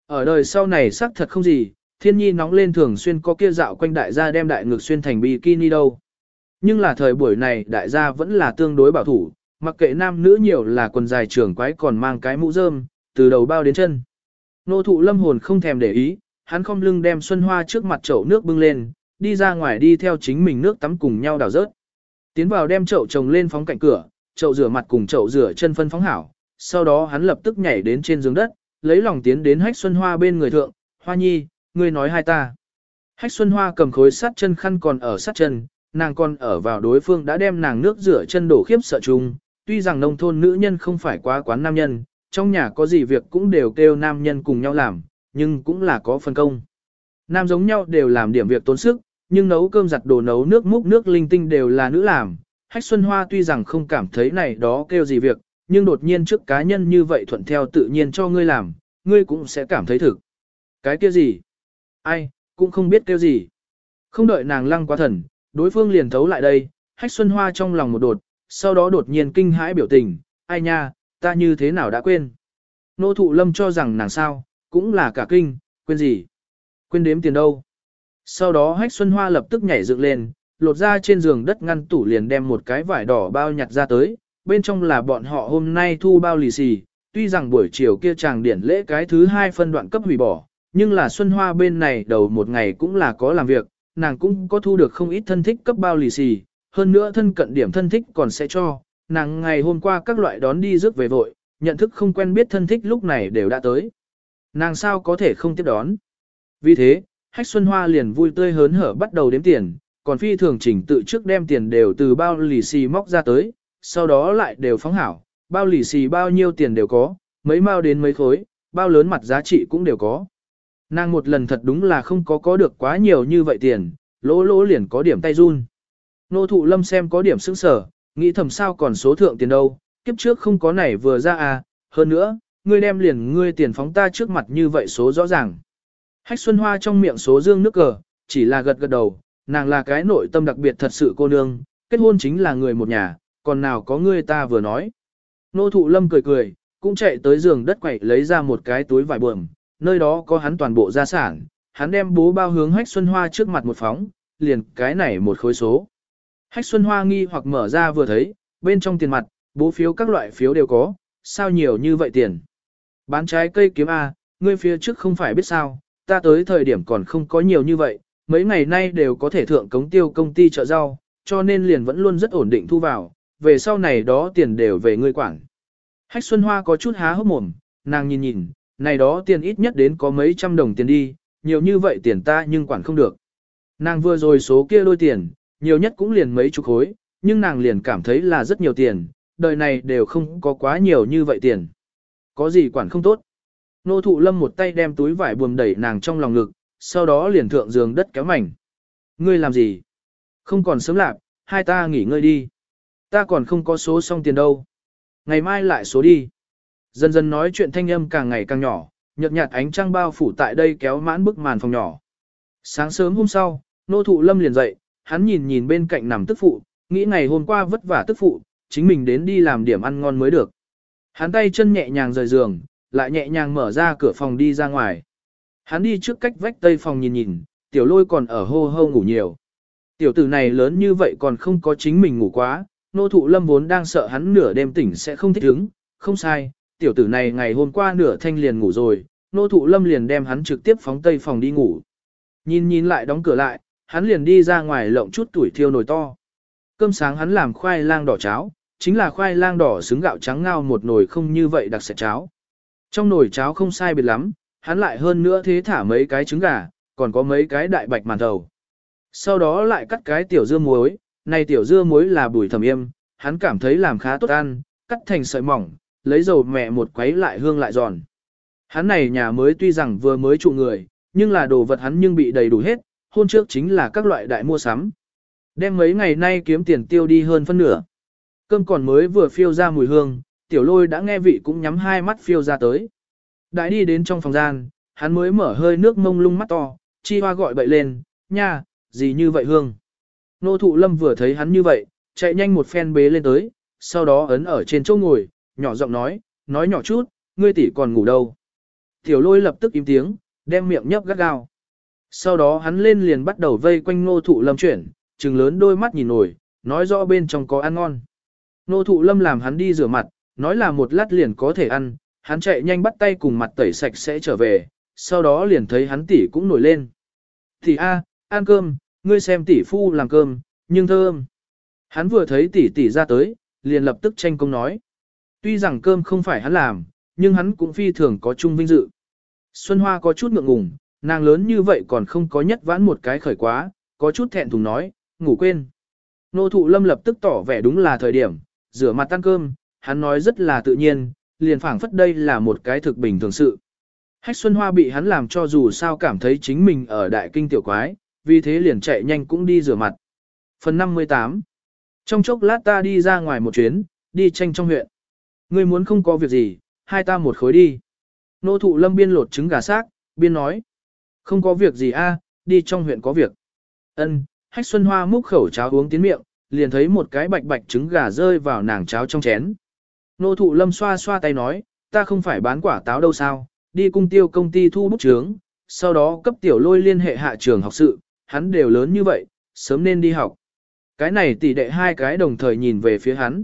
Ở đời sau này xác thật không gì, thiên nhi nóng lên thường xuyên có kia dạo quanh đại gia đem đại ngực xuyên thành bikini đâu. Nhưng là thời buổi này đại gia vẫn là tương đối bảo thủ, mặc kệ nam nữ nhiều là quần dài trưởng quái còn mang cái mũ rơm, từ đầu bao đến chân. Nô thụ lâm hồn không thèm để ý, hắn không lưng đem Xuân Hoa trước mặt chậu nước bưng lên, đi ra ngoài đi theo chính mình nước tắm cùng nhau đào rớt. Tiến vào đem chậu trồng lên phóng cạnh cửa, chậu rửa mặt cùng chậu rửa chân phân phóng hảo, sau đó hắn lập tức nhảy đến trên giường đất, lấy lòng tiến đến hách Xuân Hoa bên người thượng, Hoa Nhi, ngươi nói hai ta. Hách Xuân Hoa cầm khối sắt chân khăn còn ở sát chân, nàng còn ở vào đối phương đã đem nàng nước rửa chân đổ khiếp sợ chung, tuy rằng nông thôn nữ nhân không phải quá quán nam nhân, trong nhà có gì việc cũng đều kêu nam nhân cùng nhau làm, nhưng cũng là có phân công. Nam giống nhau đều làm điểm việc tốn sức, nhưng nấu cơm giặt đồ nấu nước múc nước linh tinh đều là nữ làm. Hách Xuân Hoa tuy rằng không cảm thấy này đó kêu gì việc, nhưng đột nhiên trước cá nhân như vậy thuận theo tự nhiên cho ngươi làm, ngươi cũng sẽ cảm thấy thực. Cái kia gì? Ai, cũng không biết kêu gì. Không đợi nàng lăng quá thần, đối phương liền thấu lại đây, hách xuân hoa trong lòng một đột, sau đó đột nhiên kinh hãi biểu tình, ai nha, ta như thế nào đã quên. Nô thụ lâm cho rằng nàng sao, cũng là cả kinh, quên gì? Quên đếm tiền đâu? Sau đó hách xuân hoa lập tức nhảy dựng lên, lột ra trên giường đất ngăn tủ liền đem một cái vải đỏ bao nhặt ra tới, bên trong là bọn họ hôm nay thu bao lì xì, tuy rằng buổi chiều kia chàng điển lễ cái thứ hai phân đoạn cấp hủy bỏ, nhưng là Xuân Hoa bên này đầu một ngày cũng là có làm việc, nàng cũng có thu được không ít thân thích cấp bao lì xì, hơn nữa thân cận điểm thân thích còn sẽ cho, nàng ngày hôm qua các loại đón đi rước về vội, nhận thức không quen biết thân thích lúc này đều đã tới. Nàng sao có thể không tiếp đón. Vì thế, Hách Xuân Hoa liền vui tươi hớn hở bắt đầu đếm tiền, còn phi thường chỉnh tự trước đem tiền đều từ bao lì xì móc ra tới, sau đó lại đều phóng hảo, bao lì xì bao nhiêu tiền đều có, mấy mao đến mấy khối, bao lớn mặt giá trị cũng đều có. Nàng một lần thật đúng là không có có được quá nhiều như vậy tiền, lỗ lỗ liền có điểm tay run. Nô thụ lâm xem có điểm sững sở, nghĩ thầm sao còn số thượng tiền đâu, kiếp trước không có này vừa ra à, hơn nữa, ngươi đem liền ngươi tiền phóng ta trước mặt như vậy số rõ ràng. Hách Xuân Hoa trong miệng số dương nước cờ, chỉ là gật gật đầu, nàng là cái nội tâm đặc biệt thật sự cô nương, kết hôn chính là người một nhà, còn nào có ngươi ta vừa nói. Nô thụ lâm cười cười, cũng chạy tới giường đất quậy lấy ra một cái túi vải buồm, nơi đó có hắn toàn bộ gia sản, hắn đem bố bao hướng Hách Xuân Hoa trước mặt một phóng, liền cái này một khối số. Hách Xuân Hoa nghi hoặc mở ra vừa thấy, bên trong tiền mặt, bố phiếu các loại phiếu đều có, sao nhiều như vậy tiền. Bán trái cây kiếm A, ngươi phía trước không phải biết sao, ta tới thời điểm còn không có nhiều như vậy, mấy ngày nay đều có thể thượng cống tiêu công ty chợ rau, cho nên liền vẫn luôn rất ổn định thu vào, về sau này đó tiền đều về ngươi quản. Hách Xuân Hoa có chút há hốc mồm, nàng nhìn nhìn, này đó tiền ít nhất đến có mấy trăm đồng tiền đi, nhiều như vậy tiền ta nhưng quản không được. Nàng vừa rồi số kia đôi tiền, nhiều nhất cũng liền mấy chục khối, nhưng nàng liền cảm thấy là rất nhiều tiền, đời này đều không có quá nhiều như vậy tiền. Có gì quản không tốt. Nô thụ lâm một tay đem túi vải buồm đẩy nàng trong lòng ngực, sau đó liền thượng giường đất kéo mảnh. Ngươi làm gì? Không còn sớm lạc, hai ta nghỉ ngơi đi. Ta còn không có số xong tiền đâu. Ngày mai lại số đi. Dần dần nói chuyện thanh âm càng ngày càng nhỏ, nhợt nhạt ánh trăng bao phủ tại đây kéo mãn bức màn phòng nhỏ. Sáng sớm hôm sau, nô thụ lâm liền dậy, hắn nhìn nhìn bên cạnh nằm tức phụ, nghĩ ngày hôm qua vất vả tức phụ, chính mình đến đi làm điểm ăn ngon mới được. Hắn tay chân nhẹ nhàng rời giường, lại nhẹ nhàng mở ra cửa phòng đi ra ngoài. Hắn đi trước cách vách tây phòng nhìn nhìn, tiểu lôi còn ở hô hô ngủ nhiều. Tiểu tử này lớn như vậy còn không có chính mình ngủ quá, nô thụ lâm vốn đang sợ hắn nửa đêm tỉnh sẽ không thích ứng, không sai, tiểu tử này ngày hôm qua nửa thanh liền ngủ rồi, nô thụ lâm liền đem hắn trực tiếp phóng tây phòng đi ngủ. Nhìn nhìn lại đóng cửa lại, hắn liền đi ra ngoài lộng chút tuổi thiêu nồi to. Cơm sáng hắn làm khoai lang đỏ cháo, chính là khoai lang đỏ xứng gạo trắng ngao một nồi không như vậy đặc sệt cháo. Trong nồi cháo không sai biệt lắm, hắn lại hơn nữa thế thả mấy cái trứng gà, còn có mấy cái đại bạch màn đầu. Sau đó lại cắt cái tiểu dưa muối, này tiểu dưa muối là bùi thầm yêm, hắn cảm thấy làm khá tốt ăn, cắt thành sợi mỏng, lấy dầu mẹ một quấy lại hương lại giòn. Hắn này nhà mới tuy rằng vừa mới trụ người, nhưng là đồ vật hắn nhưng bị đầy đủ hết, hôn trước chính là các loại đại mua sắm. Đem mấy ngày nay kiếm tiền tiêu đi hơn phân nửa. Cơm còn mới vừa phiêu ra mùi hương, tiểu lôi đã nghe vị cũng nhắm hai mắt phiêu ra tới. Đại đi đến trong phòng gian, hắn mới mở hơi nước mông lung mắt to, chi hoa gọi bậy lên, nha, gì như vậy hương. Nô thụ lâm vừa thấy hắn như vậy, chạy nhanh một phen bế lên tới, sau đó ấn ở trên chỗ ngồi, nhỏ giọng nói, nói nhỏ chút, ngươi tỷ còn ngủ đâu. Tiểu lôi lập tức im tiếng, đem miệng nhấp gắt gao. Sau đó hắn lên liền bắt đầu vây quanh nô thụ lâm chuyển, trừng lớn đôi mắt nhìn nổi, nói rõ bên trong có ăn ngon. Nô thụ lâm làm hắn đi rửa mặt, nói là một lát liền có thể ăn, hắn chạy nhanh bắt tay cùng mặt tẩy sạch sẽ trở về, sau đó liền thấy hắn tỷ cũng nổi lên. Tỷ A, ăn cơm, ngươi xem tỷ phu làm cơm, nhưng thơm. Hắn vừa thấy tỷ tỷ ra tới, liền lập tức tranh công nói. Tuy rằng cơm không phải hắn làm, nhưng hắn cũng phi thường có chung vinh dự. Xuân Hoa có chút ngượng ngùng, nàng lớn như vậy còn không có nhất vãn một cái khởi quá, có chút thẹn thùng nói, ngủ quên. Nô thụ lâm lập tức tỏ vẻ đúng là thời điểm, rửa mặt ăn cơm, hắn nói rất là tự nhiên, liền phảng phất đây là một cái thực bình thường sự. Hách Xuân Hoa bị hắn làm cho dù sao cảm thấy chính mình ở đại kinh tiểu quái, vì thế liền chạy nhanh cũng đi rửa mặt. Phần 58 Trong chốc lát ta đi ra ngoài một chuyến, đi tranh trong huyện. Ngươi muốn không có việc gì, hai ta một khối đi. Nô thụ lâm biên lột trứng gà xác, biên nói. Không có việc gì a, đi trong huyện có việc. Ân, Hách Xuân Hoa múc khẩu cháo uống tiến miệng, liền thấy một cái bạch bạch trứng gà rơi vào nàng cháo trong chén. Nô thụ lâm xoa xoa tay nói, ta không phải bán quả táo đâu sao, đi cung tiêu công ty thu bút chướng, sau đó cấp tiểu lôi liên hệ hạ trường học sự, hắn đều lớn như vậy, sớm nên đi học. Cái này tỷ đệ hai cái đồng thời nhìn về phía hắn.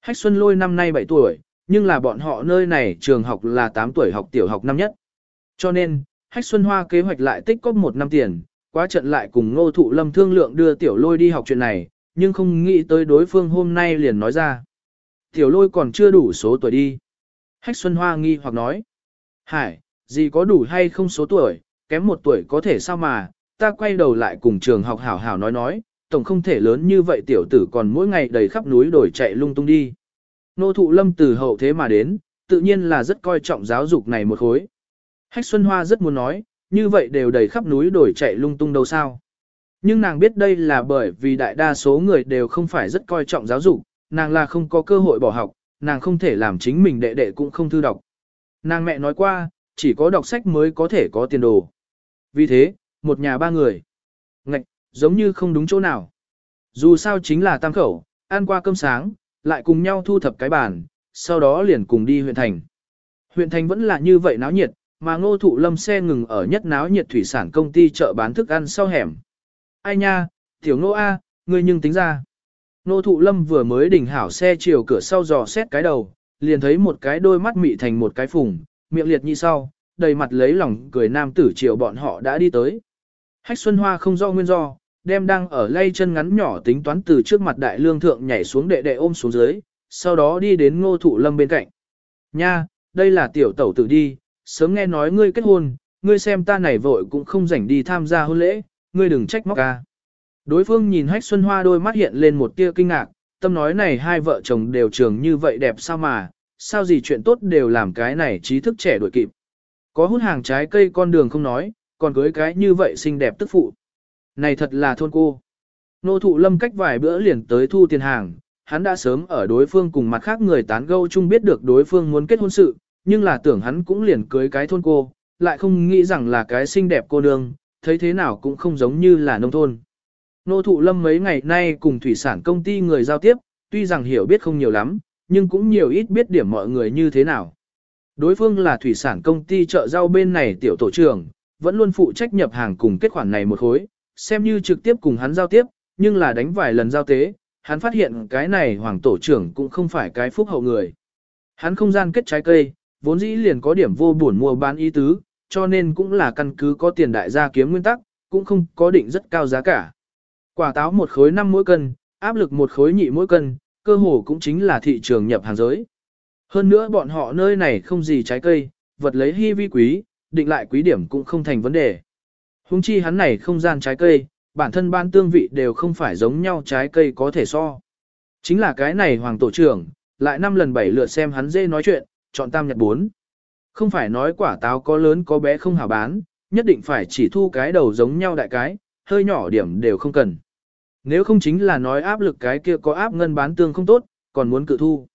Hách Xuân lôi năm nay 7 tuổi, nhưng là bọn họ nơi này trường học là 8 tuổi học tiểu học năm nhất. Cho nên, Hách Xuân Hoa kế hoạch lại tích cóp một năm tiền, quá trận lại cùng ngô thụ lâm thương lượng đưa tiểu lôi đi học chuyện này, nhưng không nghĩ tới đối phương hôm nay liền nói ra. Tiểu lôi còn chưa đủ số tuổi đi. Hách Xuân Hoa nghi hoặc nói. Hải, gì có đủ hay không số tuổi, kém một tuổi có thể sao mà, ta quay đầu lại cùng trường học hảo hảo nói nói, tổng không thể lớn như vậy tiểu tử còn mỗi ngày đầy khắp núi đổi chạy lung tung đi. Nô thụ lâm từ hậu thế mà đến, tự nhiên là rất coi trọng giáo dục này một khối. Hách Xuân Hoa rất muốn nói, như vậy đều đầy khắp núi đổi chạy lung tung đâu sao. Nhưng nàng biết đây là bởi vì đại đa số người đều không phải rất coi trọng giáo dục, nàng là không có cơ hội bỏ học, nàng không thể làm chính mình đệ đệ cũng không thư đọc. Nàng mẹ nói qua, chỉ có đọc sách mới có thể có tiền đồ. Vì thế, một nhà ba người. Ngạch, giống như không đúng chỗ nào. Dù sao chính là tam khẩu, ăn qua cơm sáng, lại cùng nhau thu thập cái bàn, sau đó liền cùng đi huyện thành. Huyện thành vẫn là như vậy náo nhiệt, mà ngô thụ lâm xe ngừng ở nhất náo nhiệt thủy sản công ty chợ bán thức ăn sau hẻm. Ai nha, tiểu ngô A, ngươi nhưng tính ra. Ngô thụ lâm vừa mới đỉnh hảo xe chiều cửa sau dò xét cái đầu, liền thấy một cái đôi mắt mị thành một cái phùng, miệng liệt như sau, đầy mặt lấy lòng cười nam tử chiều bọn họ đã đi tới. Hách Xuân Hoa không do nguyên do, đem đang ở lay chân ngắn nhỏ tính toán từ trước mặt đại lương thượng nhảy xuống đệ đệ ôm xuống dưới, sau đó đi đến ngô thụ lâm bên cạnh. Nha, đây là tiểu tẩu tử đi, sớm nghe nói ngươi kết hôn, ngươi xem ta này vội cũng không rảnh đi tham gia hôn lễ, ngươi đừng trách móc ca. Đối phương nhìn hách xuân hoa đôi mắt hiện lên một tia kinh ngạc, tâm nói này hai vợ chồng đều trường như vậy đẹp sao mà, sao gì chuyện tốt đều làm cái này trí thức trẻ đuổi kịp. Có hút hàng trái cây con đường không nói, còn cưới cái như vậy xinh đẹp tức phụ. Này thật là thôn cô. Nô thụ lâm cách vài bữa liền tới thu tiền hàng, hắn đã sớm ở đối phương cùng mặt khác người tán gẫu chung biết được đối phương muốn kết hôn sự, nhưng là tưởng hắn cũng liền cưới cái thôn cô, lại không nghĩ rằng là cái xinh đẹp cô nương, thấy thế nào cũng không giống như là nông thôn. Nô thụ lâm mấy ngày nay cùng thủy sản công ty người giao tiếp, tuy rằng hiểu biết không nhiều lắm, nhưng cũng nhiều ít biết điểm mọi người như thế nào. Đối phương là thủy sản công ty chợ rau bên này tiểu tổ trưởng, vẫn luôn phụ trách nhập hàng cùng kết khoản này một khối, xem như trực tiếp cùng hắn giao tiếp, nhưng là đánh vài lần giao tế, hắn phát hiện cái này hoàng tổ trưởng cũng không phải cái phúc hậu người. Hắn không gian kết trái cây, vốn dĩ liền có điểm vô buồn mua bán ý tứ, cho nên cũng là căn cứ có tiền đại gia kiếm nguyên tắc, cũng không có định rất cao giá cả. Quả táo một khối 5 mỗi cân, áp lực một khối nhị mỗi cân, cơ hồ cũng chính là thị trường nhập hàng giới. Hơn nữa bọn họ nơi này không gì trái cây, vật lấy hy vi quý, định lại quý điểm cũng không thành vấn đề. Hùng chi hắn này không gian trái cây, bản thân ban tương vị đều không phải giống nhau trái cây có thể so. Chính là cái này hoàng tổ trưởng, lại năm lần bảy lượt xem hắn dê nói chuyện, chọn tam nhật bốn. Không phải nói quả táo có lớn có bé không hảo bán, nhất định phải chỉ thu cái đầu giống nhau đại cái, hơi nhỏ điểm đều không cần. Nếu không chính là nói áp lực cái kia có áp ngân bán tương không tốt, còn muốn cự thu.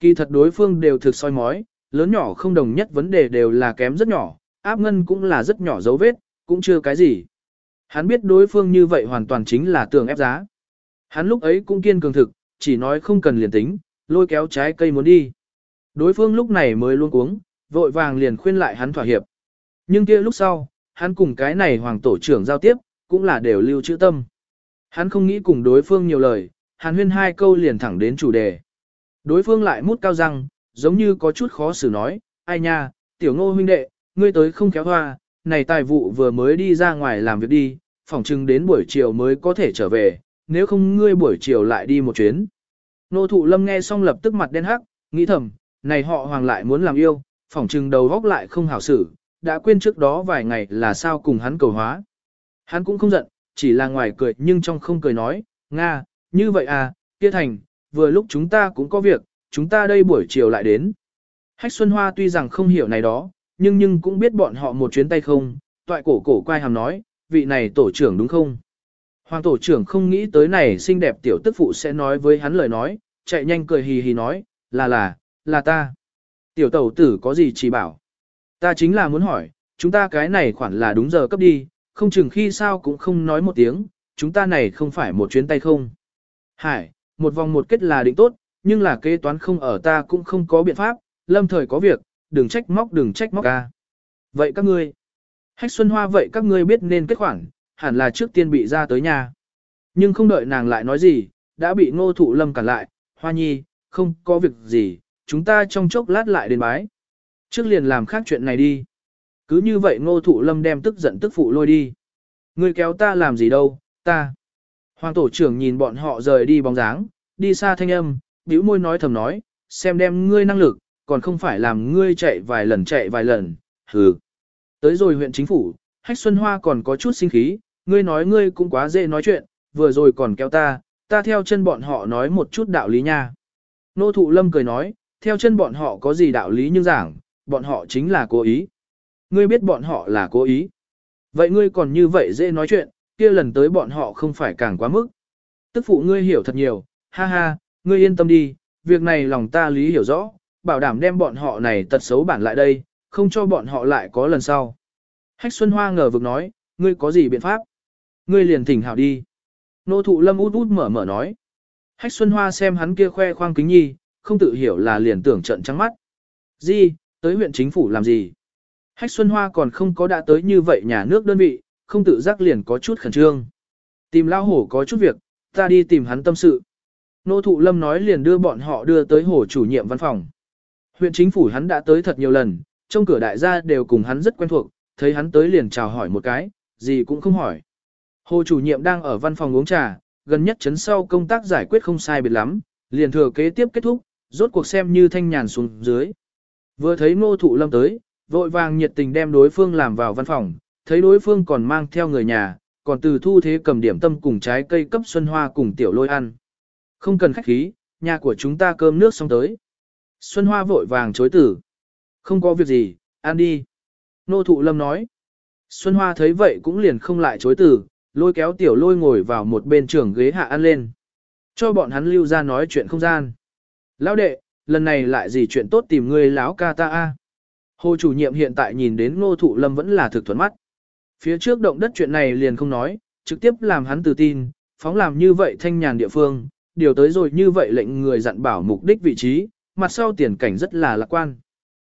Kỳ thật đối phương đều thực soi mói, lớn nhỏ không đồng nhất vấn đề đều là kém rất nhỏ, áp ngân cũng là rất nhỏ dấu vết, cũng chưa cái gì. Hắn biết đối phương như vậy hoàn toàn chính là tường ép giá. Hắn lúc ấy cũng kiên cường thực, chỉ nói không cần liền tính, lôi kéo trái cây muốn đi. Đối phương lúc này mới luôn cuống, vội vàng liền khuyên lại hắn thỏa hiệp. Nhưng kia lúc sau, hắn cùng cái này hoàng tổ trưởng giao tiếp, cũng là đều lưu trữ tâm. Hắn không nghĩ cùng đối phương nhiều lời, hàn huyên hai câu liền thẳng đến chủ đề. Đối phương lại mút cao răng, giống như có chút khó xử nói, ai nha, tiểu ngô huynh đệ, ngươi tới không kéo hoa, này tài vụ vừa mới đi ra ngoài làm việc đi, phỏng chừng đến buổi chiều mới có thể trở về, nếu không ngươi buổi chiều lại đi một chuyến. Nô thụ lâm nghe xong lập tức mặt đen hắc, nghĩ thầm, này họ hoàng lại muốn làm yêu, phỏng chừng đầu góc lại không hảo xử, đã quên trước đó vài ngày là sao cùng hắn cầu hóa. Hắn cũng không giận, chỉ là ngoài cười nhưng trong không cười nói, Nga, như vậy à, kia thành, vừa lúc chúng ta cũng có việc, chúng ta đây buổi chiều lại đến. Hách Xuân Hoa tuy rằng không hiểu này đó, nhưng nhưng cũng biết bọn họ một chuyến tay không, toại cổ cổ quay hàm nói, vị này tổ trưởng đúng không? Hoàng tổ trưởng không nghĩ tới này xinh đẹp tiểu tức phụ sẽ nói với hắn lời nói, chạy nhanh cười hì hì nói, là là, là ta. Tiểu tẩu tử có gì chỉ bảo. Ta chính là muốn hỏi, chúng ta cái này khoản là đúng giờ cấp đi, không chừng khi sao cũng không nói một tiếng, chúng ta này không phải một chuyến tay không. Hải, một vòng một kết là định tốt, nhưng là kế toán không ở ta cũng không có biện pháp, lâm thời có việc, đừng trách móc đừng trách móc ca. Vậy các ngươi, hách xuân hoa vậy các ngươi biết nên kết khoản, hẳn là trước tiên bị ra tới nhà. Nhưng không đợi nàng lại nói gì, đã bị ngô thụ lâm cản lại, hoa nhi, không có việc gì, chúng ta trong chốc lát lại đến bái. Trước liền làm khác chuyện này đi. Cứ như vậy ngô thụ lâm đem tức giận tức phụ lôi đi. Ngươi kéo ta làm gì đâu, ta. Hoàng tổ trưởng nhìn bọn họ rời đi bóng dáng, đi xa thanh âm, bĩu môi nói thầm nói, xem đem ngươi năng lực, còn không phải làm ngươi chạy vài lần chạy vài lần, hừ. Tới rồi huyện chính phủ, Hách Xuân Hoa còn có chút sinh khí, ngươi nói ngươi cũng quá dễ nói chuyện, vừa rồi còn kéo ta, ta theo chân bọn họ nói một chút đạo lý nha. Nô thụ lâm cười nói, theo chân bọn họ có gì đạo lý nhưng giảng, bọn họ chính là cố ý. Ngươi biết bọn họ là cố ý. Vậy ngươi còn như vậy dễ nói chuyện, kia lần tới bọn họ không phải càng quá mức. Tức phụ ngươi hiểu thật nhiều, ha ha, ngươi yên tâm đi, việc này lòng ta lý hiểu rõ, bảo đảm đem bọn họ này tật xấu bản lại đây, không cho bọn họ lại có lần sau. Hách Xuân Hoa ngờ vực nói, ngươi có gì biện pháp? Ngươi liền thỉnh hảo đi. Nô thụ lâm út út mở mở nói. Hách Xuân Hoa xem hắn kia khoe khoang kính nhi, không tự hiểu là liền tưởng trận trắng mắt. Gì, tới huyện chính phủ làm gì? Hách Xuân Hoa còn không có đã tới như vậy nhà nước đơn vị, không tự giác liền có chút khẩn trương. Tìm lao hổ có chút việc, ta đi tìm hắn tâm sự. Nô thụ lâm nói liền đưa bọn họ đưa tới hổ chủ nhiệm văn phòng. Huyện chính phủ hắn đã tới thật nhiều lần, trong cửa đại gia đều cùng hắn rất quen thuộc, thấy hắn tới liền chào hỏi một cái, gì cũng không hỏi. Hồ chủ nhiệm đang ở văn phòng uống trà, gần nhất chấn sau công tác giải quyết không sai biệt lắm, liền thừa kế tiếp kết thúc, rốt cuộc xem như thanh nhàn xuống dưới. Vừa thấy ngô thụ lâm tới, vội vàng nhiệt tình đem đối phương làm vào văn phòng, thấy đối phương còn mang theo người nhà, còn từ thu thế cầm điểm tâm cùng trái cây cấp xuân hoa cùng tiểu lôi ăn. Không cần khách khí, nhà của chúng ta cơm nước xong tới. Xuân hoa vội vàng chối tử. Không có việc gì, ăn đi. Nô thụ lâm nói. Xuân hoa thấy vậy cũng liền không lại chối tử, lôi kéo tiểu lôi ngồi vào một bên trường ghế hạ ăn lên. Cho bọn hắn lưu ra nói chuyện không gian. Lão đệ, lần này lại gì chuyện tốt tìm ngươi lão ca ta a? Hồ chủ nhiệm hiện tại nhìn đến ngô thụ lâm vẫn là thực thuận mắt. Phía trước động đất chuyện này liền không nói, trực tiếp làm hắn tự tin, phóng làm như vậy thanh nhàn địa phương, điều tới rồi như vậy lệnh người dặn bảo mục đích vị trí, mặt sau tiền cảnh rất là lạc quan.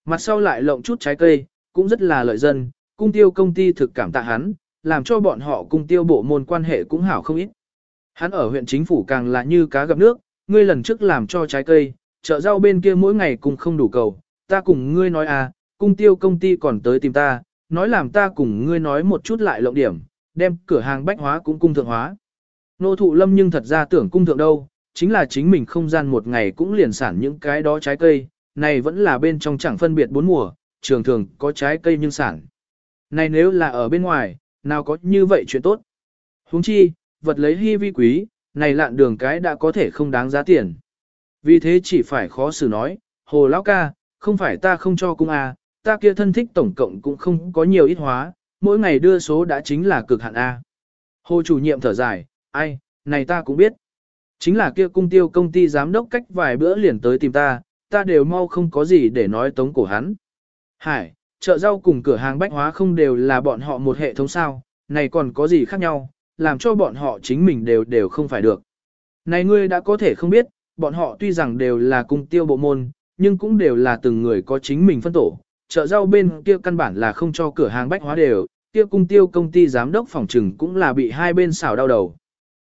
Mặt sau lại lộng chút trái cây, cũng rất là lợi dân, cung tiêu công ty thực cảm tạ hắn, làm cho bọn họ cung tiêu bộ môn quan hệ cũng hảo không ít. Hắn ở huyện chính phủ càng là như cá gặp nước, ngươi lần trước làm cho trái cây, chợ rau bên kia mỗi ngày cũng không đủ cầu, ta cùng ngươi nói à, cung tiêu công ty còn tới tìm ta, nói làm ta cùng ngươi nói một chút lại lộng điểm, đem cửa hàng bách hóa cũng cung thượng hóa. Nô thụ lâm nhưng thật ra tưởng cung thượng đâu, chính là chính mình không gian một ngày cũng liền sản những cái đó trái cây, này vẫn là bên trong chẳng phân biệt bốn mùa, trường thường có trái cây nhưng sản. Này nếu là ở bên ngoài, nào có như vậy chuyện tốt. huống chi, vật lấy hy vi quý, này lạn đường cái đã có thể không đáng giá tiền. Vì thế chỉ phải khó xử nói, hồ lão ca, không phải ta không cho cung A, ta kia thân thích tổng cộng cũng không có nhiều ít hóa, mỗi ngày đưa số đã chính là cực hạn A. Hồ chủ nhiệm thở dài, ai, này ta cũng biết. Chính là kia cung tiêu công ty giám đốc cách vài bữa liền tới tìm ta, ta đều mau không có gì để nói tống cổ hắn. Hải, chợ rau cùng cửa hàng bách hóa không đều là bọn họ một hệ thống sao, này còn có gì khác nhau, làm cho bọn họ chính mình đều đều không phải được. Này ngươi đã có thể không biết, bọn họ tuy rằng đều là cung tiêu bộ môn, nhưng cũng đều là từng người có chính mình phân tổ. Chợ rau bên kia căn bản là không cho cửa hàng bách hóa đều, kia cung tiêu công ty giám đốc phòng trừng cũng là bị hai bên xảo đau đầu.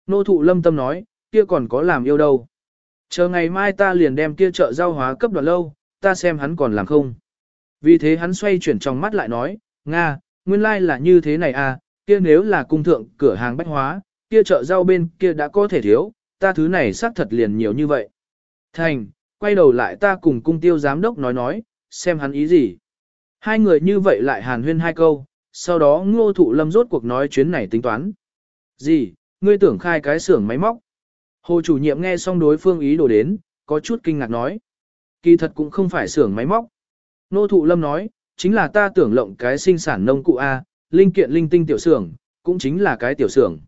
Nô thụ lâm tâm nói, kia còn có làm yêu đâu. Chờ ngày mai ta liền đem kia chợ rau hóa cấp đoạn lâu, ta xem hắn còn làm không. Vì thế hắn xoay chuyển trong mắt lại nói, Nga, nguyên lai like là như thế này à, kia nếu là cung thượng cửa hàng bách hóa, kia chợ rau bên kia đã có thể thiếu, ta thứ này xác thật liền nhiều như vậy. Thành, quay đầu lại ta cùng cung tiêu giám đốc nói nói, xem hắn ý gì. Hai người như vậy lại hàn huyên hai câu, sau đó ngô thụ lâm rốt cuộc nói chuyến này tính toán. Gì, ngươi tưởng khai cái xưởng máy móc. Hồ chủ nhiệm nghe xong đối phương ý đồ đến, có chút kinh ngạc nói. Kỳ thật cũng không phải xưởng máy móc. Nô thụ lâm nói, chính là ta tưởng lộng cái sinh sản nông cụ A, linh kiện linh tinh tiểu xưởng, cũng chính là cái tiểu xưởng.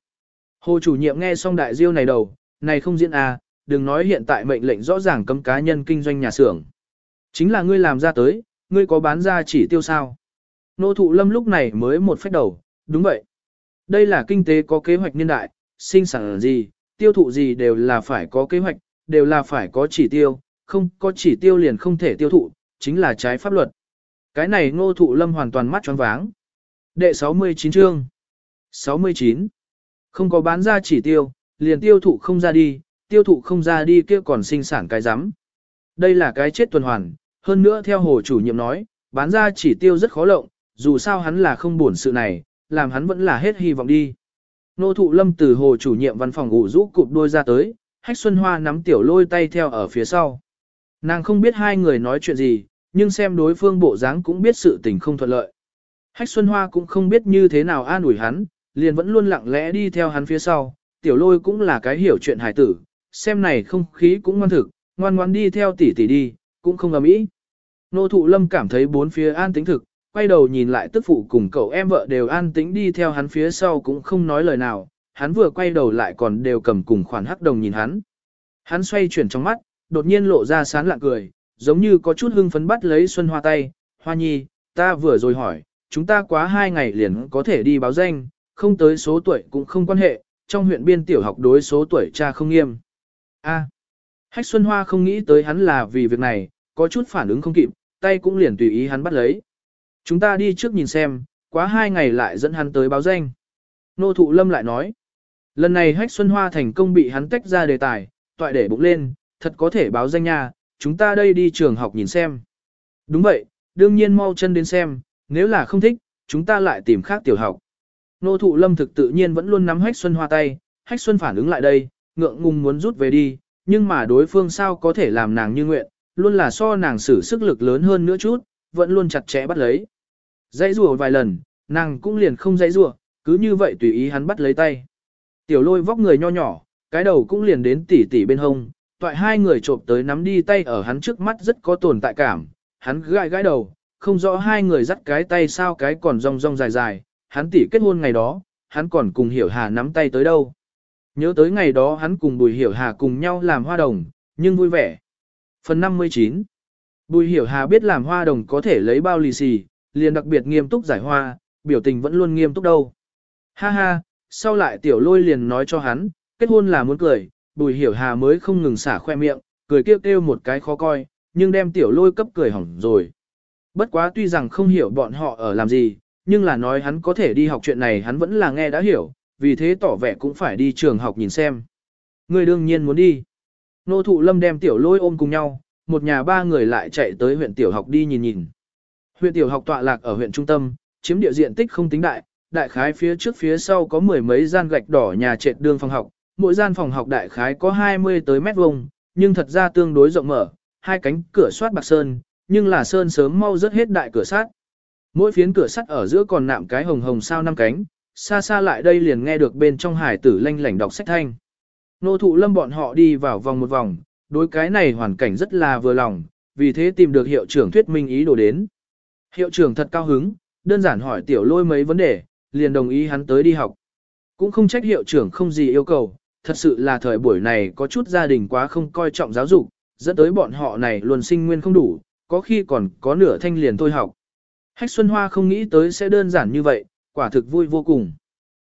Hồ chủ nhiệm nghe xong đại diêu này đầu, này không diễn A, đừng nói hiện tại mệnh lệnh rõ ràng cấm cá nhân kinh doanh nhà xưởng. Chính là ngươi làm ra tới, ngươi có bán ra chỉ tiêu sao? Nô thụ lâm lúc này mới một phách đầu, đúng vậy. Đây là kinh tế có kế hoạch niên đại, sinh sản gì, tiêu thụ gì đều là phải có kế hoạch, đều là phải có chỉ tiêu, không có chỉ tiêu liền không thể tiêu thụ, chính là trái pháp luật. Cái này ngô thụ lâm hoàn toàn mắt choáng váng. Đệ 69 chương 69. Không có bán ra chỉ tiêu, liền tiêu thụ không ra đi, tiêu thụ không ra đi kia còn sinh sản cái rắm Đây là cái chết tuần hoàn, hơn nữa theo hồ chủ nhiệm nói, bán ra chỉ tiêu rất khó lộng, dù sao hắn là không buồn sự này, làm hắn vẫn là hết hy vọng đi. Nô thụ lâm từ hồ chủ nhiệm văn phòng ủ rũ cụp đôi ra tới, hách xuân hoa nắm tiểu lôi tay theo ở phía sau. Nàng không biết hai người nói chuyện gì, nhưng xem đối phương bộ dáng cũng biết sự tình không thuận lợi. Hách xuân hoa cũng không biết như thế nào an ủi hắn, liền vẫn luôn lặng lẽ đi theo hắn phía sau, tiểu lôi cũng là cái hiểu chuyện hài tử, xem này không khí cũng ngoan thực, ngoan ngoan đi theo tỷ tỷ đi, cũng không ầm ĩ. Nô thụ lâm cảm thấy bốn phía an tĩnh thực, quay đầu nhìn lại tức phụ cùng cậu em vợ đều an tĩnh đi theo hắn phía sau cũng không nói lời nào, hắn vừa quay đầu lại còn đều cầm cùng khoản hắc đồng nhìn hắn. Hắn xoay chuyển trong mắt, đột nhiên lộ ra sán lạ cười, giống như có chút hưng phấn bắt lấy Xuân Hoa tay, Hoa Nhi, ta vừa rồi hỏi, chúng ta quá hai ngày liền có thể đi báo danh, không tới số tuổi cũng không quan hệ, trong huyện biên tiểu học đối số tuổi cha không nghiêm. A. Hách Xuân Hoa không nghĩ tới hắn là vì việc này, có chút phản ứng không kịp, tay cũng liền tùy ý hắn bắt lấy. Chúng ta đi trước nhìn xem, quá hai ngày lại dẫn hắn tới báo danh. Nô Thụ Lâm lại nói, lần này Hách Xuân Hoa thành công bị hắn tách ra đề tài, toại để bụng lên, thật có thể báo danh nha, chúng ta đây đi trường học nhìn xem. Đúng vậy, đương nhiên mau chân đến xem, nếu là không thích, chúng ta lại tìm khác tiểu học. Nô Thụ Lâm thực tự nhiên vẫn luôn nắm Hách Xuân Hoa tay, Hách Xuân phản ứng lại đây, ngượng ngùng muốn rút về đi, nhưng mà đối phương sao có thể làm nàng như nguyện, luôn là so nàng sử sức lực lớn hơn nữa chút, vẫn luôn chặt chẽ bắt lấy. Dãy rùa vài lần, nàng cũng liền không dãy rùa, cứ như vậy tùy ý hắn bắt lấy tay. Tiểu lôi vóc người nho nhỏ, cái đầu cũng liền đến tỉ tỉ bên hông, toại hai người trộm tới nắm đi tay ở hắn trước mắt rất có tồn tại cảm, hắn gãi gãi đầu, không rõ hai người dắt cái tay sao cái còn rong rong dài dài, hắn tỉ kết hôn ngày đó, hắn còn cùng hiểu hà nắm tay tới đâu. Nhớ tới ngày đó hắn cùng Bùi Hiểu Hà cùng nhau làm hoa đồng, nhưng vui vẻ. Phần 59 Bùi Hiểu Hà biết làm hoa đồng có thể lấy bao lì xì, liền đặc biệt nghiêm túc giải hoa, biểu tình vẫn luôn nghiêm túc đâu. Ha ha, sau lại tiểu lôi liền nói cho hắn, kết hôn là muốn cười, Bùi Hiểu Hà mới không ngừng xả khoe miệng, cười kêu kêu một cái khó coi, nhưng đem tiểu lôi cấp cười hỏng rồi. Bất quá tuy rằng không hiểu bọn họ ở làm gì, nhưng là nói hắn có thể đi học chuyện này hắn vẫn là nghe đã hiểu, vì thế tỏ vẻ cũng phải đi trường học nhìn xem. Người đương nhiên muốn đi. Nô thụ lâm đem tiểu lôi ôm cùng nhau, một nhà ba người lại chạy tới huyện tiểu học đi nhìn nhìn. Huyện tiểu học tọa lạc ở huyện trung tâm, chiếm địa diện tích không tính đại, đại khái phía trước phía sau có mười mấy gian gạch đỏ nhà trệt đường phòng học, mỗi gian phòng học đại khái có 20 tới mét vuông, nhưng thật ra tương đối rộng mở, hai cánh cửa soát bạc sơn, nhưng là sơn sớm mau rất hết đại cửa sắt. Mỗi phiến cửa sắt ở giữa còn nạm cái hồng hồng sao năm cánh, xa xa lại đây liền nghe được bên trong hải tử lanh lảnh đọc sách thanh. Nô thụ lâm bọn họ đi vào vòng một vòng, đối cái này hoàn cảnh rất là vừa lòng, vì thế tìm được hiệu trưởng thuyết minh ý đồ đến. Hiệu trưởng thật cao hứng, đơn giản hỏi tiểu lôi mấy vấn đề, liền đồng ý hắn tới đi học. Cũng không trách hiệu trưởng không gì yêu cầu, thật sự là thời buổi này có chút gia đình quá không coi trọng giáo dục, dẫn tới bọn họ này luôn sinh nguyên không đủ, có khi còn có nửa thanh liền thôi học. Hách Xuân Hoa không nghĩ tới sẽ đơn giản như vậy, quả thực vui vô cùng.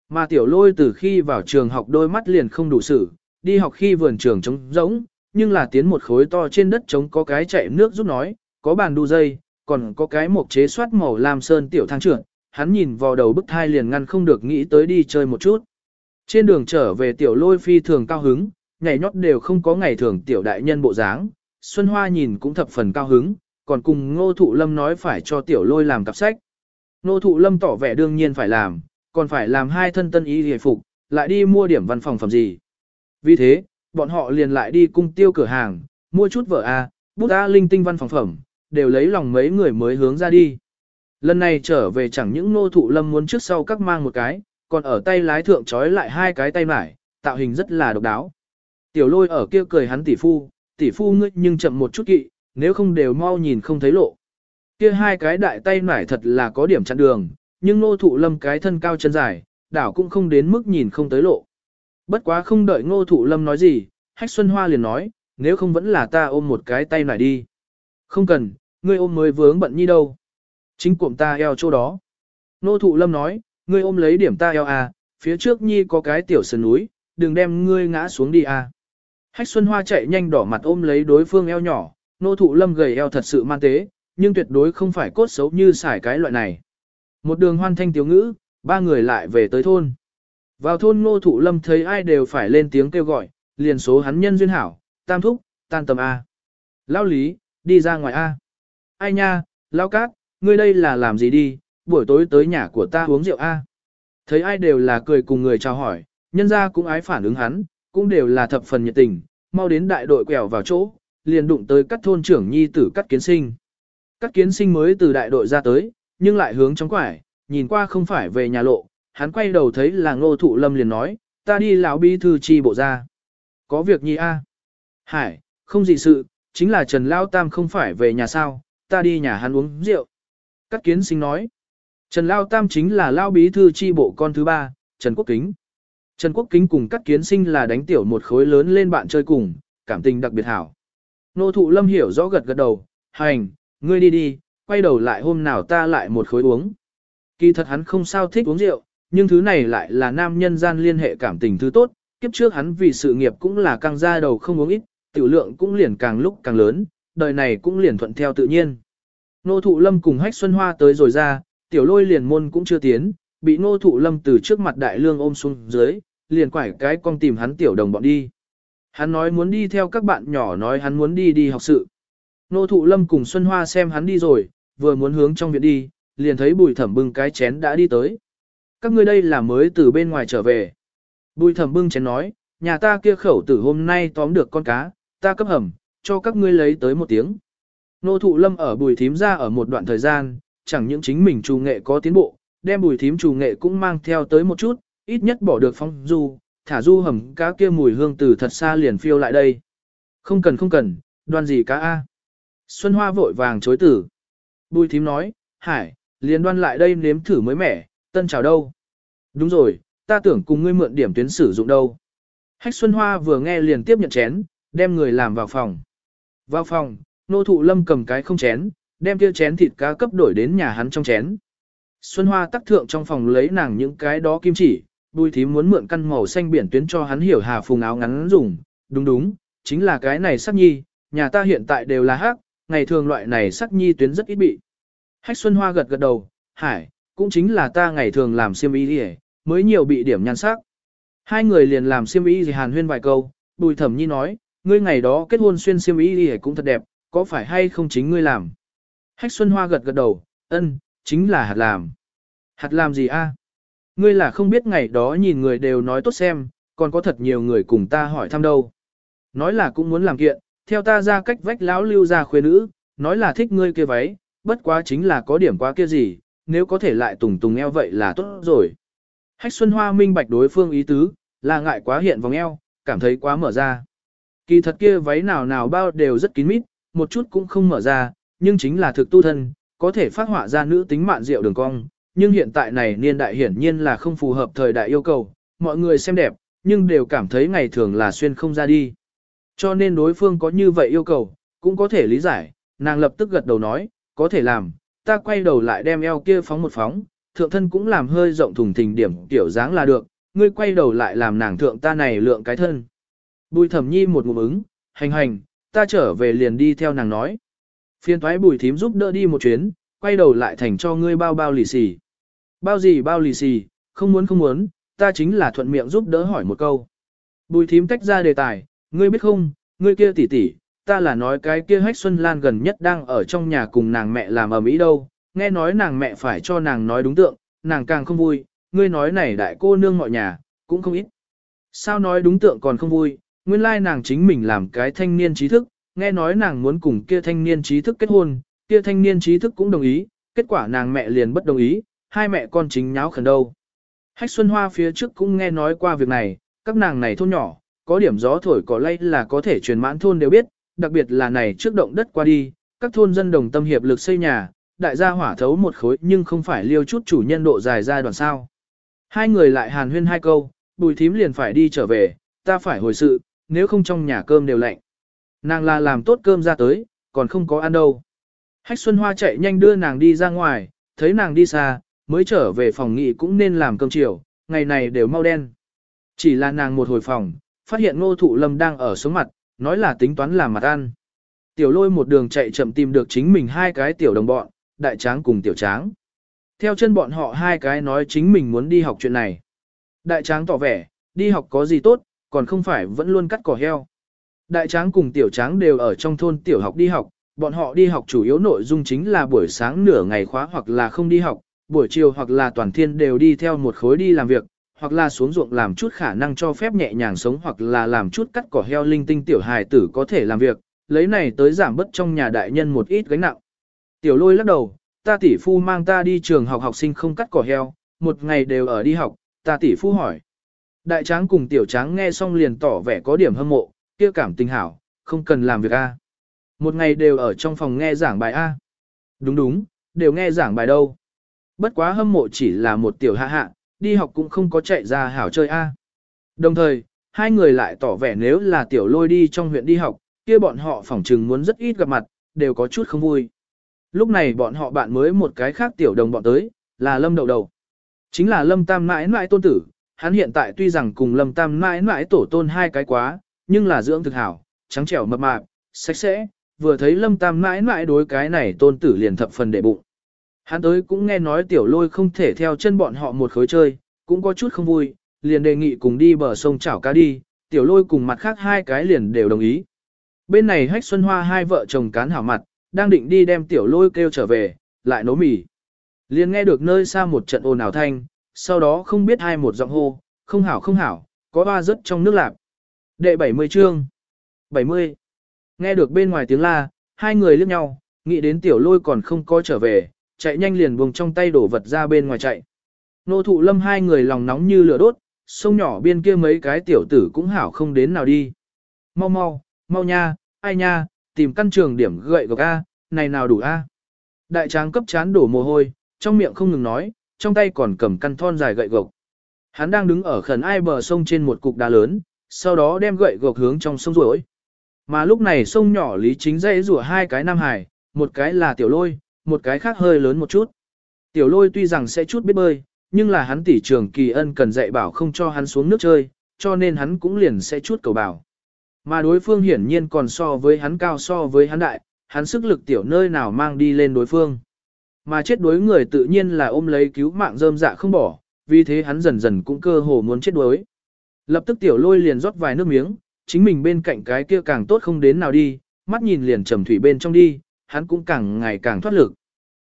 Mà tiểu lôi từ khi vào trường học đôi mắt liền không đủ xử, đi học khi vườn trường trống rỗng, nhưng là tiến một khối to trên đất trống có cái chạy nước giúp nói, có bàn đu dây, còn có cái mộc chế soát màu lam sơn tiểu thang trưởng, hắn nhìn vào đầu bức thai liền ngăn không được nghĩ tới đi chơi một chút. Trên đường trở về tiểu lôi phi thường cao hứng, nhảy nhót đều không có ngày thường tiểu đại nhân bộ dáng, Xuân Hoa nhìn cũng thập phần cao hứng, còn cùng ngô thụ lâm nói phải cho tiểu lôi làm cặp sách. Ngô thụ lâm tỏ vẻ đương nhiên phải làm, còn phải làm hai thân tân y hề phục, lại đi mua điểm văn phòng phẩm gì. Vì thế, bọn họ liền lại đi cung tiêu cửa hàng, mua chút vở A, bút A linh tinh văn phòng phẩm, đều lấy lòng mấy người mới hướng ra đi. Lần này trở về chẳng những nô thụ lâm muốn trước sau các mang một cái, còn ở tay lái thượng trói lại hai cái tay mải, tạo hình rất là độc đáo. Tiểu lôi ở kia cười hắn tỷ phu, tỷ phu ngươi nhưng chậm một chút kỵ, nếu không đều mau nhìn không thấy lộ. Kia hai cái đại tay mải thật là có điểm chặn đường, nhưng nô thụ lâm cái thân cao chân dài, đảo cũng không đến mức nhìn không tới lộ. Bất quá không đợi ngô thụ lâm nói gì, hách xuân hoa liền nói, nếu không vẫn là ta ôm một cái tay mải đi. Không cần, ngươi ôm mới vướng bận nhi đâu. Chính cuộm ta eo chỗ đó. Nô thụ lâm nói, ngươi ôm lấy điểm ta eo à, phía trước nhi có cái tiểu sườn núi, đừng đem ngươi ngã xuống đi à. Hách Xuân Hoa chạy nhanh đỏ mặt ôm lấy đối phương eo nhỏ, nô thụ lâm gầy eo thật sự man tế, nhưng tuyệt đối không phải cốt xấu như xài cái loại này. Một đường hoan thanh tiếu ngữ, ba người lại về tới thôn. Vào thôn nô thụ lâm thấy ai đều phải lên tiếng kêu gọi, liền số hắn nhân duyên hảo, tam thúc, tan tầm A. Lao lý, đi ra ngoài A. Ai nha, Lao cát, ngươi đây là làm gì đi, buổi tối tới nhà của ta uống rượu A. Thấy ai đều là cười cùng người chào hỏi, nhân ra cũng ái phản ứng hắn, cũng đều là thập phần nhiệt tình, mau đến đại đội quẹo vào chỗ, liền đụng tới các thôn trưởng nhi tử cắt kiến sinh. Cắt kiến sinh mới từ đại đội ra tới, nhưng lại hướng trong quải, nhìn qua không phải về nhà lộ, hắn quay đầu thấy là ngô thụ lâm liền nói, ta đi lão bí thư chi bộ ra. Có việc nhi a? Hải, không gì sự, chính là Trần Lao Tam không phải về nhà sao, ta đi nhà hắn uống rượu. Cắt kiến sinh nói. Trần Lao Tam chính là Lao Bí Thư chi bộ con thứ ba, Trần Quốc Kính. Trần Quốc Kính cùng Cắt kiến sinh là đánh tiểu một khối lớn lên bạn chơi cùng, cảm tình đặc biệt hảo. Nô thụ lâm hiểu rõ gật gật đầu, hành, ngươi đi đi, quay đầu lại hôm nào ta lại một khối uống. Kỳ thật hắn không sao thích uống rượu, nhưng thứ này lại là nam nhân gian liên hệ cảm tình thứ tốt, kiếp trước hắn vì sự nghiệp cũng là căng ra đầu không uống ít, tiểu lượng cũng liền càng lúc càng lớn, đời này cũng liền thuận theo tự nhiên. Nô thụ lâm cùng hách xuân hoa tới rồi ra, tiểu lôi liền môn cũng chưa tiến, bị nô thụ lâm từ trước mặt đại lương ôm xuống dưới, liền quải cái con tìm hắn tiểu đồng bọn đi. Hắn nói muốn đi theo các bạn nhỏ nói hắn muốn đi đi học sự. Nô thụ lâm cùng Xuân Hoa xem hắn đi rồi, vừa muốn hướng trong viện đi, liền thấy bùi thẩm bưng cái chén đã đi tới. Các ngươi đây là mới từ bên ngoài trở về. Bùi thẩm bưng chén nói, nhà ta kia khẩu tử hôm nay tóm được con cá, ta cấp hầm, cho các ngươi lấy tới một tiếng. Nô thụ lâm ở bùi thím ra ở một đoạn thời gian, chẳng những chính mình trù nghệ có tiến bộ, đem bùi thím trù nghệ cũng mang theo tới một chút, ít nhất bỏ được phong du, thả du hầm cá kia mùi hương từ thật xa liền phiêu lại đây. Không cần không cần, đoan gì cá A. Xuân Hoa vội vàng chối tử. Bùi thím nói, hải, liền đoan lại đây nếm thử mới mẻ, tân chào đâu. Đúng rồi, ta tưởng cùng ngươi mượn điểm tuyến sử dụng đâu. Hách Xuân Hoa vừa nghe liền tiếp nhận chén, đem người làm vào phòng. Vào phòng, nô thụ lâm cầm cái không chén, đem kia chén thịt cá cấp đổi đến nhà hắn trong chén. Xuân Hoa tắc thượng trong phòng lấy nàng những cái đó kim chỉ, bùi thím muốn mượn căn màu xanh biển tuyến cho hắn hiểu hà phùng áo ngắn dùng, đúng đúng, chính là cái này sắc nhi, nhà ta hiện tại đều là hắc, ngày thường loại này sắc nhi tuyến rất ít bị. Hách Xuân Hoa gật gật đầu, hải, cũng chính là ta ngày thường làm xiêm y đi mới nhiều bị điểm nhan sắc. Hai người liền làm xiêm y gì hàn huyên vài câu, bùi thẩm nhi nói, ngươi ngày đó kết hôn xuyên xiêm y đi cũng thật đẹp, có phải hay không chính ngươi làm? Hách Xuân Hoa gật gật đầu, ân, chính là hạt làm. Hạt làm gì a? Ngươi là không biết ngày đó nhìn người đều nói tốt xem, còn có thật nhiều người cùng ta hỏi thăm đâu. Nói là cũng muốn làm kiện, theo ta ra cách vách lão lưu ra khuê nữ, nói là thích ngươi kia váy, bất quá chính là có điểm quá kia gì, nếu có thể lại tùng tùng eo vậy là tốt rồi. Hách Xuân Hoa minh bạch đối phương ý tứ, là ngại quá hiện vòng eo, cảm thấy quá mở ra. Kỳ thật kia váy nào nào bao đều rất kín mít, một chút cũng không mở ra, nhưng chính là thực tu thân, có thể phát họa ra nữ tính mạn rượu đường cong. Nhưng hiện tại này niên đại hiển nhiên là không phù hợp thời đại yêu cầu, mọi người xem đẹp, nhưng đều cảm thấy ngày thường là xuyên không ra đi. Cho nên đối phương có như vậy yêu cầu, cũng có thể lý giải, nàng lập tức gật đầu nói, có thể làm, ta quay đầu lại đem eo kia phóng một phóng, thượng thân cũng làm hơi rộng thùng thình điểm tiểu dáng là được, ngươi quay đầu lại làm nàng thượng ta này lượng cái thân. Bùi thẩm nhi một ngụm ứng, hành hành, ta trở về liền đi theo nàng nói. Phiên thoái bùi thím giúp đỡ đi một chuyến, quay đầu lại thành cho ngươi bao bao lì xì. Bao gì bao lì xì, không muốn không muốn, ta chính là thuận miệng giúp đỡ hỏi một câu. Bùi thím tách ra đề tài, ngươi biết không, ngươi kia tỷ tỷ, ta là nói cái kia hách Xuân Lan gần nhất đang ở trong nhà cùng nàng mẹ làm ở mỹ đâu, nghe nói nàng mẹ phải cho nàng nói đúng tượng, nàng càng không vui, ngươi nói này đại cô nương mọi nhà, cũng không ít. Sao nói đúng tượng còn không vui, nguyên lai nàng chính mình làm cái thanh niên trí thức, nghe nói nàng muốn cùng kia thanh niên trí thức kết hôn, kia thanh niên trí thức cũng đồng ý, kết quả nàng mẹ liền bất đồng ý, hai mẹ con chính nháo khẩn đâu. Hách Xuân Hoa phía trước cũng nghe nói qua việc này, các nàng này thôn nhỏ, có điểm gió thổi có lay là có thể truyền mãn thôn đều biết, đặc biệt là này trước động đất qua đi, các thôn dân đồng tâm hiệp lực xây nhà, đại gia hỏa thấu một khối nhưng không phải liêu chút chủ nhân độ dài ra đoạn sao. Hai người lại hàn huyên hai câu, bùi thím liền phải đi trở về, ta phải hồi sự, nếu không trong nhà cơm đều lạnh. Nàng là làm tốt cơm ra tới, còn không có ăn đâu. Hách Xuân Hoa chạy nhanh đưa nàng đi ra ngoài, thấy nàng đi xa, mới trở về phòng nghỉ cũng nên làm cơm chiều, ngày này đều mau đen. Chỉ là nàng một hồi phòng, phát hiện ngô thụ lâm đang ở sống mặt, nói là tính toán làm mặt ăn. Tiểu lôi một đường chạy chậm tìm được chính mình hai cái tiểu đồng bọn, đại tráng cùng tiểu tráng. Theo chân bọn họ hai cái nói chính mình muốn đi học chuyện này. Đại tráng tỏ vẻ, đi học có gì tốt, còn không phải vẫn luôn cắt cỏ heo. Đại tráng cùng tiểu tráng đều ở trong thôn tiểu học đi học, bọn họ đi học chủ yếu nội dung chính là buổi sáng nửa ngày khóa hoặc là không đi học, buổi chiều hoặc là toàn thiên đều đi theo một khối đi làm việc, hoặc là xuống ruộng làm chút khả năng cho phép nhẹ nhàng sống hoặc là làm chút cắt cỏ heo linh tinh tiểu hài tử có thể làm việc, lấy này tới giảm bớt trong nhà đại nhân một ít gánh nặng. Tiểu lôi lắc đầu, ta tỷ phu mang ta đi trường học học sinh không cắt cỏ heo, một ngày đều ở đi học, ta tỷ phu hỏi. Đại tráng cùng tiểu tráng nghe xong liền tỏ vẻ có điểm hâm mộ, kia cảm tình hảo, không cần làm việc A. Một ngày đều ở trong phòng nghe giảng bài A. Đúng đúng, đều nghe giảng bài đâu. Bất quá hâm mộ chỉ là một tiểu hạ hạ, đi học cũng không có chạy ra hảo chơi A. Đồng thời, hai người lại tỏ vẻ nếu là tiểu lôi đi trong huyện đi học, kia bọn họ phỏng chừng muốn rất ít gặp mặt, đều có chút không vui. Lúc này bọn họ bạn mới một cái khác tiểu đồng bọn tới, là Lâm Đậu Đầu. Chính là Lâm Tam mãi mãi tôn tử, hắn hiện tại tuy rằng cùng Lâm Tam mãi mãi tổ tôn hai cái quá, nhưng là dưỡng thực hảo, trắng trẻo mập mạp, sạch sẽ, vừa thấy Lâm Tam mãi mãi đối cái này tôn tử liền thập phần đệ bụng. Hắn tới cũng nghe nói tiểu lôi không thể theo chân bọn họ một khối chơi, cũng có chút không vui, liền đề nghị cùng đi bờ sông chảo cá đi, tiểu lôi cùng mặt khác hai cái liền đều đồng ý. Bên này hách xuân hoa hai vợ chồng cán hảo mặt, đang định đi đem tiểu lôi kêu trở về, lại nấu mì. Liền nghe được nơi xa một trận ồn ào thanh, sau đó không biết hai một giọng hô, không hảo không hảo, có ba rớt trong nước lạp. Đệ 70 chương. 70. Nghe được bên ngoài tiếng la, hai người liếc nhau, nghĩ đến tiểu lôi còn không có trở về, chạy nhanh liền buông trong tay đổ vật ra bên ngoài chạy. Nô thụ lâm hai người lòng nóng như lửa đốt, sông nhỏ bên kia mấy cái tiểu tử cũng hảo không đến nào đi. Mau mau, mau nha, ai nha, tìm căn trường điểm gậy gộc A, này nào đủ A. Đại tráng cấp chán đổ mồ hôi, trong miệng không ngừng nói, trong tay còn cầm căn thon dài gậy gộc. Hắn đang đứng ở khẩn ai bờ sông trên một cục đá lớn, sau đó đem gậy gộc hướng trong sông rối. Mà lúc này sông nhỏ lý chính dây rủa hai cái nam hải, một cái là tiểu lôi, một cái khác hơi lớn một chút. Tiểu lôi tuy rằng sẽ chút biết bơi, nhưng là hắn tỷ trường kỳ ân cần dạy bảo không cho hắn xuống nước chơi, cho nên hắn cũng liền sẽ chút cầu bảo. Mà đối phương hiển nhiên còn so với hắn cao so với hắn đại, hắn sức lực tiểu nơi nào mang đi lên đối phương. Mà chết đuối người tự nhiên là ôm lấy cứu mạng rơm dạ không bỏ, vì thế hắn dần dần cũng cơ hồ muốn chết đuối. Lập tức tiểu lôi liền rót vài nước miếng, chính mình bên cạnh cái kia càng tốt không đến nào đi, mắt nhìn liền trầm thủy bên trong đi, hắn cũng càng ngày càng thoát lực.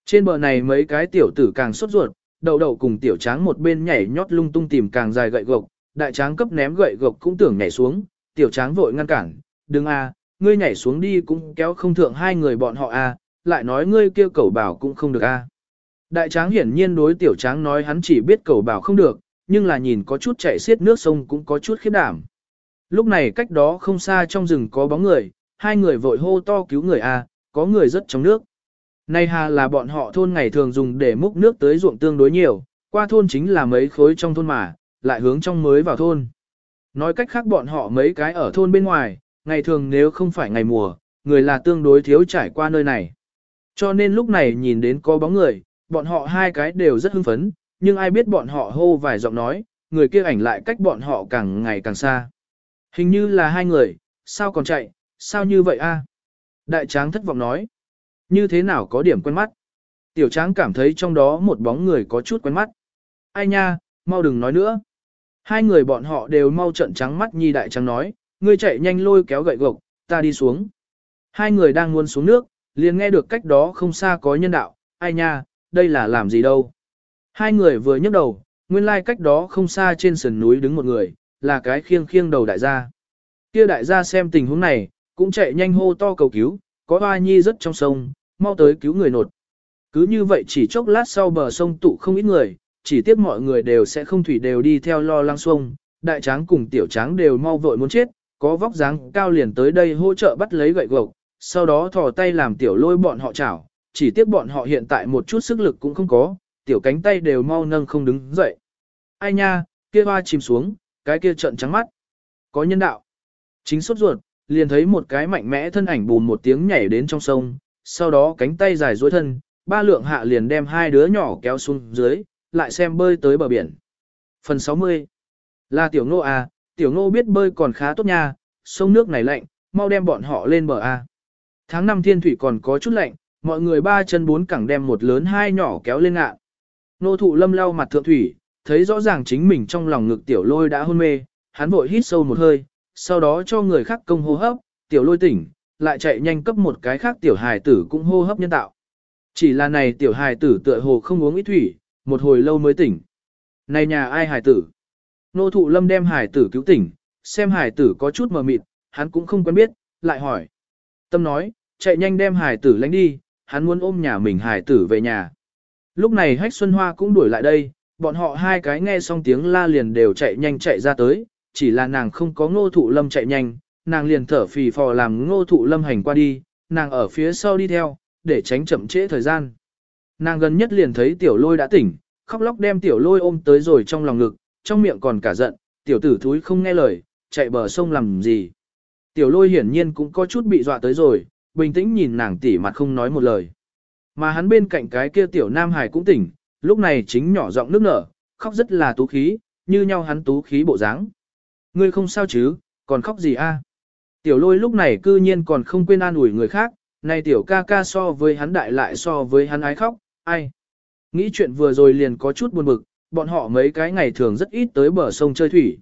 Trên bờ này mấy cái tiểu tử càng sốt ruột, đầu đầu cùng tiểu tráng một bên nhảy nhót lung tung tìm càng dài gậy gộc, đại tráng cấp ném gậy gộc cũng tưởng nhảy xuống, tiểu tráng vội ngăn cản, đừng a, ngươi nhảy xuống đi cũng kéo không thượng hai người bọn họ a, lại nói ngươi kêu cầu bảo cũng không được a. Đại tráng hiển nhiên đối tiểu tráng nói hắn chỉ biết cầu bảo không được, nhưng là nhìn có chút chảy xiết nước sông cũng có chút khiếp đảm. Lúc này cách đó không xa trong rừng có bóng người, hai người vội hô to cứu người a, có người rất trong nước. Này hà là bọn họ thôn ngày thường dùng để múc nước tới ruộng tương đối nhiều, qua thôn chính là mấy khối trong thôn mà, lại hướng trong mới vào thôn. Nói cách khác bọn họ mấy cái ở thôn bên ngoài, ngày thường nếu không phải ngày mùa, người là tương đối thiếu trải qua nơi này. Cho nên lúc này nhìn đến có bóng người, bọn họ hai cái đều rất hưng phấn, nhưng ai biết bọn họ hô vài giọng nói, người kia ảnh lại cách bọn họ càng ngày càng xa. Hình như là hai người, sao còn chạy, sao như vậy a? À? Đại tráng thất vọng nói. Như thế nào có điểm quen mắt? Tiểu tráng cảm thấy trong đó một bóng người có chút quen mắt. Ai nha, mau đừng nói nữa. Hai người bọn họ đều mau trận trắng mắt nhi đại tráng nói, ngươi chạy nhanh lôi kéo gậy gộc, ta đi xuống. Hai người đang muốn xuống nước, liền nghe được cách đó không xa có nhân đạo, ai nha, đây là làm gì đâu. Hai người vừa nhấc đầu, nguyên lai cách đó không xa trên sườn núi đứng một người, là cái khiêng khiêng đầu đại gia. Kia đại gia xem tình huống này, cũng chạy nhanh hô to cầu cứu, có hoa nhi rất trong sông, mau tới cứu người nột. Cứ như vậy chỉ chốc lát sau bờ sông tụ không ít người, chỉ tiếc mọi người đều sẽ không thủy đều đi theo lo lăng xuông, đại tráng cùng tiểu tráng đều mau vội muốn chết, có vóc dáng cao liền tới đây hỗ trợ bắt lấy gậy gộc, sau đó thò tay làm tiểu lôi bọn họ chảo, chỉ tiếc bọn họ hiện tại một chút sức lực cũng không có, tiểu cánh tay đều mau nâng không đứng dậy. Ai nha, kia hoa chìm xuống, cái kia trận trắng mắt. Có nhân đạo. Chính sốt ruột, liền thấy một cái mạnh mẽ thân ảnh bùn một tiếng nhảy đến trong sông, sau đó cánh tay dài duỗi thân, ba lượng hạ liền đem hai đứa nhỏ kéo xuống dưới, lại xem bơi tới bờ biển. Phần 60 Là tiểu ngô à, tiểu ngô biết bơi còn khá tốt nha, sông nước này lạnh, mau đem bọn họ lên bờ à. Tháng năm thiên thủy còn có chút lạnh, mọi người ba chân bốn cẳng đem một lớn hai nhỏ kéo lên ngạn. Nô thụ lâm lau mặt thượng thủy, thấy rõ ràng chính mình trong lòng ngực tiểu lôi đã hôn mê, hắn vội hít sâu một hơi, sau đó cho người khác công hô hấp, tiểu lôi tỉnh, lại chạy nhanh cấp một cái khác tiểu hài tử cũng hô hấp nhân tạo. Chỉ là này tiểu hài tử tựa hồ không uống ít thủy, một hồi lâu mới tỉnh. Này nhà ai hài tử? Nô thụ lâm đem hài tử cứu tỉnh, xem hài tử có chút mờ mịt, hắn cũng không quen biết, lại hỏi. Tâm nói, chạy nhanh đem hài tử lánh đi, hắn muốn ôm nhà mình hài tử về nhà. Lúc này Hách Xuân Hoa cũng đuổi lại đây, bọn họ hai cái nghe xong tiếng la liền đều chạy nhanh chạy ra tới, chỉ là nàng không có ngô thụ lâm chạy nhanh, nàng liền thở phì phò làm ngô thụ lâm hành qua đi, nàng ở phía sau đi theo, để tránh chậm trễ thời gian. Nàng gần nhất liền thấy tiểu lôi đã tỉnh, khóc lóc đem tiểu lôi ôm tới rồi trong lòng ngực, trong miệng còn cả giận, tiểu tử thúi không nghe lời, chạy bờ sông làm gì. Tiểu lôi hiển nhiên cũng có chút bị dọa tới rồi, bình tĩnh nhìn nàng tỉ mặt không nói một lời. Mà hắn bên cạnh cái kia tiểu nam hải cũng tỉnh, lúc này chính nhỏ giọng nước nở, khóc rất là tú khí, như nhau hắn tú khí bộ dáng. Ngươi không sao chứ, còn khóc gì a? Tiểu lôi lúc này cư nhiên còn không quên an ủi người khác, này tiểu ca ca so với hắn đại lại so với hắn ái khóc, ai? Nghĩ chuyện vừa rồi liền có chút buồn bực, bọn họ mấy cái ngày thường rất ít tới bờ sông chơi thủy.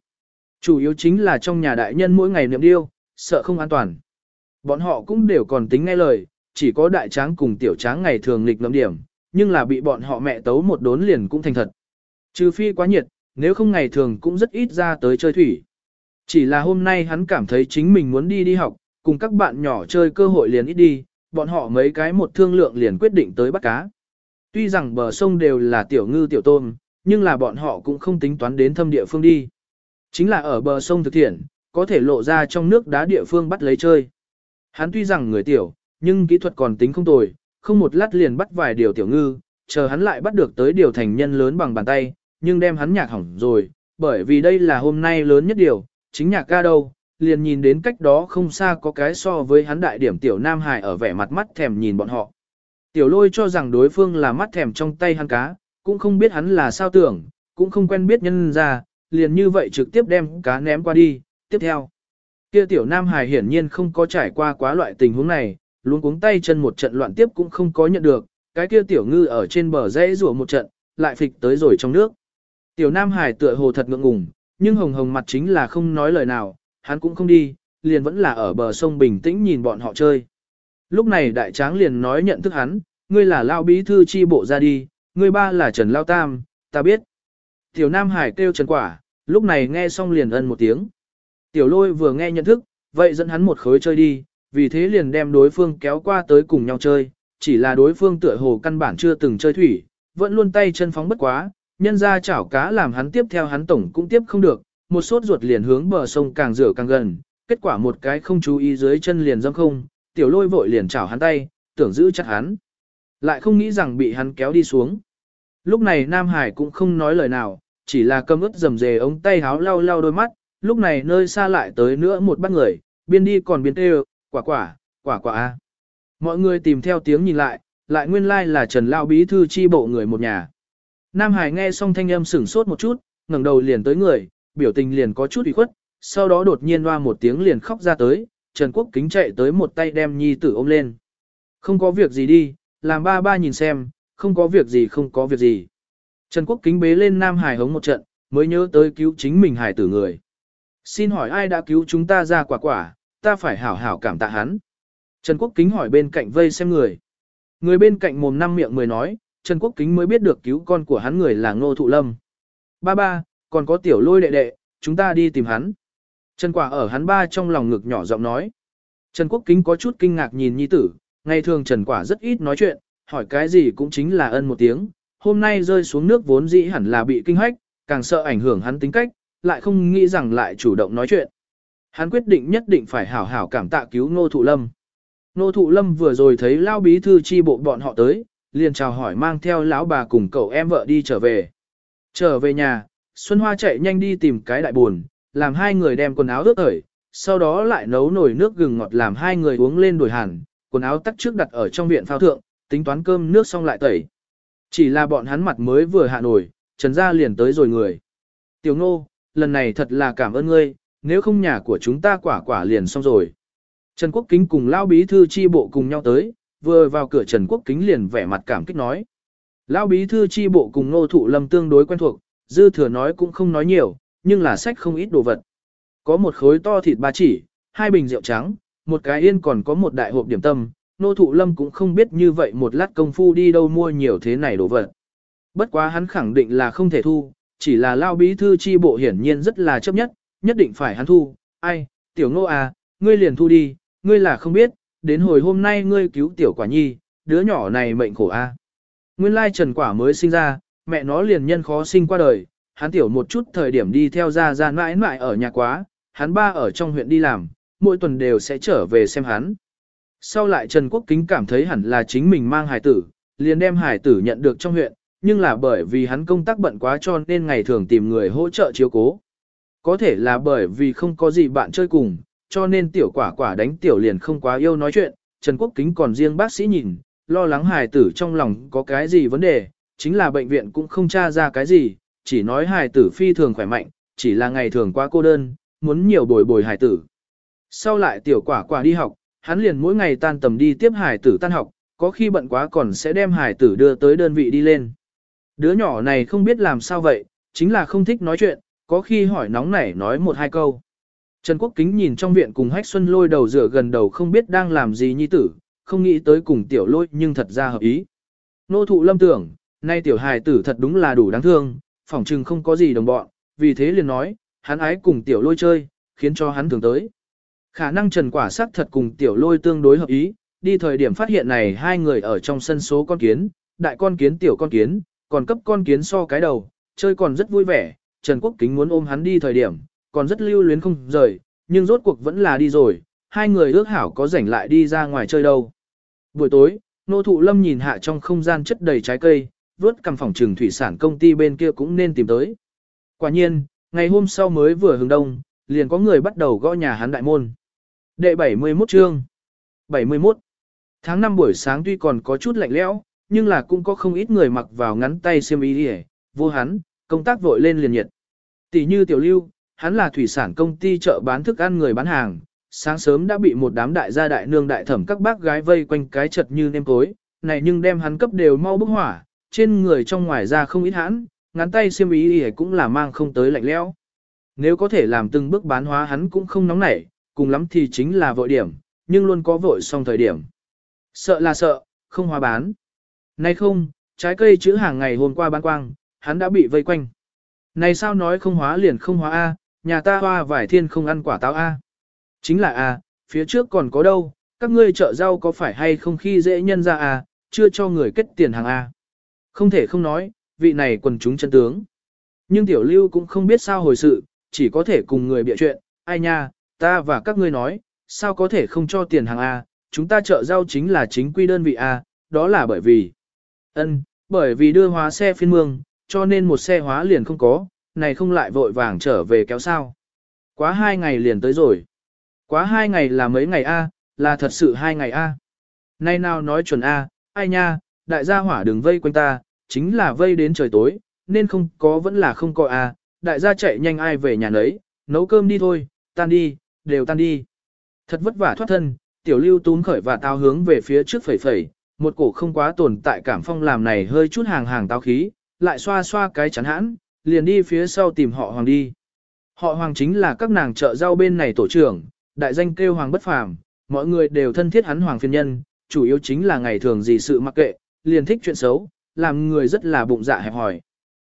Chủ yếu chính là trong nhà đại nhân mỗi ngày niệm điêu, sợ không an toàn. Bọn họ cũng đều còn tính nghe lời, chỉ có đại tráng cùng tiểu tráng ngày thường nghịch ngẫm điểm, nhưng là bị bọn họ mẹ tấu một đốn liền cũng thành thật. Trừ phi quá nhiệt, nếu không ngày thường cũng rất ít ra tới chơi thủy. Chỉ là hôm nay hắn cảm thấy chính mình muốn đi đi học, cùng các bạn nhỏ chơi cơ hội liền ít đi, bọn họ mấy cái một thương lượng liền quyết định tới bắt cá. Tuy rằng bờ sông đều là tiểu ngư tiểu tôm, nhưng là bọn họ cũng không tính toán đến thâm địa phương đi. Chính là ở bờ sông thực thiện, có thể lộ ra trong nước đá địa phương bắt lấy chơi. Hắn tuy rằng người tiểu, nhưng kỹ thuật còn tính không tồi, không một lát liền bắt vài điều tiểu ngư, chờ hắn lại bắt được tới điều thành nhân lớn bằng bàn tay, nhưng đem hắn nhạc hỏng rồi, bởi vì đây là hôm nay lớn nhất điều, chính nhạc ca đâu, liền nhìn đến cách đó không xa có cái so với hắn đại điểm tiểu nam hải ở vẻ mặt mắt thèm nhìn bọn họ. Tiểu lôi cho rằng đối phương là mắt thèm trong tay hắn cá, cũng không biết hắn là sao tưởng, cũng không quen biết nhân ra, liền như vậy trực tiếp đem cá ném qua đi, tiếp theo. Kia tiểu nam hải hiển nhiên không có trải qua quá loại tình huống này, luôn cuống tay chân một trận loạn tiếp cũng không có nhận được, cái kia tiểu ngư ở trên bờ rẽ rủa một trận, lại phịch tới rồi trong nước. Tiểu nam hải tựa hồ thật ngượng ngùng, nhưng hồng hồng mặt chính là không nói lời nào, hắn cũng không đi, liền vẫn là ở bờ sông bình tĩnh nhìn bọn họ chơi. Lúc này đại tráng liền nói nhận thức hắn, ngươi là lao bí thư chi bộ ra đi, ngươi ba là Trần Lao Tam, ta biết. Tiểu Nam Hải kêu Trần Quả, lúc này nghe xong liền ân một tiếng. Tiểu lôi vừa nghe nhận thức, vậy dẫn hắn một khối chơi đi, vì thế liền đem đối phương kéo qua tới cùng nhau chơi, chỉ là đối phương tựa hồ căn bản chưa từng chơi thủy, vẫn luôn tay chân phóng bất quá, nhân ra chảo cá làm hắn tiếp theo hắn tổng cũng tiếp không được, một sốt ruột liền hướng bờ sông càng rửa càng gần, kết quả một cái không chú ý dưới chân liền dâm không, tiểu lôi vội liền chảo hắn tay, tưởng giữ chặt hắn. Lại không nghĩ rằng bị hắn kéo đi xuống. Lúc này Nam Hải cũng không nói lời nào, chỉ là cầm ướt dầm dề ống tay háo lau lau đôi mắt, lúc này nơi xa lại tới nữa một bác người, biên đi còn biên tê quả quả, quả quả a. Mọi người tìm theo tiếng nhìn lại, lại nguyên lai like là Trần Lao Bí Thư chi bộ người một nhà. Nam Hải nghe xong thanh âm sửng sốt một chút, ngẩng đầu liền tới người, biểu tình liền có chút ủy khuất, sau đó đột nhiên loa một tiếng liền khóc ra tới, Trần Quốc Kính chạy tới một tay đem nhi tử ôm lên. Không có việc gì đi, làm ba ba nhìn xem, không có việc gì không có việc gì. Trần Quốc Kính bế lên Nam Hải hống một trận, mới nhớ tới cứu chính mình hải tử người. Xin hỏi ai đã cứu chúng ta ra quả quả, ta phải hảo hảo cảm tạ hắn. Trần Quốc Kính hỏi bên cạnh vây xem người. Người bên cạnh mồm năm miệng mười nói, Trần Quốc Kính mới biết được cứu con của hắn người là Ngô Thụ Lâm. Ba ba, còn có tiểu lôi đệ đệ, chúng ta đi tìm hắn. Trần Quả ở hắn ba trong lòng ngực nhỏ giọng nói. Trần Quốc Kính có chút kinh ngạc nhìn nhi tử, ngày thường Trần Quả rất ít nói chuyện, hỏi cái gì cũng chính là ân một tiếng. Hôm nay rơi xuống nước vốn dĩ hẳn là bị kinh hách, càng sợ ảnh hưởng hắn tính cách, lại không nghĩ rằng lại chủ động nói chuyện. Hắn quyết định nhất định phải hảo hảo cảm tạ cứu Ngô Thụ Lâm. Ngô Thụ Lâm vừa rồi thấy Lão bí thư chi bộ bọn họ tới, liền chào hỏi mang theo lão bà cùng cậu em vợ đi trở về. Trở về nhà, Xuân Hoa chạy nhanh đi tìm cái đại buồn, làm hai người đem quần áo ướt ởi, sau đó lại nấu nồi nước gừng ngọt làm hai người uống lên đuổi hàn, quần áo tắt trước đặt ở trong viện phao thượng, tính toán cơm nước xong lại tẩy. Chỉ là bọn hắn mặt mới vừa hạ nổi, Trần Gia liền tới rồi người. Tiểu Ngô, lần này thật là cảm ơn ngươi, nếu không nhà của chúng ta quả quả liền xong rồi. Trần Quốc Kính cùng Lao Bí Thư chi bộ cùng nhau tới, vừa vào cửa Trần Quốc Kính liền vẻ mặt cảm kích nói. Lão Bí Thư chi bộ cùng Ngô Thụ Lâm tương đối quen thuộc, dư thừa nói cũng không nói nhiều, nhưng là sách không ít đồ vật. Có một khối to thịt ba chỉ, hai bình rượu trắng, một cái yên còn có một đại hộp điểm tâm, Ngô Thụ Lâm cũng không biết như vậy một lát công phu đi đâu mua nhiều thế này đồ vật. Bất quá hắn khẳng định là không thể thu, chỉ là Lao Bí Thư chi bộ hiển nhiên rất là chấp nhất, nhất định phải hắn thu, ai, tiểu ngô à, ngươi liền thu đi, ngươi là không biết, đến hồi hôm nay ngươi cứu tiểu quả nhi, đứa nhỏ này mệnh khổ a. À. Nguyên lai trần quả mới sinh ra, mẹ nó liền nhân khó sinh qua đời, hắn tiểu một chút thời điểm đi theo ra ra mãi mãi ở nhà quá, hắn ba ở trong huyện đi làm, mỗi tuần đều sẽ trở về xem hắn. Sau lại Trần Quốc Kính cảm thấy hẳn là chính mình mang hải tử, liền đem hải tử nhận được trong huyện, nhưng là bởi vì hắn công tác bận quá cho nên ngày thường tìm người hỗ trợ chiếu cố. Có thể là bởi vì không có gì bạn chơi cùng, cho nên tiểu quả quả đánh tiểu liền không quá yêu nói chuyện, Trần Quốc Kính còn riêng bác sĩ nhìn, lo lắng hài tử trong lòng có cái gì vấn đề, chính là bệnh viện cũng không tra ra cái gì, chỉ nói hài tử phi thường khỏe mạnh, chỉ là ngày thường quá cô đơn, muốn nhiều bồi bồi hài tử. Sau lại tiểu quả quả đi học, hắn liền mỗi ngày tan tầm đi tiếp hài tử tan học, có khi bận quá còn sẽ đem hài tử đưa tới đơn vị đi lên. Đứa nhỏ này không biết làm sao vậy, chính là không thích nói chuyện, có khi hỏi nóng nảy nói một hai câu. Trần Quốc Kính nhìn trong viện cùng Hách Xuân lôi đầu rửa gần đầu không biết đang làm gì nhi tử, không nghĩ tới cùng tiểu lôi nhưng thật ra hợp ý. Nô thụ lâm tưởng, nay tiểu hài tử thật đúng là đủ đáng thương, phỏng chừng không có gì đồng bọn, vì thế liền nói, hắn ái cùng tiểu lôi chơi, khiến cho hắn thường tới. Khả năng trần quả sắc thật cùng tiểu lôi tương đối hợp ý, đi thời điểm phát hiện này hai người ở trong sân số con kiến, đại con kiến tiểu con kiến, còn cấp con kiến so cái đầu, chơi còn rất vui vẻ, Trần Quốc Kính muốn ôm hắn đi thời điểm, còn rất lưu luyến không rời, nhưng rốt cuộc vẫn là đi rồi, hai người ước hảo có rảnh lại đi ra ngoài chơi đâu. Buổi tối, nô thụ lâm nhìn hạ trong không gian chất đầy trái cây, vớt cầm phòng trường thủy sản công ty bên kia cũng nên tìm tới. Quả nhiên, ngày hôm sau mới vừa hướng đông, liền có người bắt đầu gõ nhà hắn đại môn. Đệ 71 chương 71 Tháng 5 buổi sáng tuy còn có chút lạnh lẽo, nhưng là cũng có không ít người mặc vào ngắn tay xiêm y hề, vô hắn, công tác vội lên liền nhiệt. Tỷ như tiểu lưu, hắn là thủy sản công ty chợ bán thức ăn người bán hàng, sáng sớm đã bị một đám đại gia đại nương đại thẩm các bác gái vây quanh cái chật như nêm tối, này nhưng đem hắn cấp đều mau bức hỏa, trên người trong ngoài ra không ít hãn, ngắn tay xiêm y hề cũng là mang không tới lạnh lẽo. Nếu có thể làm từng bước bán hóa hắn cũng không nóng nảy, cùng lắm thì chính là vội điểm, nhưng luôn có vội xong thời điểm. Sợ là sợ, không hóa bán. Nay không, trái cây chữ hàng ngày hôm qua bán quang, hắn đã bị vây quanh. Này sao nói không hóa liền không hóa A, nhà ta hoa vải thiên không ăn quả táo A. Chính là A, phía trước còn có đâu, các ngươi chợ rau có phải hay không khi dễ nhân ra A, chưa cho người kết tiền hàng A. Không thể không nói, vị này quần chúng chân tướng. Nhưng tiểu lưu cũng không biết sao hồi sự, chỉ có thể cùng người bịa chuyện, ai nha, ta và các ngươi nói, sao có thể không cho tiền hàng A, chúng ta chợ rau chính là chính quy đơn vị A, đó là bởi vì, ân, bởi vì đưa hóa xe phiên mương, cho nên một xe hóa liền không có, này không lại vội vàng trở về kéo sao. Quá hai ngày liền tới rồi. Quá hai ngày là mấy ngày A, là thật sự hai ngày A. Nay nào nói chuẩn A, ai nha, đại gia hỏa đừng vây quanh ta, chính là vây đến trời tối, nên không có vẫn là không có A, đại gia chạy nhanh ai về nhà nấy, nấu cơm đi thôi, tan đi, đều tan đi. Thật vất vả thoát thân, tiểu lưu túm khởi và tao hướng về phía trước phẩy phẩy, một cổ không quá tồn tại cảm phong làm này hơi chút hàng hàng táo khí, lại xoa xoa cái chắn hãn, liền đi phía sau tìm họ hoàng đi. Họ hoàng chính là các nàng chợ rau bên này tổ trưởng, đại danh kêu hoàng bất phàm, mọi người đều thân thiết hắn hoàng phiên nhân, chủ yếu chính là ngày thường gì sự mặc kệ, liền thích chuyện xấu, làm người rất là bụng dạ hẹp hòi.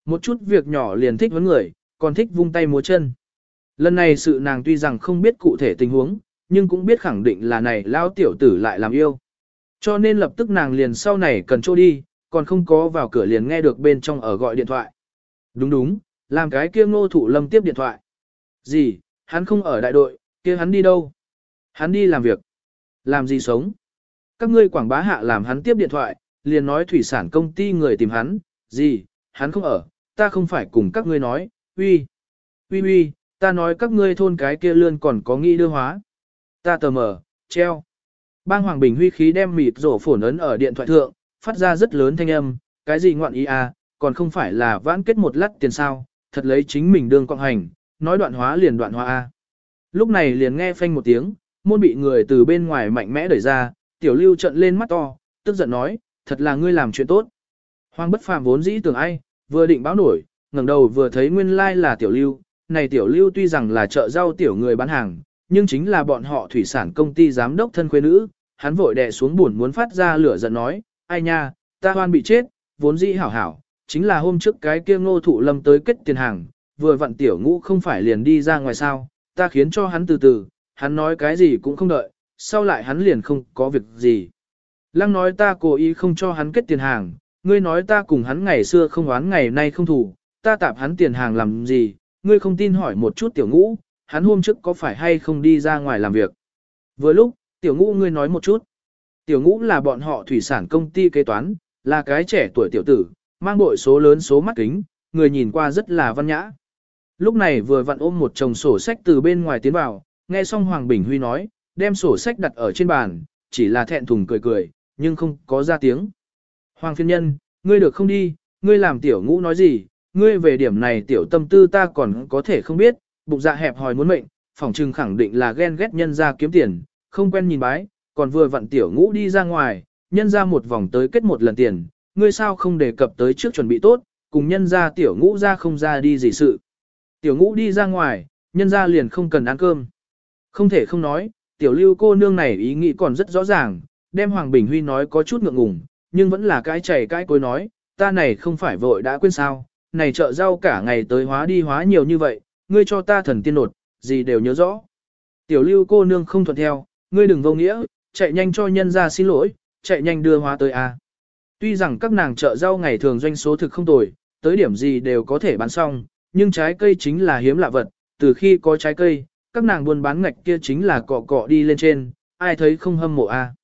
Một chút việc nhỏ liền thích vấn người, còn thích vung tay múa chân. Lần này sự nàng tuy rằng không biết cụ thể tình huống, nhưng cũng biết khẳng định là này lao tiểu tử lại làm yêu. Cho nên lập tức nàng liền sau này cần trôi đi, còn không có vào cửa liền nghe được bên trong ở gọi điện thoại. Đúng đúng, làm cái kia ngô thủ lâm tiếp điện thoại. Gì, hắn không ở đại đội, kia hắn đi đâu? Hắn đi làm việc. Làm gì sống? Các ngươi quảng bá hạ làm hắn tiếp điện thoại, liền nói thủy sản công ty người tìm hắn, gì, hắn không ở, ta không phải cùng các ngươi nói, uy, uy uy, ta nói các ngươi thôn cái kia lươn còn có nghĩ đưa hóa. Ta tờ mờ, treo. Bang Hoàng Bình huy khí đem mịt rổ phổn ấn ở điện thoại thượng, phát ra rất lớn thanh âm, cái gì ngoạn ý à, còn không phải là vãn kết một lát tiền sao, thật lấy chính mình đương cộng hành, nói đoạn hóa liền đoạn hóa a. Lúc này liền nghe phanh một tiếng, môn bị người từ bên ngoài mạnh mẽ đẩy ra, tiểu lưu trận lên mắt to, tức giận nói, thật là ngươi làm chuyện tốt. Hoàng bất phàm vốn dĩ tưởng ai, vừa định báo nổi, ngẩng đầu vừa thấy nguyên lai like là tiểu lưu, này tiểu lưu tuy rằng là chợ rau tiểu người bán hàng, nhưng chính là bọn họ thủy sản công ty giám đốc thân khuê nữ, hắn vội đè xuống buồn muốn phát ra lửa giận nói, ai nha, ta hoan bị chết, vốn dĩ hảo hảo, chính là hôm trước cái kia ngô thụ lâm tới kết tiền hàng, vừa vặn tiểu ngũ không phải liền đi ra ngoài sao, ta khiến cho hắn từ từ, hắn nói cái gì cũng không đợi, sau lại hắn liền không có việc gì. Lăng nói ta cố ý không cho hắn kết tiền hàng, ngươi nói ta cùng hắn ngày xưa không oán ngày nay không thủ, ta tạp hắn tiền hàng làm gì, ngươi không tin hỏi một chút tiểu ngũ, hắn hôm trước có phải hay không đi ra ngoài làm việc. Vừa lúc, tiểu ngũ ngươi nói một chút. Tiểu ngũ là bọn họ thủy sản công ty kế toán, là cái trẻ tuổi tiểu tử, mang bội số lớn số mắt kính, người nhìn qua rất là văn nhã. Lúc này vừa vặn ôm một chồng sổ sách từ bên ngoài tiến vào, nghe xong Hoàng Bình Huy nói, đem sổ sách đặt ở trên bàn, chỉ là thẹn thùng cười cười, nhưng không có ra tiếng. Hoàng phiên nhân, ngươi được không đi, ngươi làm tiểu ngũ nói gì, ngươi về điểm này tiểu tâm tư ta còn có thể không biết, bụng dạ hẹp hòi muốn mệnh, phỏng trừng khẳng định là ghen ghét nhân ra kiếm tiền, không quen nhìn bái, còn vừa vặn tiểu ngũ đi ra ngoài, nhân ra một vòng tới kết một lần tiền, ngươi sao không đề cập tới trước chuẩn bị tốt, cùng nhân ra tiểu ngũ ra không ra đi gì sự. Tiểu ngũ đi ra ngoài, nhân ra liền không cần ăn cơm. Không thể không nói, tiểu lưu cô nương này ý nghĩ còn rất rõ ràng, đem Hoàng Bình Huy nói có chút ngượng ngùng, nhưng vẫn là cái chảy cái cối nói, ta này không phải vội đã quên sao, này chợ rau cả ngày tới hóa đi hóa nhiều như vậy, ngươi cho ta thần tiên nột, gì đều nhớ rõ. Tiểu lưu cô nương không thuận theo, ngươi đừng vô nghĩa, chạy nhanh cho nhân ra xin lỗi, chạy nhanh đưa hóa tới a. Tuy rằng các nàng chợ rau ngày thường doanh số thực không tồi, tới điểm gì đều có thể bán xong, nhưng trái cây chính là hiếm lạ vật, từ khi có trái cây, các nàng buôn bán ngạch kia chính là cọ cọ đi lên trên, ai thấy không hâm mộ a.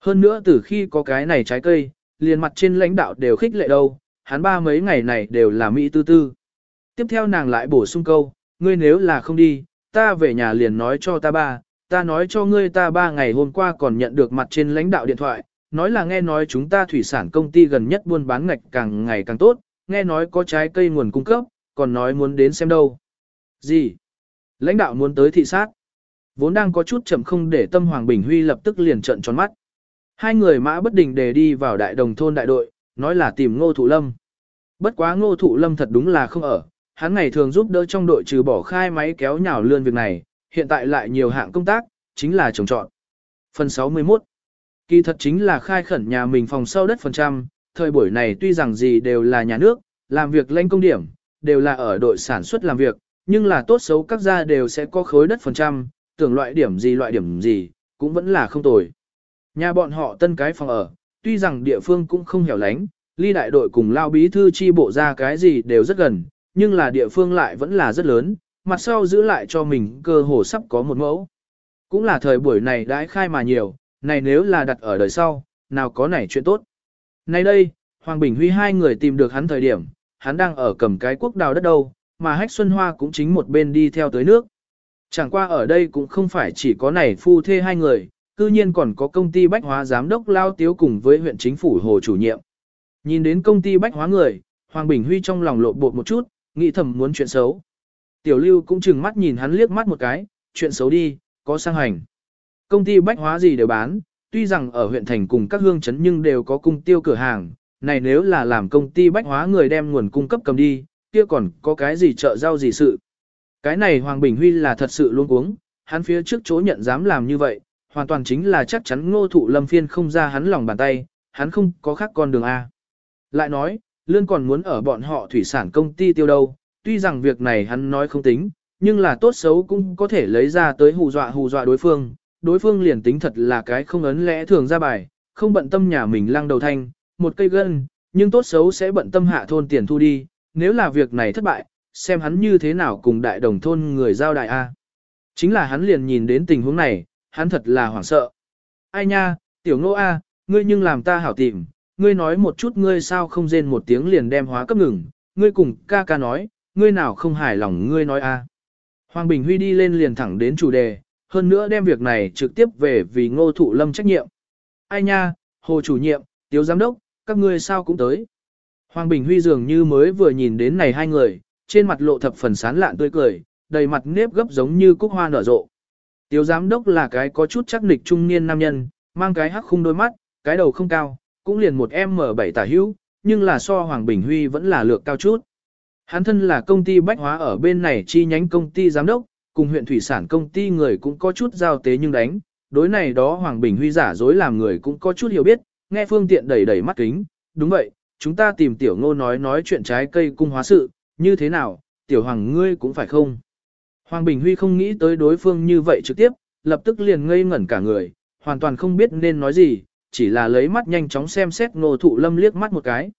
Hơn nữa từ khi có cái này trái cây, liền mặt trên lãnh đạo đều khích lệ đâu, hắn ba mấy ngày này đều là mỹ tư tư. Tiếp theo nàng lại bổ sung câu, ngươi nếu là không đi, ta về nhà liền nói cho ta ba, ta nói cho ngươi ta ba ngày hôm qua còn nhận được mặt trên lãnh đạo điện thoại, nói là nghe nói chúng ta thủy sản công ty gần nhất buôn bán ngạch càng ngày càng tốt, nghe nói có trái cây nguồn cung cấp, còn nói muốn đến xem đâu. Gì? Lãnh đạo muốn tới thị sát. Vốn đang có chút chậm không để tâm Hoàng Bình Huy lập tức liền trận tròn mắt. Hai người mã bất định để đi vào đại đồng thôn đại đội, nói là tìm ngô thụ lâm. Bất quá ngô thụ lâm thật đúng là không ở, hắn ngày thường giúp đỡ trong đội trừ bỏ khai máy kéo nhào lươn việc này, hiện tại lại nhiều hạng công tác, chính là trồng trọt. Phần 61 Kỳ thật chính là khai khẩn nhà mình phòng sau đất phần trăm, thời buổi này tuy rằng gì đều là nhà nước, làm việc lên công điểm, đều là ở đội sản xuất làm việc, nhưng là tốt xấu các gia đều sẽ có khối đất phần trăm, tưởng loại điểm gì loại điểm gì, cũng vẫn là không tồi. Nhà bọn họ tân cái phòng ở, tuy rằng địa phương cũng không hẻo lánh, ly đại đội cùng lao bí thư chi bộ ra cái gì đều rất gần, nhưng là địa phương lại vẫn là rất lớn, mặt sau giữ lại cho mình cơ hồ sắp có một mẫu. Cũng là thời buổi này đãi khai mà nhiều, này nếu là đặt ở đời sau, nào có nảy chuyện tốt. Nay đây, Hoàng Bình Huy hai người tìm được hắn thời điểm, hắn đang ở cầm cái quốc đào đất đâu, mà Hách Xuân Hoa cũng chính một bên đi theo tới nước. Chẳng qua ở đây cũng không phải chỉ có này phu thê hai người, cư nhiên còn có công ty bách hóa giám đốc Lao Tiếu cùng với huyện chính phủ hồ chủ nhiệm. Nhìn đến công ty bách hóa người, Hoàng Bình Huy trong lòng lộ bột một chút, nghĩ thầm muốn chuyện xấu. Tiểu Lưu cũng chừng mắt nhìn hắn liếc mắt một cái, chuyện xấu đi, có sang hành. Công ty bách hóa gì đều bán, tuy rằng ở huyện thành cùng các hương chấn nhưng đều có cung tiêu cửa hàng, này nếu là làm công ty bách hóa người đem nguồn cung cấp cầm đi, kia còn có cái gì trợ giao gì sự. Cái này Hoàng Bình Huy là thật sự luôn cuống, hắn phía trước chỗ nhận dám làm như vậy, hoàn toàn chính là chắc chắn ngô thụ lâm phiên không ra hắn lòng bàn tay, hắn không có khác con đường A. Lại nói, Lương còn muốn ở bọn họ thủy sản công ty tiêu đâu, tuy rằng việc này hắn nói không tính, nhưng là tốt xấu cũng có thể lấy ra tới hù dọa hù dọa đối phương, đối phương liền tính thật là cái không ấn lẽ thường ra bài, không bận tâm nhà mình lăng đầu thanh, một cây gân, nhưng tốt xấu sẽ bận tâm hạ thôn tiền thu đi, nếu là việc này thất bại, xem hắn như thế nào cùng đại đồng thôn người giao đại A. Chính là hắn liền nhìn đến tình huống này, hắn thật là hoảng sợ. Ai nha, tiểu ngô A, ngươi nhưng làm ta hảo tìm, ngươi nói một chút ngươi sao không rên một tiếng liền đem hóa cấp ngừng, ngươi cùng ca ca nói, ngươi nào không hài lòng ngươi nói A. Hoàng Bình Huy đi lên liền thẳng đến chủ đề, hơn nữa đem việc này trực tiếp về vì ngô thụ lâm trách nhiệm. Ai nha, hồ chủ nhiệm, tiếu giám đốc, các ngươi sao cũng tới. Hoàng Bình Huy dường như mới vừa nhìn đến này hai người, trên mặt lộ thập phần sán lạn tươi cười, đầy mặt nếp gấp giống như cúc hoa nở rộ. Tiếu giám đốc là cái có chút chắc nịch trung niên nam nhân, mang cái hắc khung đôi mắt, cái đầu không cao, cũng liền một M7 tả hữu, nhưng là so Hoàng Bình Huy vẫn là lược cao chút. Hắn thân là công ty bách hóa ở bên này chi nhánh công ty giám đốc, cùng huyện thủy sản công ty người cũng có chút giao tế nhưng đánh, đối này đó Hoàng Bình Huy giả dối làm người cũng có chút hiểu biết, nghe phương tiện đẩy đẩy mắt kính, đúng vậy, chúng ta tìm tiểu ngô nói nói chuyện trái cây cung hóa sự, như thế nào, tiểu hoàng ngươi cũng phải không? Hoàng Bình Huy không nghĩ tới đối phương như vậy trực tiếp, lập tức liền ngây ngẩn cả người, hoàn toàn không biết nên nói gì, chỉ là lấy mắt nhanh chóng xem xét ngô thụ lâm liếc mắt một cái.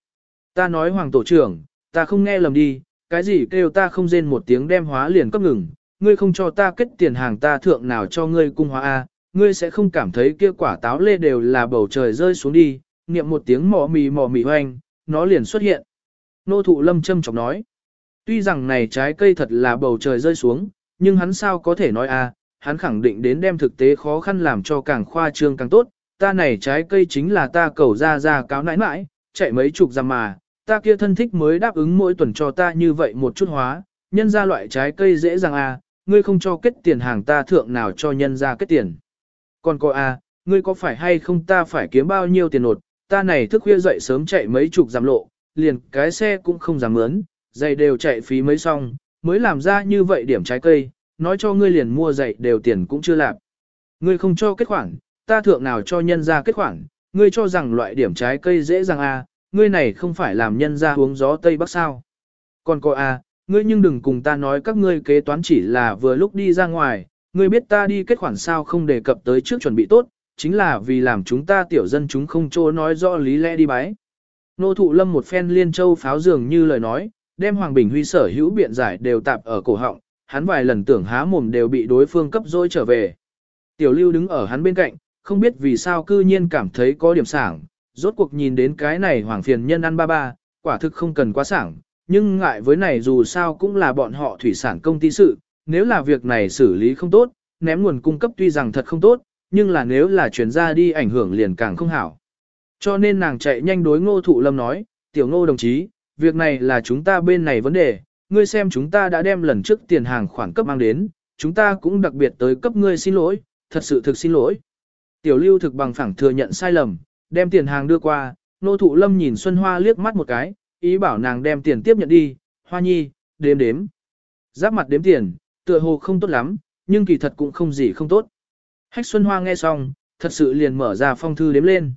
Ta nói Hoàng Tổ trưởng, ta không nghe lầm đi, cái gì kêu ta không rên một tiếng đem hóa liền cấp ngừng, ngươi không cho ta kết tiền hàng ta thượng nào cho ngươi cung hóa A, ngươi sẽ không cảm thấy kia quả táo lê đều là bầu trời rơi xuống đi, niệm một tiếng mỏ mì mỏ mì hoanh, nó liền xuất hiện. Nô thụ lâm châm chọc nói, tuy rằng này trái cây thật là bầu trời rơi xuống, nhưng hắn sao có thể nói a? hắn khẳng định đến đem thực tế khó khăn làm cho càng khoa trương càng tốt, ta này trái cây chính là ta cầu ra ra cáo nãi nãi, chạy mấy chục giam mà, ta kia thân thích mới đáp ứng mỗi tuần cho ta như vậy một chút hóa, nhân ra loại trái cây dễ dàng à? ngươi không cho kết tiền hàng ta thượng nào cho nhân ra kết tiền. Còn cô à, ngươi có phải hay không ta phải kiếm bao nhiêu tiền nột, ta này thức khuya dậy sớm chạy mấy chục giảm lộ, liền cái xe cũng không dám mướn, giày đều chạy phí mấy xong, mới làm ra như vậy điểm trái cây, nói cho ngươi liền mua giày đều tiền cũng chưa làm. Ngươi không cho kết khoản, ta thượng nào cho nhân ra kết khoản, ngươi cho rằng loại điểm trái cây dễ dàng à? Ngươi này không phải làm nhân ra uống gió Tây Bắc sao. Còn cô a, à, ngươi nhưng đừng cùng ta nói các ngươi kế toán chỉ là vừa lúc đi ra ngoài, ngươi biết ta đi kết khoản sao không đề cập tới trước chuẩn bị tốt, chính là vì làm chúng ta tiểu dân chúng không chỗ nói rõ lý lẽ đi bái. Nô thụ lâm một phen liên châu pháo dường như lời nói, đem Hoàng Bình Huy sở hữu biện giải đều tạp ở cổ họng, hắn vài lần tưởng há mồm đều bị đối phương cấp dối trở về. Tiểu lưu đứng ở hắn bên cạnh, không biết vì sao cư nhiên cảm thấy có điểm sảng, rốt cuộc nhìn đến cái này hoàng phiền nhân ăn ba ba, quả thực không cần quá sảng, nhưng ngại với này dù sao cũng là bọn họ thủy sản công ty sự, nếu là việc này xử lý không tốt, ném nguồn cung cấp tuy rằng thật không tốt, nhưng là nếu là chuyển ra đi ảnh hưởng liền càng không hảo. Cho nên nàng chạy nhanh đối ngô thụ lâm nói, tiểu ngô đồng chí, việc này là chúng ta bên này vấn đề, ngươi xem chúng ta đã đem lần trước tiền hàng khoản cấp mang đến, chúng ta cũng đặc biệt tới cấp ngươi xin lỗi, thật sự thực xin lỗi. Tiểu lưu thực bằng phẳng thừa nhận sai lầm, đem tiền hàng đưa qua, nô thụ lâm nhìn Xuân Hoa liếc mắt một cái, ý bảo nàng đem tiền tiếp nhận đi, hoa nhi, đếm đếm. Giáp mặt đếm tiền, tựa hồ không tốt lắm, nhưng kỳ thật cũng không gì không tốt. Hách Xuân Hoa nghe xong, thật sự liền mở ra phong thư đếm lên.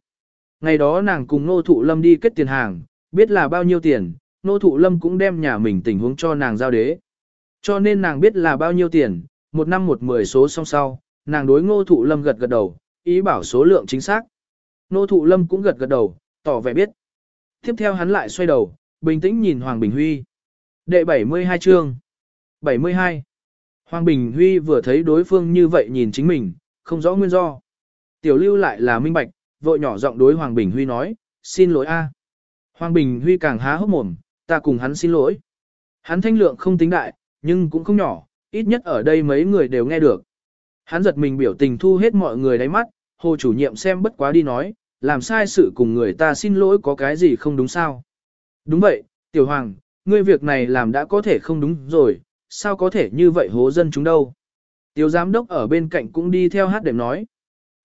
Ngày đó nàng cùng Nô Thụ Lâm đi kết tiền hàng, biết là bao nhiêu tiền, Nô Thụ Lâm cũng đem nhà mình tình huống cho nàng giao đế. Cho nên nàng biết là bao nhiêu tiền, một năm một mười số song sau, nàng đối Ngô Thụ Lâm gật gật đầu, ý bảo số lượng chính xác. Nô Thụ Lâm cũng gật gật đầu, tỏ vẻ biết. Tiếp theo hắn lại xoay đầu, bình tĩnh nhìn Hoàng Bình Huy. Đệ 72 chương 72 Hoàng Bình Huy vừa thấy đối phương như vậy nhìn chính mình, không rõ nguyên do. Tiểu lưu lại là minh bạch, vội nhỏ giọng đối Hoàng Bình Huy nói, xin lỗi a. Hoàng Bình Huy càng há hốc mồm, ta cùng hắn xin lỗi. Hắn thanh lượng không tính đại, nhưng cũng không nhỏ, ít nhất ở đây mấy người đều nghe được. Hắn giật mình biểu tình thu hết mọi người đáy mắt, hồ chủ nhiệm xem bất quá đi nói, làm sai sự cùng người ta xin lỗi có cái gì không đúng sao. Đúng vậy, Tiểu Hoàng, ngươi việc này làm đã có thể không đúng rồi, sao có thể như vậy hố dân chúng đâu. Tiểu giám đốc ở bên cạnh cũng đi theo hát đệm nói.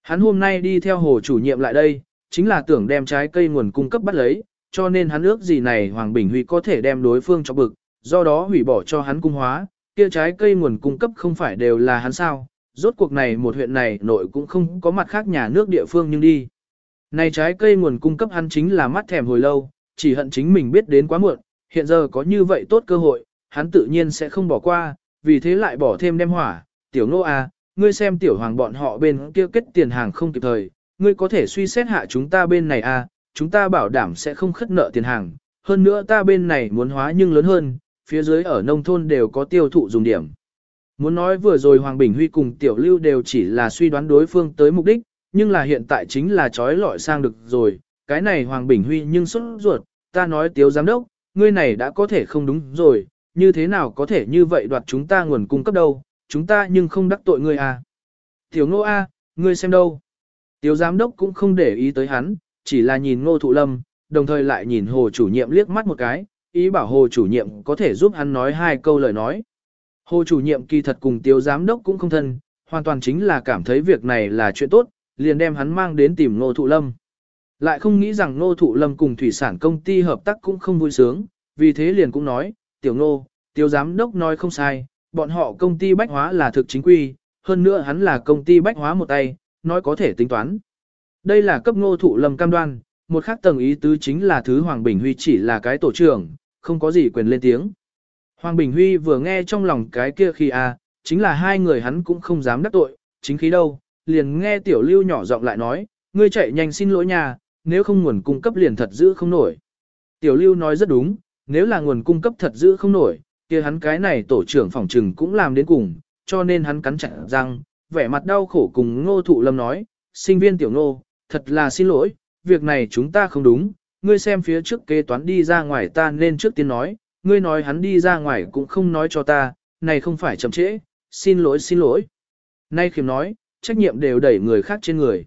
Hắn hôm nay đi theo hồ chủ nhiệm lại đây, chính là tưởng đem trái cây nguồn cung cấp bắt lấy, cho nên hắn ước gì này Hoàng Bình Huy có thể đem đối phương cho bực, do đó hủy bỏ cho hắn cung hóa, kia trái cây nguồn cung cấp không phải đều là hắn sao, rốt cuộc này một huyện này nội cũng không có mặt khác nhà nước địa phương nhưng đi. Này trái cây nguồn cung cấp hắn chính là mắt thèm hồi lâu, chỉ hận chính mình biết đến quá muộn, hiện giờ có như vậy tốt cơ hội, hắn tự nhiên sẽ không bỏ qua, vì thế lại bỏ thêm đem hỏa, tiểu nô à, ngươi xem tiểu hoàng bọn họ bên kia kết tiền hàng không kịp thời, ngươi có thể suy xét hạ chúng ta bên này à, chúng ta bảo đảm sẽ không khất nợ tiền hàng, hơn nữa ta bên này muốn hóa nhưng lớn hơn, phía dưới ở nông thôn đều có tiêu thụ dùng điểm. Muốn nói vừa rồi Hoàng Bình Huy cùng Tiểu Lưu đều chỉ là suy đoán đối phương tới mục đích, nhưng là hiện tại chính là trói lọi sang được rồi, cái này Hoàng Bình Huy nhưng xuất ruột, ta nói Tiếu Giám Đốc, ngươi này đã có thể không đúng rồi, như thế nào có thể như vậy đoạt chúng ta nguồn cung cấp đâu, chúng ta nhưng không đắc tội ngươi à. Tiểu Ngô A, ngươi xem đâu. Tiếu Giám Đốc cũng không để ý tới hắn, chỉ là nhìn Ngô Thụ Lâm, đồng thời lại nhìn Hồ chủ nhiệm liếc mắt một cái, ý bảo Hồ chủ nhiệm có thể giúp hắn nói hai câu lời nói. Hồ chủ nhiệm kỳ thật cùng tiêu Giám Đốc cũng không thân, hoàn toàn chính là cảm thấy việc này là chuyện tốt, liền đem hắn mang đến tìm Ngô Thụ Lâm. Lại không nghĩ rằng Ngô Thụ Lâm cùng thủy sản công ty hợp tác cũng không vui sướng, vì thế liền cũng nói, Tiểu Ngô, tiêu Giám Đốc nói không sai, bọn họ công ty bách hóa là thực chính quy, hơn nữa hắn là công ty bách hóa một tay, nói có thể tính toán. Đây là cấp Ngô Thụ Lâm cam đoan, một khác tầng ý tứ chính là thứ Hoàng Bình Huy chỉ là cái tổ trưởng, không có gì quyền lên tiếng. Hoàng Bình Huy vừa nghe trong lòng cái kia khi a, à, chính là hai người hắn cũng không dám đắc tội, chính khí đâu, liền nghe tiểu lưu nhỏ giọng lại nói, ngươi chạy nhanh xin lỗi nhà, nếu không nguồn cung cấp liền thật giữ không nổi. Tiểu lưu nói rất đúng, nếu là nguồn cung cấp thật giữ không nổi, kia hắn cái này tổ trưởng phòng trừng cũng làm đến cùng, cho nên hắn cắn chặt răng, vẻ mặt đau khổ cùng ngô thụ lâm nói, sinh viên tiểu ngô, thật là xin lỗi, việc này chúng ta không đúng, ngươi xem phía trước kế toán đi ra ngoài ta nên trước tiên nói, ngươi nói hắn đi ra ngoài cũng không nói cho ta, này không phải chậm trễ, xin lỗi xin lỗi. Nay khiếm nói, trách nhiệm đều đẩy người khác trên người.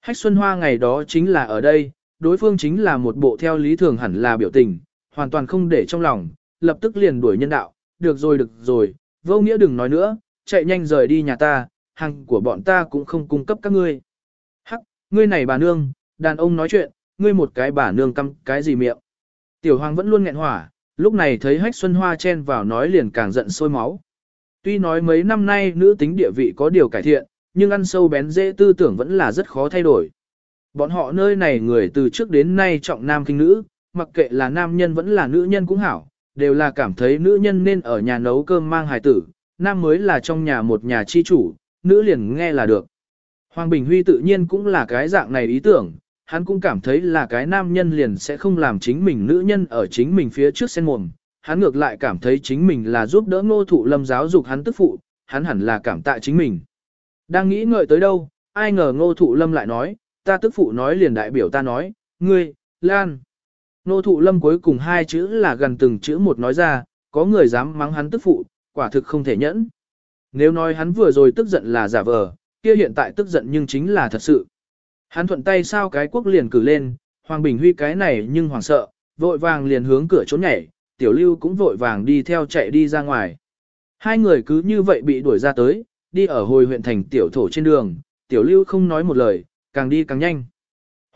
Hách Xuân Hoa ngày đó chính là ở đây, đối phương chính là một bộ theo lý thường hẳn là biểu tình, hoàn toàn không để trong lòng, lập tức liền đuổi nhân đạo, được rồi được rồi, vô nghĩa đừng nói nữa, chạy nhanh rời đi nhà ta, hàng của bọn ta cũng không cung cấp các ngươi. Hắc, ngươi này bà nương, đàn ông nói chuyện, ngươi một cái bà nương căm cái gì miệng. Tiểu hoàng vẫn luôn nghẹn hỏa, lúc này thấy hách xuân hoa chen vào nói liền càng giận sôi máu. Tuy nói mấy năm nay nữ tính địa vị có điều cải thiện, nhưng ăn sâu bén dễ tư tưởng vẫn là rất khó thay đổi. Bọn họ nơi này người từ trước đến nay trọng nam kinh nữ, mặc kệ là nam nhân vẫn là nữ nhân cũng hảo, đều là cảm thấy nữ nhân nên ở nhà nấu cơm mang hài tử, nam mới là trong nhà một nhà chi chủ, nữ liền nghe là được. Hoàng Bình Huy tự nhiên cũng là cái dạng này ý tưởng, hắn cũng cảm thấy là cái nam nhân liền sẽ không làm chính mình nữ nhân ở chính mình phía trước sen mồm. Hắn ngược lại cảm thấy chính mình là giúp đỡ ngô thụ lâm giáo dục hắn tức phụ, hắn hẳn là cảm tạ chính mình. Đang nghĩ ngợi tới đâu, ai ngờ ngô thụ lâm lại nói, ta tức phụ nói liền đại biểu ta nói, ngươi, Lan. Ngô thụ lâm cuối cùng hai chữ là gần từng chữ một nói ra, có người dám mắng hắn tức phụ, quả thực không thể nhẫn. Nếu nói hắn vừa rồi tức giận là giả vờ, kia hiện tại tức giận nhưng chính là thật sự. Hắn thuận tay sao cái quốc liền cử lên, Hoàng Bình Huy cái này nhưng hoàng sợ, vội vàng liền hướng cửa trốn nhảy, Tiểu Lưu cũng vội vàng đi theo chạy đi ra ngoài. Hai người cứ như vậy bị đuổi ra tới, đi ở hồi huyện thành Tiểu Thổ trên đường, Tiểu Lưu không nói một lời, càng đi càng nhanh.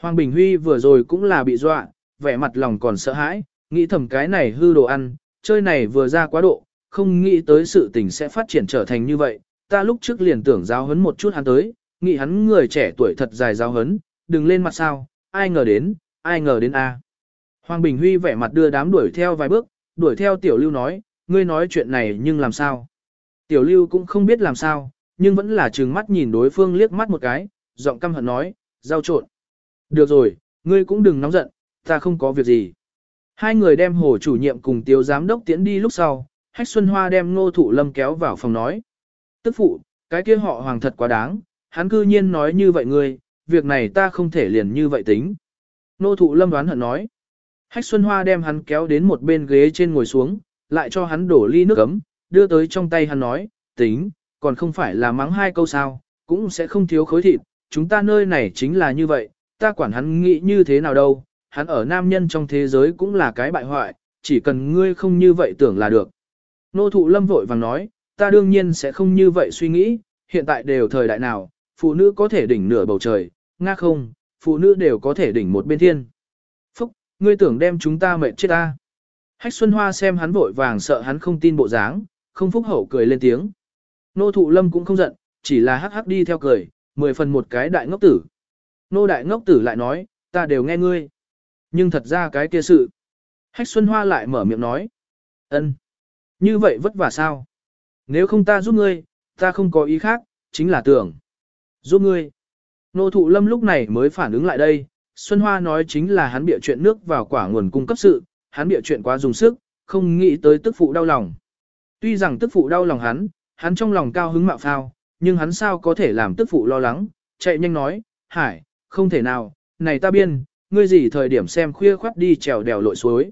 Hoàng Bình Huy vừa rồi cũng là bị dọa, vẻ mặt lòng còn sợ hãi, nghĩ thầm cái này hư đồ ăn, chơi này vừa ra quá độ, không nghĩ tới sự tình sẽ phát triển trở thành như vậy, ta lúc trước liền tưởng giáo hấn một chút hắn tới, nghĩ hắn người trẻ tuổi thật dài giáo hấn, đừng lên mặt sao, ai ngờ đến, ai ngờ đến a. Hoàng Bình Huy vẻ mặt đưa đám đuổi theo vài bước, đuổi theo Tiểu Lưu nói, ngươi nói chuyện này nhưng làm sao. Tiểu Lưu cũng không biết làm sao, nhưng vẫn là trừng mắt nhìn đối phương liếc mắt một cái, giọng căm hận nói, giao trộn. Được rồi, ngươi cũng đừng nóng giận, ta không có việc gì. Hai người đem hồ chủ nhiệm cùng tiêu giám đốc tiến đi lúc sau, Hách Xuân Hoa đem ngô thụ lâm kéo vào phòng nói. Tức phụ, cái kia họ hoàng thật quá đáng, hắn cư nhiên nói như vậy ngươi, việc này ta không thể liền như vậy tính. Nô thụ lâm đoán hận nói. Hách Xuân Hoa đem hắn kéo đến một bên ghế trên ngồi xuống, lại cho hắn đổ ly nước ấm, đưa tới trong tay hắn nói, tính, còn không phải là mắng hai câu sao, cũng sẽ không thiếu khối thịt, chúng ta nơi này chính là như vậy, ta quản hắn nghĩ như thế nào đâu, hắn ở nam nhân trong thế giới cũng là cái bại hoại, chỉ cần ngươi không như vậy tưởng là được. Nô thụ lâm vội vàng nói, ta đương nhiên sẽ không như vậy suy nghĩ, hiện tại đều thời đại nào, phụ nữ có thể đỉnh nửa bầu trời, nga không, phụ nữ đều có thể đỉnh một bên thiên. Phúc, ngươi tưởng đem chúng ta mệt chết ta. Hách Xuân Hoa xem hắn vội vàng sợ hắn không tin bộ dáng, không phúc hậu cười lên tiếng. Nô thụ lâm cũng không giận, chỉ là hắc hắc đi theo cười, mười phần một cái đại ngốc tử. Nô đại ngốc tử lại nói, ta đều nghe ngươi. Nhưng thật ra cái kia sự. Hách Xuân Hoa lại mở miệng nói. ân, Như vậy vất vả sao? Nếu không ta giúp ngươi, ta không có ý khác, chính là tưởng. Giúp ngươi. Nô thụ lâm lúc này mới phản ứng lại đây. Xuân Hoa nói chính là hắn bịa chuyện nước vào quả nguồn cung cấp sự, hắn bịa chuyện quá dùng sức, không nghĩ tới tức phụ đau lòng. Tuy rằng tức phụ đau lòng hắn, hắn trong lòng cao hứng mạo phao, nhưng hắn sao có thể làm tức phụ lo lắng, chạy nhanh nói, hải, không thể nào, này ta biên, ngươi gì thời điểm xem khuya khoát đi trèo đèo lội suối.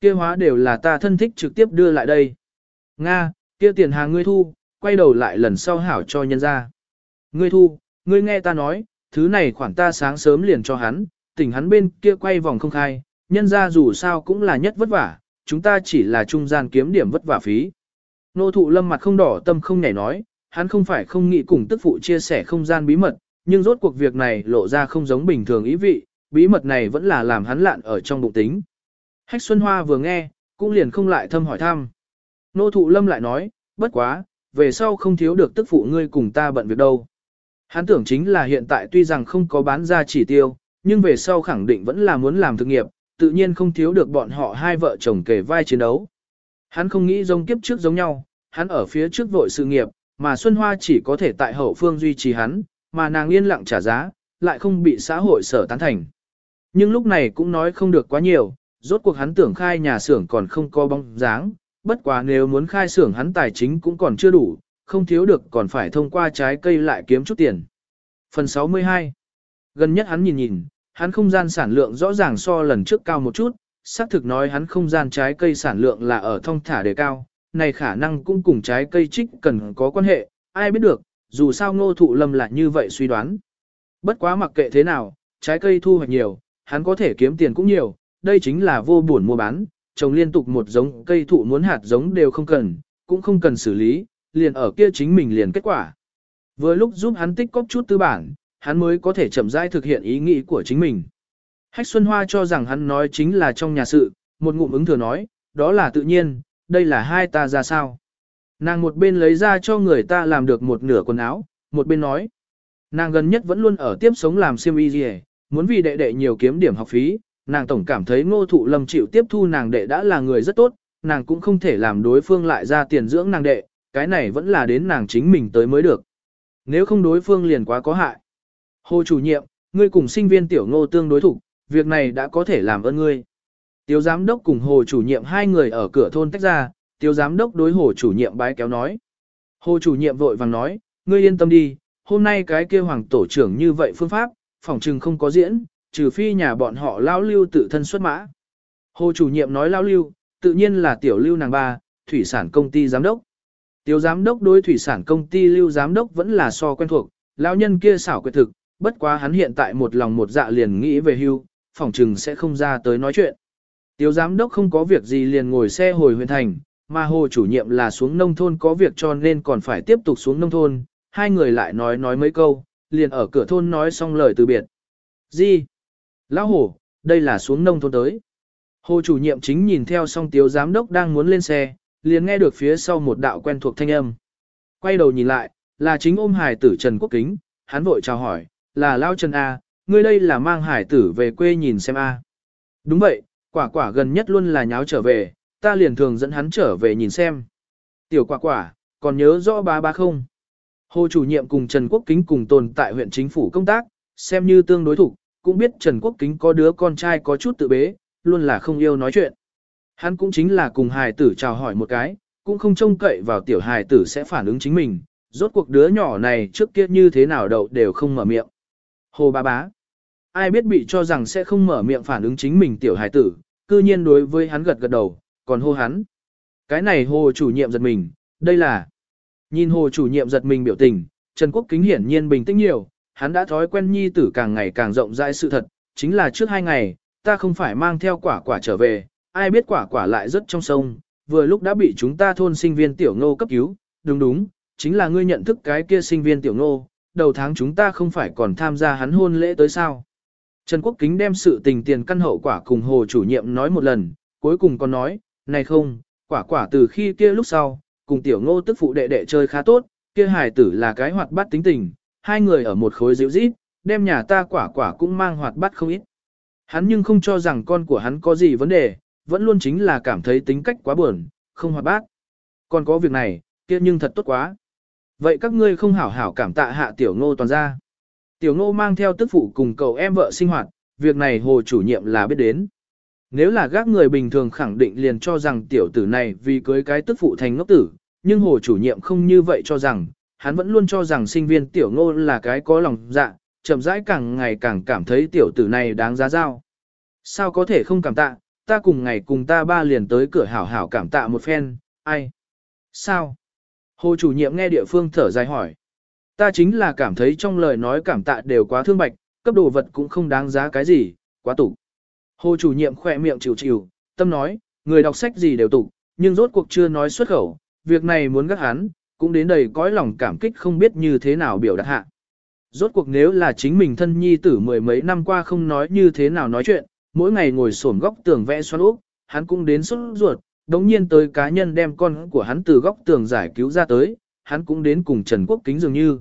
Kia hóa đều là ta thân thích trực tiếp đưa lại đây. Nga, kia tiền hàng ngươi thu, quay đầu lại lần sau hảo cho nhân ra. Ngươi thu, ngươi nghe ta nói, thứ này khoản ta sáng sớm liền cho hắn, tỉnh hắn bên kia quay vòng không khai, nhân ra dù sao cũng là nhất vất vả, chúng ta chỉ là trung gian kiếm điểm vất vả phí. Nô thụ lâm mặt không đỏ tâm không nhảy nói, hắn không phải không nghĩ cùng tức phụ chia sẻ không gian bí mật, nhưng rốt cuộc việc này lộ ra không giống bình thường ý vị, bí mật này vẫn là làm hắn lạn ở trong bụng tính. Hách Xuân Hoa vừa nghe, cũng liền không lại thâm hỏi thăm. Nô thụ lâm lại nói, bất quá, về sau không thiếu được tức phụ ngươi cùng ta bận việc đâu. Hắn tưởng chính là hiện tại tuy rằng không có bán ra chỉ tiêu, nhưng về sau khẳng định vẫn là muốn làm thực nghiệp, tự nhiên không thiếu được bọn họ hai vợ chồng kể vai chiến đấu. Hắn không nghĩ giống kiếp trước giống nhau, hắn ở phía trước vội sự nghiệp, mà Xuân Hoa chỉ có thể tại hậu phương duy trì hắn, mà nàng yên lặng trả giá, lại không bị xã hội sở tán thành. Nhưng lúc này cũng nói không được quá nhiều, rốt cuộc hắn tưởng khai nhà xưởng còn không có bóng dáng, bất quá nếu muốn khai xưởng hắn tài chính cũng còn chưa đủ, không thiếu được còn phải thông qua trái cây lại kiếm chút tiền. Phần 62 Gần nhất hắn nhìn nhìn, hắn không gian sản lượng rõ ràng so lần trước cao một chút, xác thực nói hắn không gian trái cây sản lượng là ở thông thả đề cao, này khả năng cũng cùng trái cây trích cần có quan hệ, ai biết được, dù sao ngô thụ lâm là như vậy suy đoán. Bất quá mặc kệ thế nào, trái cây thu hoạch nhiều, hắn có thể kiếm tiền cũng nhiều, đây chính là vô buồn mua bán, trồng liên tục một giống cây thụ muốn hạt giống đều không cần, cũng không cần xử lý, liền ở kia chính mình liền kết quả. Vừa lúc giúp hắn tích cóp chút tư bản, hắn mới có thể chậm rãi thực hiện ý nghĩ của chính mình. Hách Xuân Hoa cho rằng hắn nói chính là trong nhà sự, một ngụm ứng thừa nói, đó là tự nhiên, đây là hai ta ra sao. Nàng một bên lấy ra cho người ta làm được một nửa quần áo, một bên nói. Nàng gần nhất vẫn luôn ở tiếp sống làm siêm y gì muốn vì đệ đệ nhiều kiếm điểm học phí, nàng tổng cảm thấy ngô thụ lâm chịu tiếp thu nàng đệ đã là người rất tốt, nàng cũng không thể làm đối phương lại ra tiền dưỡng nàng đệ, cái này vẫn là đến nàng chính mình tới mới được. Nếu không đối phương liền quá có hại. Hồ chủ nhiệm, ngươi cùng sinh viên tiểu ngô tương đối thủ, việc này đã có thể làm ơn ngươi. Tiêu giám đốc cùng hồ chủ nhiệm hai người ở cửa thôn tách ra, tiêu giám đốc đối hồ chủ nhiệm bái kéo nói. Hồ chủ nhiệm vội vàng nói, ngươi yên tâm đi, hôm nay cái kia hoàng tổ trưởng như vậy phương pháp, phòng trừng không có diễn, trừ phi nhà bọn họ lao lưu tự thân xuất mã. Hồ chủ nhiệm nói lao lưu, tự nhiên là tiểu lưu nàng ba, thủy sản công ty giám đốc. Tiêu giám đốc đối thủy sản công ty lưu giám đốc vẫn là so quen thuộc, lão nhân kia xảo quyệt thực, bất quá hắn hiện tại một lòng một dạ liền nghĩ về hưu, phòng trừng sẽ không ra tới nói chuyện. Tiêu giám đốc không có việc gì liền ngồi xe hồi huyện thành, mà hồ chủ nhiệm là xuống nông thôn có việc cho nên còn phải tiếp tục xuống nông thôn, hai người lại nói nói mấy câu, liền ở cửa thôn nói xong lời từ biệt. Gì? Lão hồ, đây là xuống nông thôn tới. Hồ chủ nhiệm chính nhìn theo xong tiêu giám đốc đang muốn lên xe, liền nghe được phía sau một đạo quen thuộc thanh âm. Quay đầu nhìn lại, là chính ôm hải tử Trần Quốc Kính, hắn vội chào hỏi, là Lao Trần A, ngươi đây là mang hải tử về quê nhìn xem A. Đúng vậy, quả quả gần nhất luôn là nháo trở về, ta liền thường dẫn hắn trở về nhìn xem. Tiểu quả quả, còn nhớ rõ ba ba không? Hồ chủ nhiệm cùng Trần Quốc Kính cùng tồn tại huyện chính phủ công tác, xem như tương đối thủ, cũng biết Trần Quốc Kính có đứa con trai có chút tự bế, luôn là không yêu nói chuyện. Hắn cũng chính là cùng hài tử chào hỏi một cái, cũng không trông cậy vào tiểu hài tử sẽ phản ứng chính mình, rốt cuộc đứa nhỏ này trước kia như thế nào đậu đều không mở miệng. Hồ ba bá. Ai biết bị cho rằng sẽ không mở miệng phản ứng chính mình tiểu hài tử, cư nhiên đối với hắn gật gật đầu, còn hô hắn. Cái này hồ chủ nhiệm giật mình, đây là. Nhìn hồ chủ nhiệm giật mình biểu tình, Trần Quốc Kính hiển nhiên bình tĩnh nhiều, hắn đã thói quen nhi tử càng ngày càng rộng rãi sự thật, chính là trước hai ngày, ta không phải mang theo quả quả trở về, ai biết quả quả lại rất trong sông, vừa lúc đã bị chúng ta thôn sinh viên tiểu ngô cấp cứu, đúng đúng, chính là ngươi nhận thức cái kia sinh viên tiểu ngô, đầu tháng chúng ta không phải còn tham gia hắn hôn lễ tới sao. Trần Quốc Kính đem sự tình tiền căn hậu quả cùng hồ chủ nhiệm nói một lần, cuối cùng còn nói, này không, quả quả từ khi kia lúc sau, cùng tiểu ngô tức phụ đệ đệ chơi khá tốt, Kia hải tử là cái hoạt bát tính tình, hai người ở một khối dịu rít, đem nhà ta quả quả cũng mang hoạt bát không ít. Hắn nhưng không cho rằng con của hắn có gì vấn đề, vẫn luôn chính là cảm thấy tính cách quá buồn, không hoạt bát. Còn có việc này, kia nhưng thật tốt quá. Vậy các ngươi không hảo hảo cảm tạ hạ tiểu ngô toàn ra. Tiểu ngô mang theo tức phụ cùng cậu em vợ sinh hoạt, việc này hồ chủ nhiệm là biết đến. Nếu là gác người bình thường khẳng định liền cho rằng tiểu tử này vì cưới cái tức phụ thành ngốc tử, nhưng hồ chủ nhiệm không như vậy cho rằng, hắn vẫn luôn cho rằng sinh viên tiểu ngô là cái có lòng dạ, chậm rãi càng ngày càng cảm thấy tiểu tử này đáng giá giao. Sao có thể không cảm tạ, ta cùng ngày cùng ta ba liền tới cửa hảo hảo cảm tạ một phen, ai? Sao? Hồ chủ nhiệm nghe địa phương thở dài hỏi. Ta chính là cảm thấy trong lời nói cảm tạ đều quá thương bạch, cấp đồ vật cũng không đáng giá cái gì, quá tục. Hồ chủ nhiệm khỏe miệng chịu chịu, tâm nói, người đọc sách gì đều tục, nhưng rốt cuộc chưa nói xuất khẩu, việc này muốn gắt hắn, cũng đến đầy cõi lòng cảm kích không biết như thế nào biểu đạt hạ. Rốt cuộc nếu là chính mình thân nhi tử mười mấy năm qua không nói như thế nào nói chuyện, mỗi ngày ngồi xổm góc tường vẽ xoắn úp, hắn cũng đến sốt ruột, đống nhiên tới cá nhân đem con của hắn từ góc tường giải cứu ra tới, hắn cũng đến cùng Trần Quốc Kính dường như.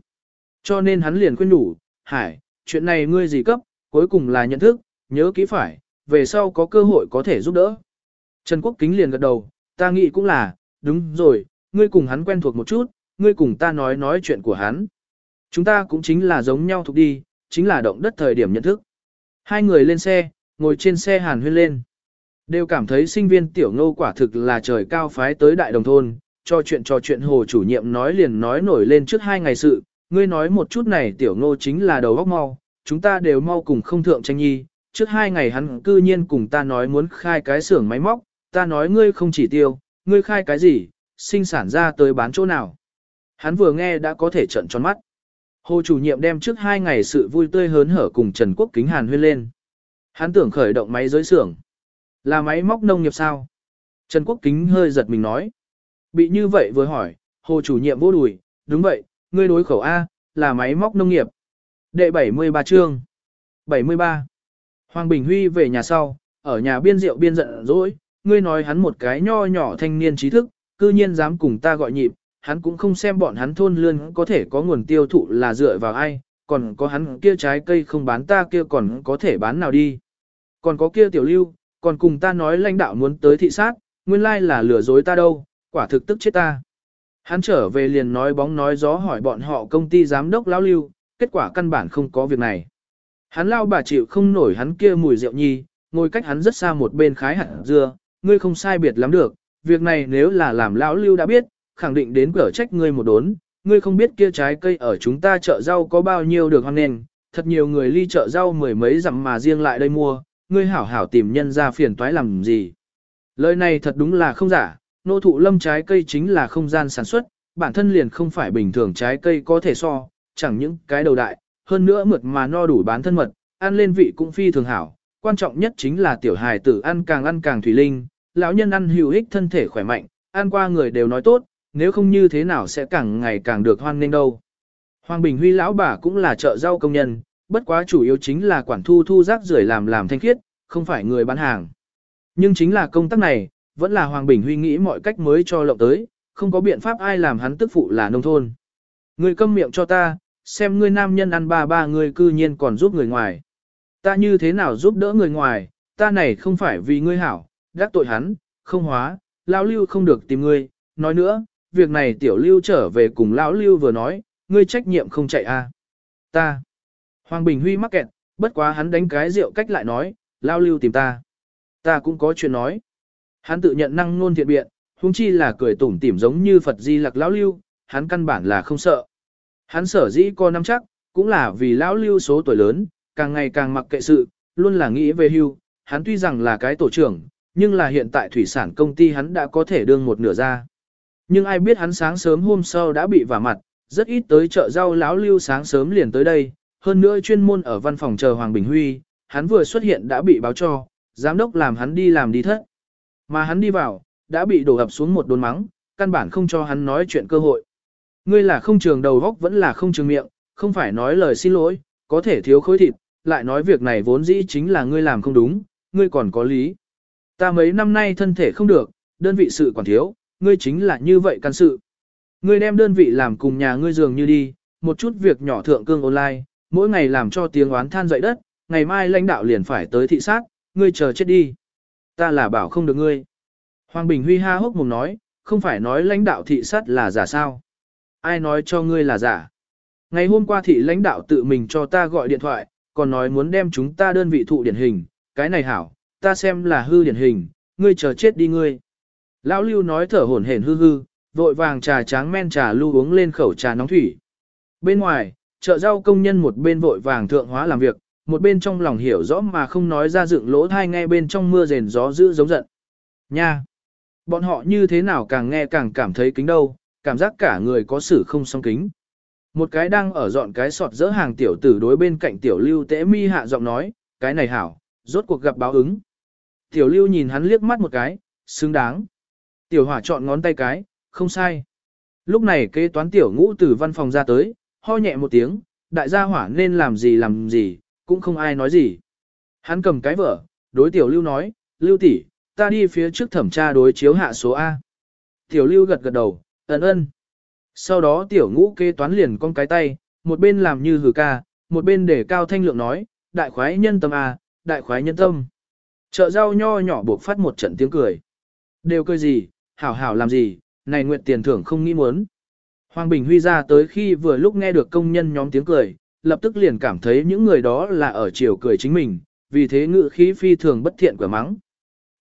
Cho nên hắn liền khuyên nhủ, Hải, chuyện này ngươi gì cấp, cuối cùng là nhận thức, nhớ kỹ phải, về sau có cơ hội có thể giúp đỡ. Trần Quốc Kính liền gật đầu, ta nghĩ cũng là, đúng rồi, ngươi cùng hắn quen thuộc một chút, ngươi cùng ta nói nói chuyện của hắn. Chúng ta cũng chính là giống nhau thuộc đi, chính là động đất thời điểm nhận thức. Hai người lên xe, ngồi trên xe hàn huyên lên. Đều cảm thấy sinh viên tiểu ngô quả thực là trời cao phái tới đại đồng thôn, cho chuyện trò chuyện hồ chủ nhiệm nói liền nói nổi lên trước hai ngày sự, ngươi nói một chút này tiểu ngô chính là đầu óc mau, chúng ta đều mau cùng không thượng tranh nhi, trước hai ngày hắn cư nhiên cùng ta nói muốn khai cái xưởng máy móc, ta nói ngươi không chỉ tiêu, ngươi khai cái gì, sinh sản ra tới bán chỗ nào. Hắn vừa nghe đã có thể trận tròn mắt. Hồ chủ nhiệm đem trước hai ngày sự vui tươi hớn hở cùng Trần Quốc Kính Hàn huyên lên. Hắn tưởng khởi động máy giới xưởng. Là máy móc nông nghiệp sao? Trần Quốc Kính hơi giật mình nói. Bị như vậy vừa hỏi, hồ chủ nhiệm vô đùi, đúng vậy, ngươi đối khẩu A, là máy móc nông nghiệp. Đệ 73 chương. 73. Hoàng Bình Huy về nhà sau, ở nhà biên rượu biên giận dỗi, ngươi nói hắn một cái nho nhỏ thanh niên trí thức, cư nhiên dám cùng ta gọi nhịp, hắn cũng không xem bọn hắn thôn lươn có thể có nguồn tiêu thụ là dựa vào ai, còn có hắn kia trái cây không bán ta kia còn có thể bán nào đi. Còn có kia tiểu lưu, còn cùng ta nói lãnh đạo muốn tới thị sát, nguyên lai là lừa dối ta đâu, quả thực tức chết ta. Hắn trở về liền nói bóng nói gió hỏi bọn họ công ty giám đốc lão lưu, kết quả căn bản không có việc này. Hắn lao bà chịu không nổi hắn kia mùi rượu nhi, ngồi cách hắn rất xa một bên khái hạt dưa, ngươi không sai biệt lắm được, việc này nếu là làm lão lưu đã biết, khẳng định đến cửa trách ngươi một đốn, ngươi không biết kia trái cây ở chúng ta chợ rau có bao nhiêu được hoang nền, thật nhiều người ly chợ rau mười mấy dặm mà riêng lại đây mua, ngươi hảo hảo tìm nhân ra phiền toái làm gì. Lời này thật đúng là không giả, nô thụ lâm trái cây chính là không gian sản xuất, bản thân liền không phải bình thường trái cây có thể so, chẳng những cái đầu đại, hơn nữa mượt mà no đủ bán thân mật, ăn lên vị cũng phi thường hảo, quan trọng nhất chính là tiểu hài tử ăn càng ăn càng thủy linh, lão nhân ăn hữu ích thân thể khỏe mạnh, ăn qua người đều nói tốt, nếu không như thế nào sẽ càng ngày càng được hoan nghênh đâu. Hoàng Bình Huy lão bà cũng là chợ rau công nhân, bất quá chủ yếu chính là quản thu thu rác rưởi làm làm thanh khiết, không phải người bán hàng. Nhưng chính là công tác này, vẫn là Hoàng Bình Huy nghĩ mọi cách mới cho lộng tới, không có biện pháp ai làm hắn tức phụ là nông thôn. Người câm miệng cho ta, xem ngươi nam nhân ăn ba ba người cư nhiên còn giúp người ngoài. Ta như thế nào giúp đỡ người ngoài, ta này không phải vì ngươi hảo, gác tội hắn, không hóa, lão lưu không được tìm ngươi, nói nữa, việc này tiểu lưu trở về cùng lão lưu vừa nói, ngươi trách nhiệm không chạy à. Ta. Hoàng Bình Huy mắc kẹt, bất quá hắn đánh cái rượu cách lại nói, lão lưu tìm ta. Ta cũng có chuyện nói. Hắn tự nhận năng nôn thiện biện, huống chi là cười tủm tỉm giống như Phật Di Lặc lão lưu, hắn căn bản là không sợ. Hắn sở dĩ có năm chắc, cũng là vì lão lưu số tuổi lớn, càng ngày càng mặc kệ sự, luôn là nghĩ về hưu. Hắn tuy rằng là cái tổ trưởng, nhưng là hiện tại thủy sản công ty hắn đã có thể đương một nửa ra. Nhưng ai biết hắn sáng sớm hôm sau đã bị vả mặt, rất ít tới chợ rau lão lưu sáng sớm liền tới đây, hơn nữa chuyên môn ở văn phòng chờ Hoàng Bình Huy, hắn vừa xuất hiện đã bị báo cho, giám đốc làm hắn đi làm đi thất. Mà hắn đi vào, đã bị đổ ập xuống một đồn mắng, căn bản không cho hắn nói chuyện cơ hội. Ngươi là không trường đầu góc vẫn là không trường miệng, không phải nói lời xin lỗi, có thể thiếu khối thịt, lại nói việc này vốn dĩ chính là ngươi làm không đúng, ngươi còn có lý. Ta mấy năm nay thân thể không được, đơn vị sự còn thiếu, ngươi chính là như vậy can sự. Ngươi đem đơn vị làm cùng nhà ngươi dường như đi, một chút việc nhỏ thượng cương online, mỗi ngày làm cho tiếng oán than dậy đất, ngày mai lãnh đạo liền phải tới thị sát, ngươi chờ chết đi. Ta là bảo không được ngươi. Hoàng Bình Huy ha hốc mồm nói, không phải nói lãnh đạo thị sát là giả sao. Ai nói cho ngươi là giả. Ngày hôm qua thị lãnh đạo tự mình cho ta gọi điện thoại, còn nói muốn đem chúng ta đơn vị thụ điển hình, cái này hảo, ta xem là hư điển hình, ngươi chờ chết đi ngươi. Lão Lưu nói thở hổn hển hư hư, vội vàng trà tráng men trà lưu uống lên khẩu trà nóng thủy. Bên ngoài, chợ rau công nhân một bên vội vàng thượng hóa làm việc, một bên trong lòng hiểu rõ mà không nói ra dựng lỗ thai nghe bên trong mưa rền gió dữ giống giận. Nha! Bọn họ như thế nào càng nghe càng cảm thấy kính đâu, cảm giác cả người có sự không song kính. Một cái đang ở dọn cái sọt dỡ hàng tiểu tử đối bên cạnh tiểu lưu tế mi hạ giọng nói, cái này hảo, rốt cuộc gặp báo ứng. Tiểu lưu nhìn hắn liếc mắt một cái, xứng đáng. Tiểu hỏa chọn ngón tay cái, không sai. Lúc này kế toán tiểu ngũ từ văn phòng ra tới, ho nhẹ một tiếng, đại gia hỏa nên làm gì làm gì, cũng không ai nói gì. Hắn cầm cái vở, đối tiểu lưu nói, lưu tỷ, ta đi phía trước thẩm tra đối chiếu hạ số A. Tiểu lưu gật gật đầu, ấn ơn. Sau đó tiểu ngũ kế toán liền con cái tay, một bên làm như hừ ca, một bên để cao thanh lượng nói, đại khoái nhân tâm A, đại khoái nhân tâm. Chợ rau nho nhỏ buộc phát một trận tiếng cười. Đều cười gì, hảo hảo làm gì, này nguyện tiền thưởng không nghĩ muốn. Hoàng Bình Huy ra tới khi vừa lúc nghe được công nhân nhóm tiếng cười, lập tức liền cảm thấy những người đó là ở chiều cười chính mình, vì thế ngự khí phi thường bất thiện của mắng.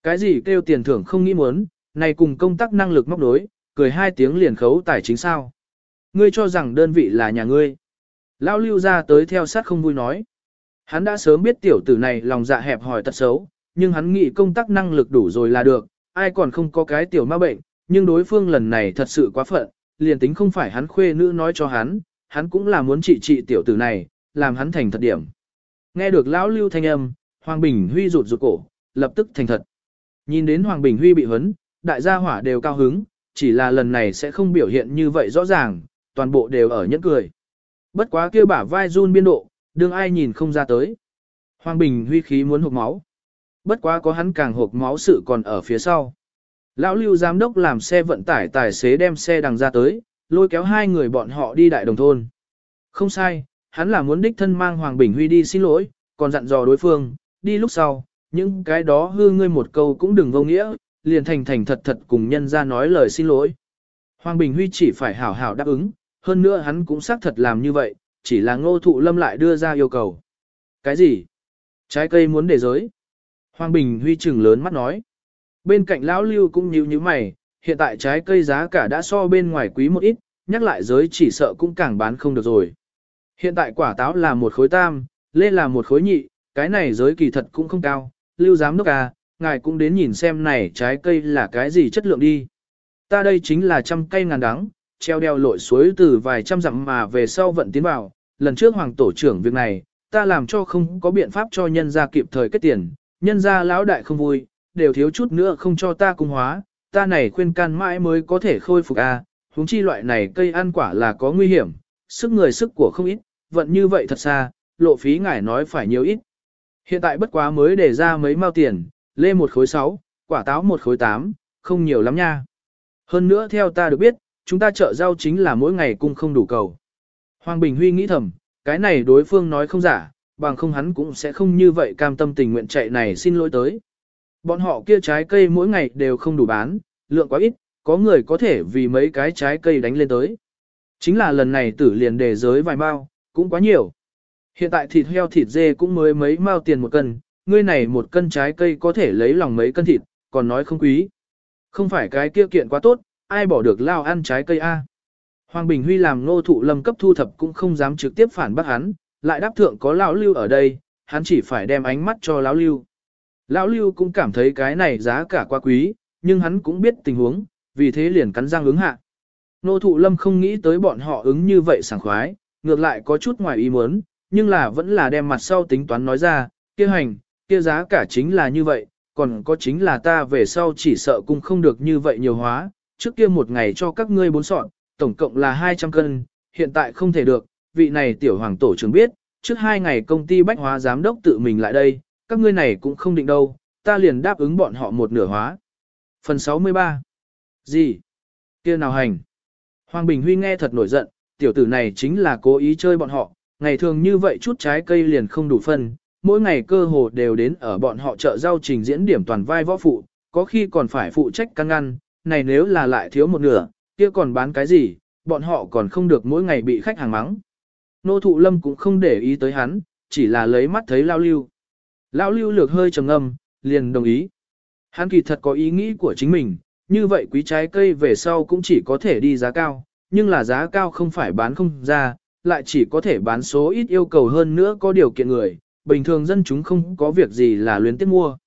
Cái gì kêu tiền thưởng không nghĩ muốn, này cùng công tác năng lực móc đối, cười hai tiếng liền khấu tài chính sao. Ngươi cho rằng đơn vị là nhà ngươi. Lão lưu ra tới theo sát không vui nói. Hắn đã sớm biết tiểu tử này lòng dạ hẹp hỏi tật xấu, nhưng hắn nghĩ công tác năng lực đủ rồi là được, ai còn không có cái tiểu ma bệnh, nhưng đối phương lần này thật sự quá phận, liền tính không phải hắn khuê nữ nói cho hắn, hắn cũng là muốn trị trị tiểu tử này, làm hắn thành thật điểm. Nghe được lão lưu thanh âm, Hoàng Bình Huy rụt rụt cổ, lập tức thành thật. Nhìn đến Hoàng Bình Huy bị hấn, đại gia hỏa đều cao hứng, chỉ là lần này sẽ không biểu hiện như vậy rõ ràng, toàn bộ đều ở nhẫn cười. Bất quá kia bả vai run biên độ, đương ai nhìn không ra tới. Hoàng Bình Huy khí muốn hộp máu. Bất quá có hắn càng hộp máu sự còn ở phía sau. Lão Lưu giám đốc làm xe vận tải tài xế đem xe đằng ra tới, lôi kéo hai người bọn họ đi đại đồng thôn. Không sai, hắn là muốn đích thân mang Hoàng Bình Huy đi xin lỗi, còn dặn dò đối phương, đi lúc sau, những cái đó hư ngươi một câu cũng đừng vô nghĩa, liền thành thành thật thật cùng nhân ra nói lời xin lỗi. Hoàng Bình Huy chỉ phải hảo hảo đáp ứng, hơn nữa hắn cũng xác thật làm như vậy, chỉ là ngô thụ lâm lại đưa ra yêu cầu. Cái gì? Trái cây muốn để giới. Hoàng Bình Huy trừng lớn mắt nói. Bên cạnh lão lưu cũng nhíu nhíu mày, hiện tại trái cây giá cả đã so bên ngoài quý một ít, nhắc lại giới chỉ sợ cũng càng bán không được rồi. Hiện tại quả táo là một khối tam, lê là một khối nhị, cái này giới kỳ thật cũng không cao, lưu giám đốc à, ngài cũng đến nhìn xem này trái cây là cái gì chất lượng đi. Ta đây chính là trăm cây ngàn đắng, treo đeo lội suối từ vài trăm dặm mà về sau vận tiến vào, lần trước hoàng tổ trưởng việc này, ta làm cho không có biện pháp cho nhân gia kịp thời kết tiền, nhân gia lão đại không vui, đều thiếu chút nữa không cho ta cung hóa, ta này khuyên can mãi mới có thể khôi phục a. À, huống chi loại này cây ăn quả là có nguy hiểm, sức người sức của không ít, vận như vậy thật xa, lộ phí ngài nói phải nhiều ít. Hiện tại bất quá mới để ra mấy mao tiền, lê một khối 6, quả táo một khối 8, không nhiều lắm nha. Hơn nữa theo ta được biết, chúng ta chợ rau chính là mỗi ngày cung không đủ cầu. Hoàng Bình Huy nghĩ thầm, cái này đối phương nói không giả, bằng không hắn cũng sẽ không như vậy cam tâm tình nguyện chạy này xin lỗi tới. Bọn họ kia trái cây mỗi ngày đều không đủ bán, lượng quá ít, có người có thể vì mấy cái trái cây đánh lên tới. Chính là lần này tử liền đề giới vài mao, cũng quá nhiều. Hiện tại thịt heo thịt dê cũng mới mấy mao tiền một cân, ngươi này một cân trái cây có thể lấy lòng mấy cân thịt, còn nói không quý. Không phải cái kia kiện quá tốt, ai bỏ được lao ăn trái cây a? Hoàng Bình Huy làm ngô thụ lâm cấp thu thập cũng không dám trực tiếp phản bác hắn, lại đáp thượng có lão lưu ở đây, hắn chỉ phải đem ánh mắt cho lão lưu. Lão lưu cũng cảm thấy cái này giá cả quá quý, nhưng hắn cũng biết tình huống, vì thế liền cắn răng ứng hạ. Nô thụ lâm không nghĩ tới bọn họ ứng như vậy sảng khoái, ngược lại có chút ngoài ý muốn, nhưng là vẫn là đem mặt sau tính toán nói ra, kia hành, kia giá cả chính là như vậy, còn có chính là ta về sau chỉ sợ cũng không được như vậy nhiều hóa, trước kia một ngày cho các ngươi bốn sọn, tổng cộng là 200 cân, hiện tại không thể được, vị này tiểu hoàng tổ trưởng biết, trước hai ngày công ty bách hóa giám đốc tự mình lại đây, các ngươi này cũng không định đâu, ta liền đáp ứng bọn họ một nửa hóa. Phần 63 Gì? kia nào hành? Hoàng Bình Huy nghe thật nổi giận, tiểu tử này chính là cố ý chơi bọn họ, ngày thường như vậy chút trái cây liền không đủ phân, mỗi ngày cơ hồ đều đến ở bọn họ chợ rau trình diễn điểm toàn vai võ phụ, có khi còn phải phụ trách căng ngăn, này nếu là lại thiếu một nửa, kia còn bán cái gì, bọn họ còn không được mỗi ngày bị khách hàng mắng. Nô thụ lâm cũng không để ý tới hắn, chỉ là lấy mắt thấy lao lưu. Lão lưu lược hơi trầm ngâm, liền đồng ý. Hắn kỳ thật có ý nghĩ của chính mình, như vậy quý trái cây về sau cũng chỉ có thể đi giá cao, nhưng là giá cao không phải bán không ra, lại chỉ có thể bán số ít yêu cầu hơn nữa có điều kiện người, bình thường dân chúng không có việc gì là luyến tiếp mua.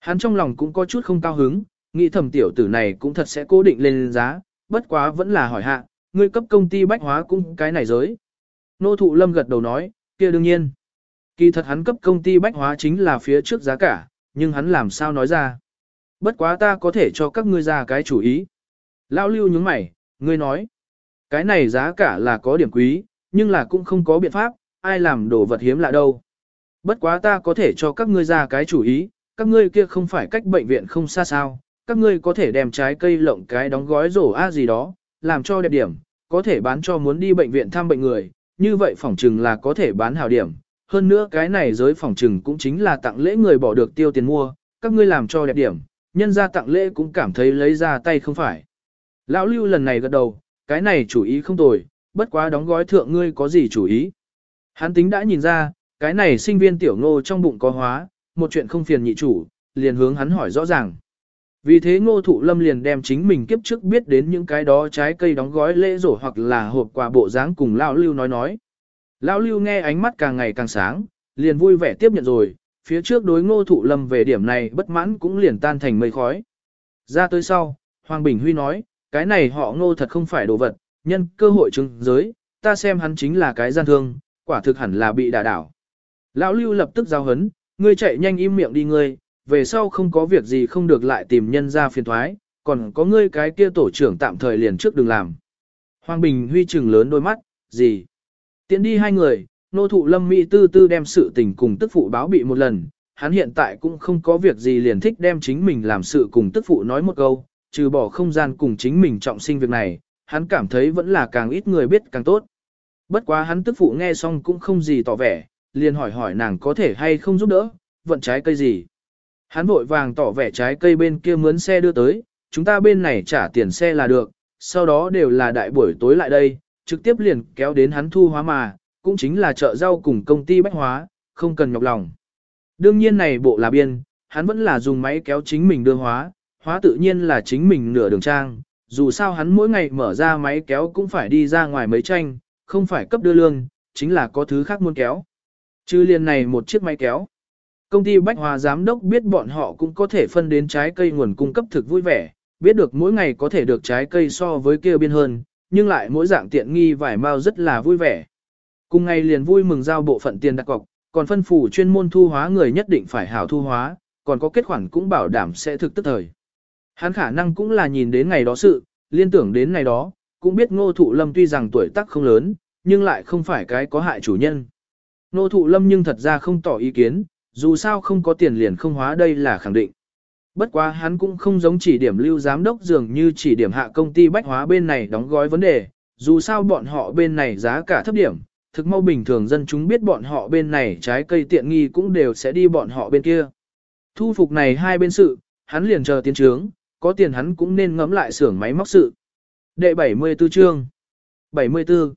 Hắn trong lòng cũng có chút không cao hứng, nghĩ thầm tiểu tử này cũng thật sẽ cố định lên giá, bất quá vẫn là hỏi hạ, ngươi cấp công ty bách hóa cũng cái này giới. Nô thụ lâm gật đầu nói, kia đương nhiên. Kỳ thật hắn cấp công ty bách hóa chính là phía trước giá cả, nhưng hắn làm sao nói ra. Bất quá ta có thể cho các ngươi ra cái chủ ý. Lão lưu nhướng mày, ngươi nói. Cái này giá cả là có điểm quý, nhưng là cũng không có biện pháp, ai làm đồ vật hiếm lạ đâu. Bất quá ta có thể cho các ngươi ra cái chủ ý, các ngươi kia không phải cách bệnh viện không xa sao, các ngươi có thể đem trái cây lộng cái đóng gói rổ a gì đó, làm cho đẹp điểm, có thể bán cho muốn đi bệnh viện thăm bệnh người, như vậy phỏng chừng là có thể bán hảo điểm. Hơn nữa cái này giới phòng trừng cũng chính là tặng lễ người bỏ được tiêu tiền mua, các ngươi làm cho đẹp điểm, nhân ra tặng lễ cũng cảm thấy lấy ra tay không phải. Lão lưu lần này gật đầu, cái này chủ ý không tồi, bất quá đóng gói thượng ngươi có gì chủ ý. Hắn tính đã nhìn ra, cái này sinh viên tiểu ngô trong bụng có hóa, một chuyện không phiền nhị chủ, liền hướng hắn hỏi rõ ràng. Vì thế ngô thụ lâm liền đem chính mình kiếp trước biết đến những cái đó trái cây đóng gói lễ rổ hoặc là hộp quà bộ dáng cùng lão lưu nói nói. Lão lưu nghe ánh mắt càng ngày càng sáng, liền vui vẻ tiếp nhận rồi, phía trước đối ngô thụ lâm về điểm này bất mãn cũng liền tan thành mây khói. Ra tới sau, Hoàng Bình Huy nói, cái này họ ngô thật không phải đồ vật, nhân cơ hội chứng giới, ta xem hắn chính là cái gian thương, quả thực hẳn là bị đả đảo. Lão Lưu lập tức giao hấn, ngươi chạy nhanh im miệng đi ngươi, về sau không có việc gì không được lại tìm nhân ra phiền thoái, còn có ngươi cái kia tổ trưởng tạm thời liền trước đừng làm. Hoàng Bình Huy trừng lớn đôi mắt, gì? Tiến đi hai người, nô thụ lâm mỹ tư tư đem sự tình cùng tức phụ báo bị một lần, hắn hiện tại cũng không có việc gì liền thích đem chính mình làm sự cùng tức phụ nói một câu, trừ bỏ không gian cùng chính mình trọng sinh việc này, hắn cảm thấy vẫn là càng ít người biết càng tốt. Bất quá hắn tức phụ nghe xong cũng không gì tỏ vẻ, liền hỏi hỏi nàng có thể hay không giúp đỡ, vận trái cây gì. Hắn vội vàng tỏ vẻ trái cây bên kia mướn xe đưa tới, chúng ta bên này trả tiền xe là được, sau đó đều là đại buổi tối lại đây, trực tiếp liền kéo đến hắn thu hóa mà, cũng chính là chợ rau cùng công ty bách hóa, không cần nhọc lòng. Đương nhiên này bộ là biên, hắn vẫn là dùng máy kéo chính mình đưa hóa, hóa tự nhiên là chính mình nửa đường trang, dù sao hắn mỗi ngày mở ra máy kéo cũng phải đi ra ngoài mấy tranh, không phải cấp đưa lương, chính là có thứ khác muốn kéo. Chứ liền này một chiếc máy kéo. Công ty Bách Hòa giám đốc biết bọn họ cũng có thể phân đến trái cây nguồn cung cấp thực vui vẻ, biết được mỗi ngày có thể được trái cây so với kia biên hơn, nhưng lại mỗi dạng tiện nghi vải mau rất là vui vẻ. Cùng ngày liền vui mừng giao bộ phận tiền đặt cọc, còn phân phủ chuyên môn thu hóa người nhất định phải hảo thu hóa, còn có kết khoản cũng bảo đảm sẽ thực tức thời. Hắn khả năng cũng là nhìn đến ngày đó sự, liên tưởng đến ngày đó, cũng biết ngô thụ lâm tuy rằng tuổi tác không lớn, nhưng lại không phải cái có hại chủ nhân. Ngô thụ lâm nhưng thật ra không tỏ ý kiến, dù sao không có tiền liền không hóa đây là khẳng định. Bất quá hắn cũng không giống chỉ điểm lưu giám đốc dường như chỉ điểm hạ công ty bách hóa bên này đóng gói vấn đề, dù sao bọn họ bên này giá cả thấp điểm, thực mau bình thường dân chúng biết bọn họ bên này trái cây tiện nghi cũng đều sẽ đi bọn họ bên kia. Thu phục này hai bên sự, hắn liền chờ tiến trướng, có tiền hắn cũng nên ngẫm lại xưởng máy móc sự. Đệ 74 chương 74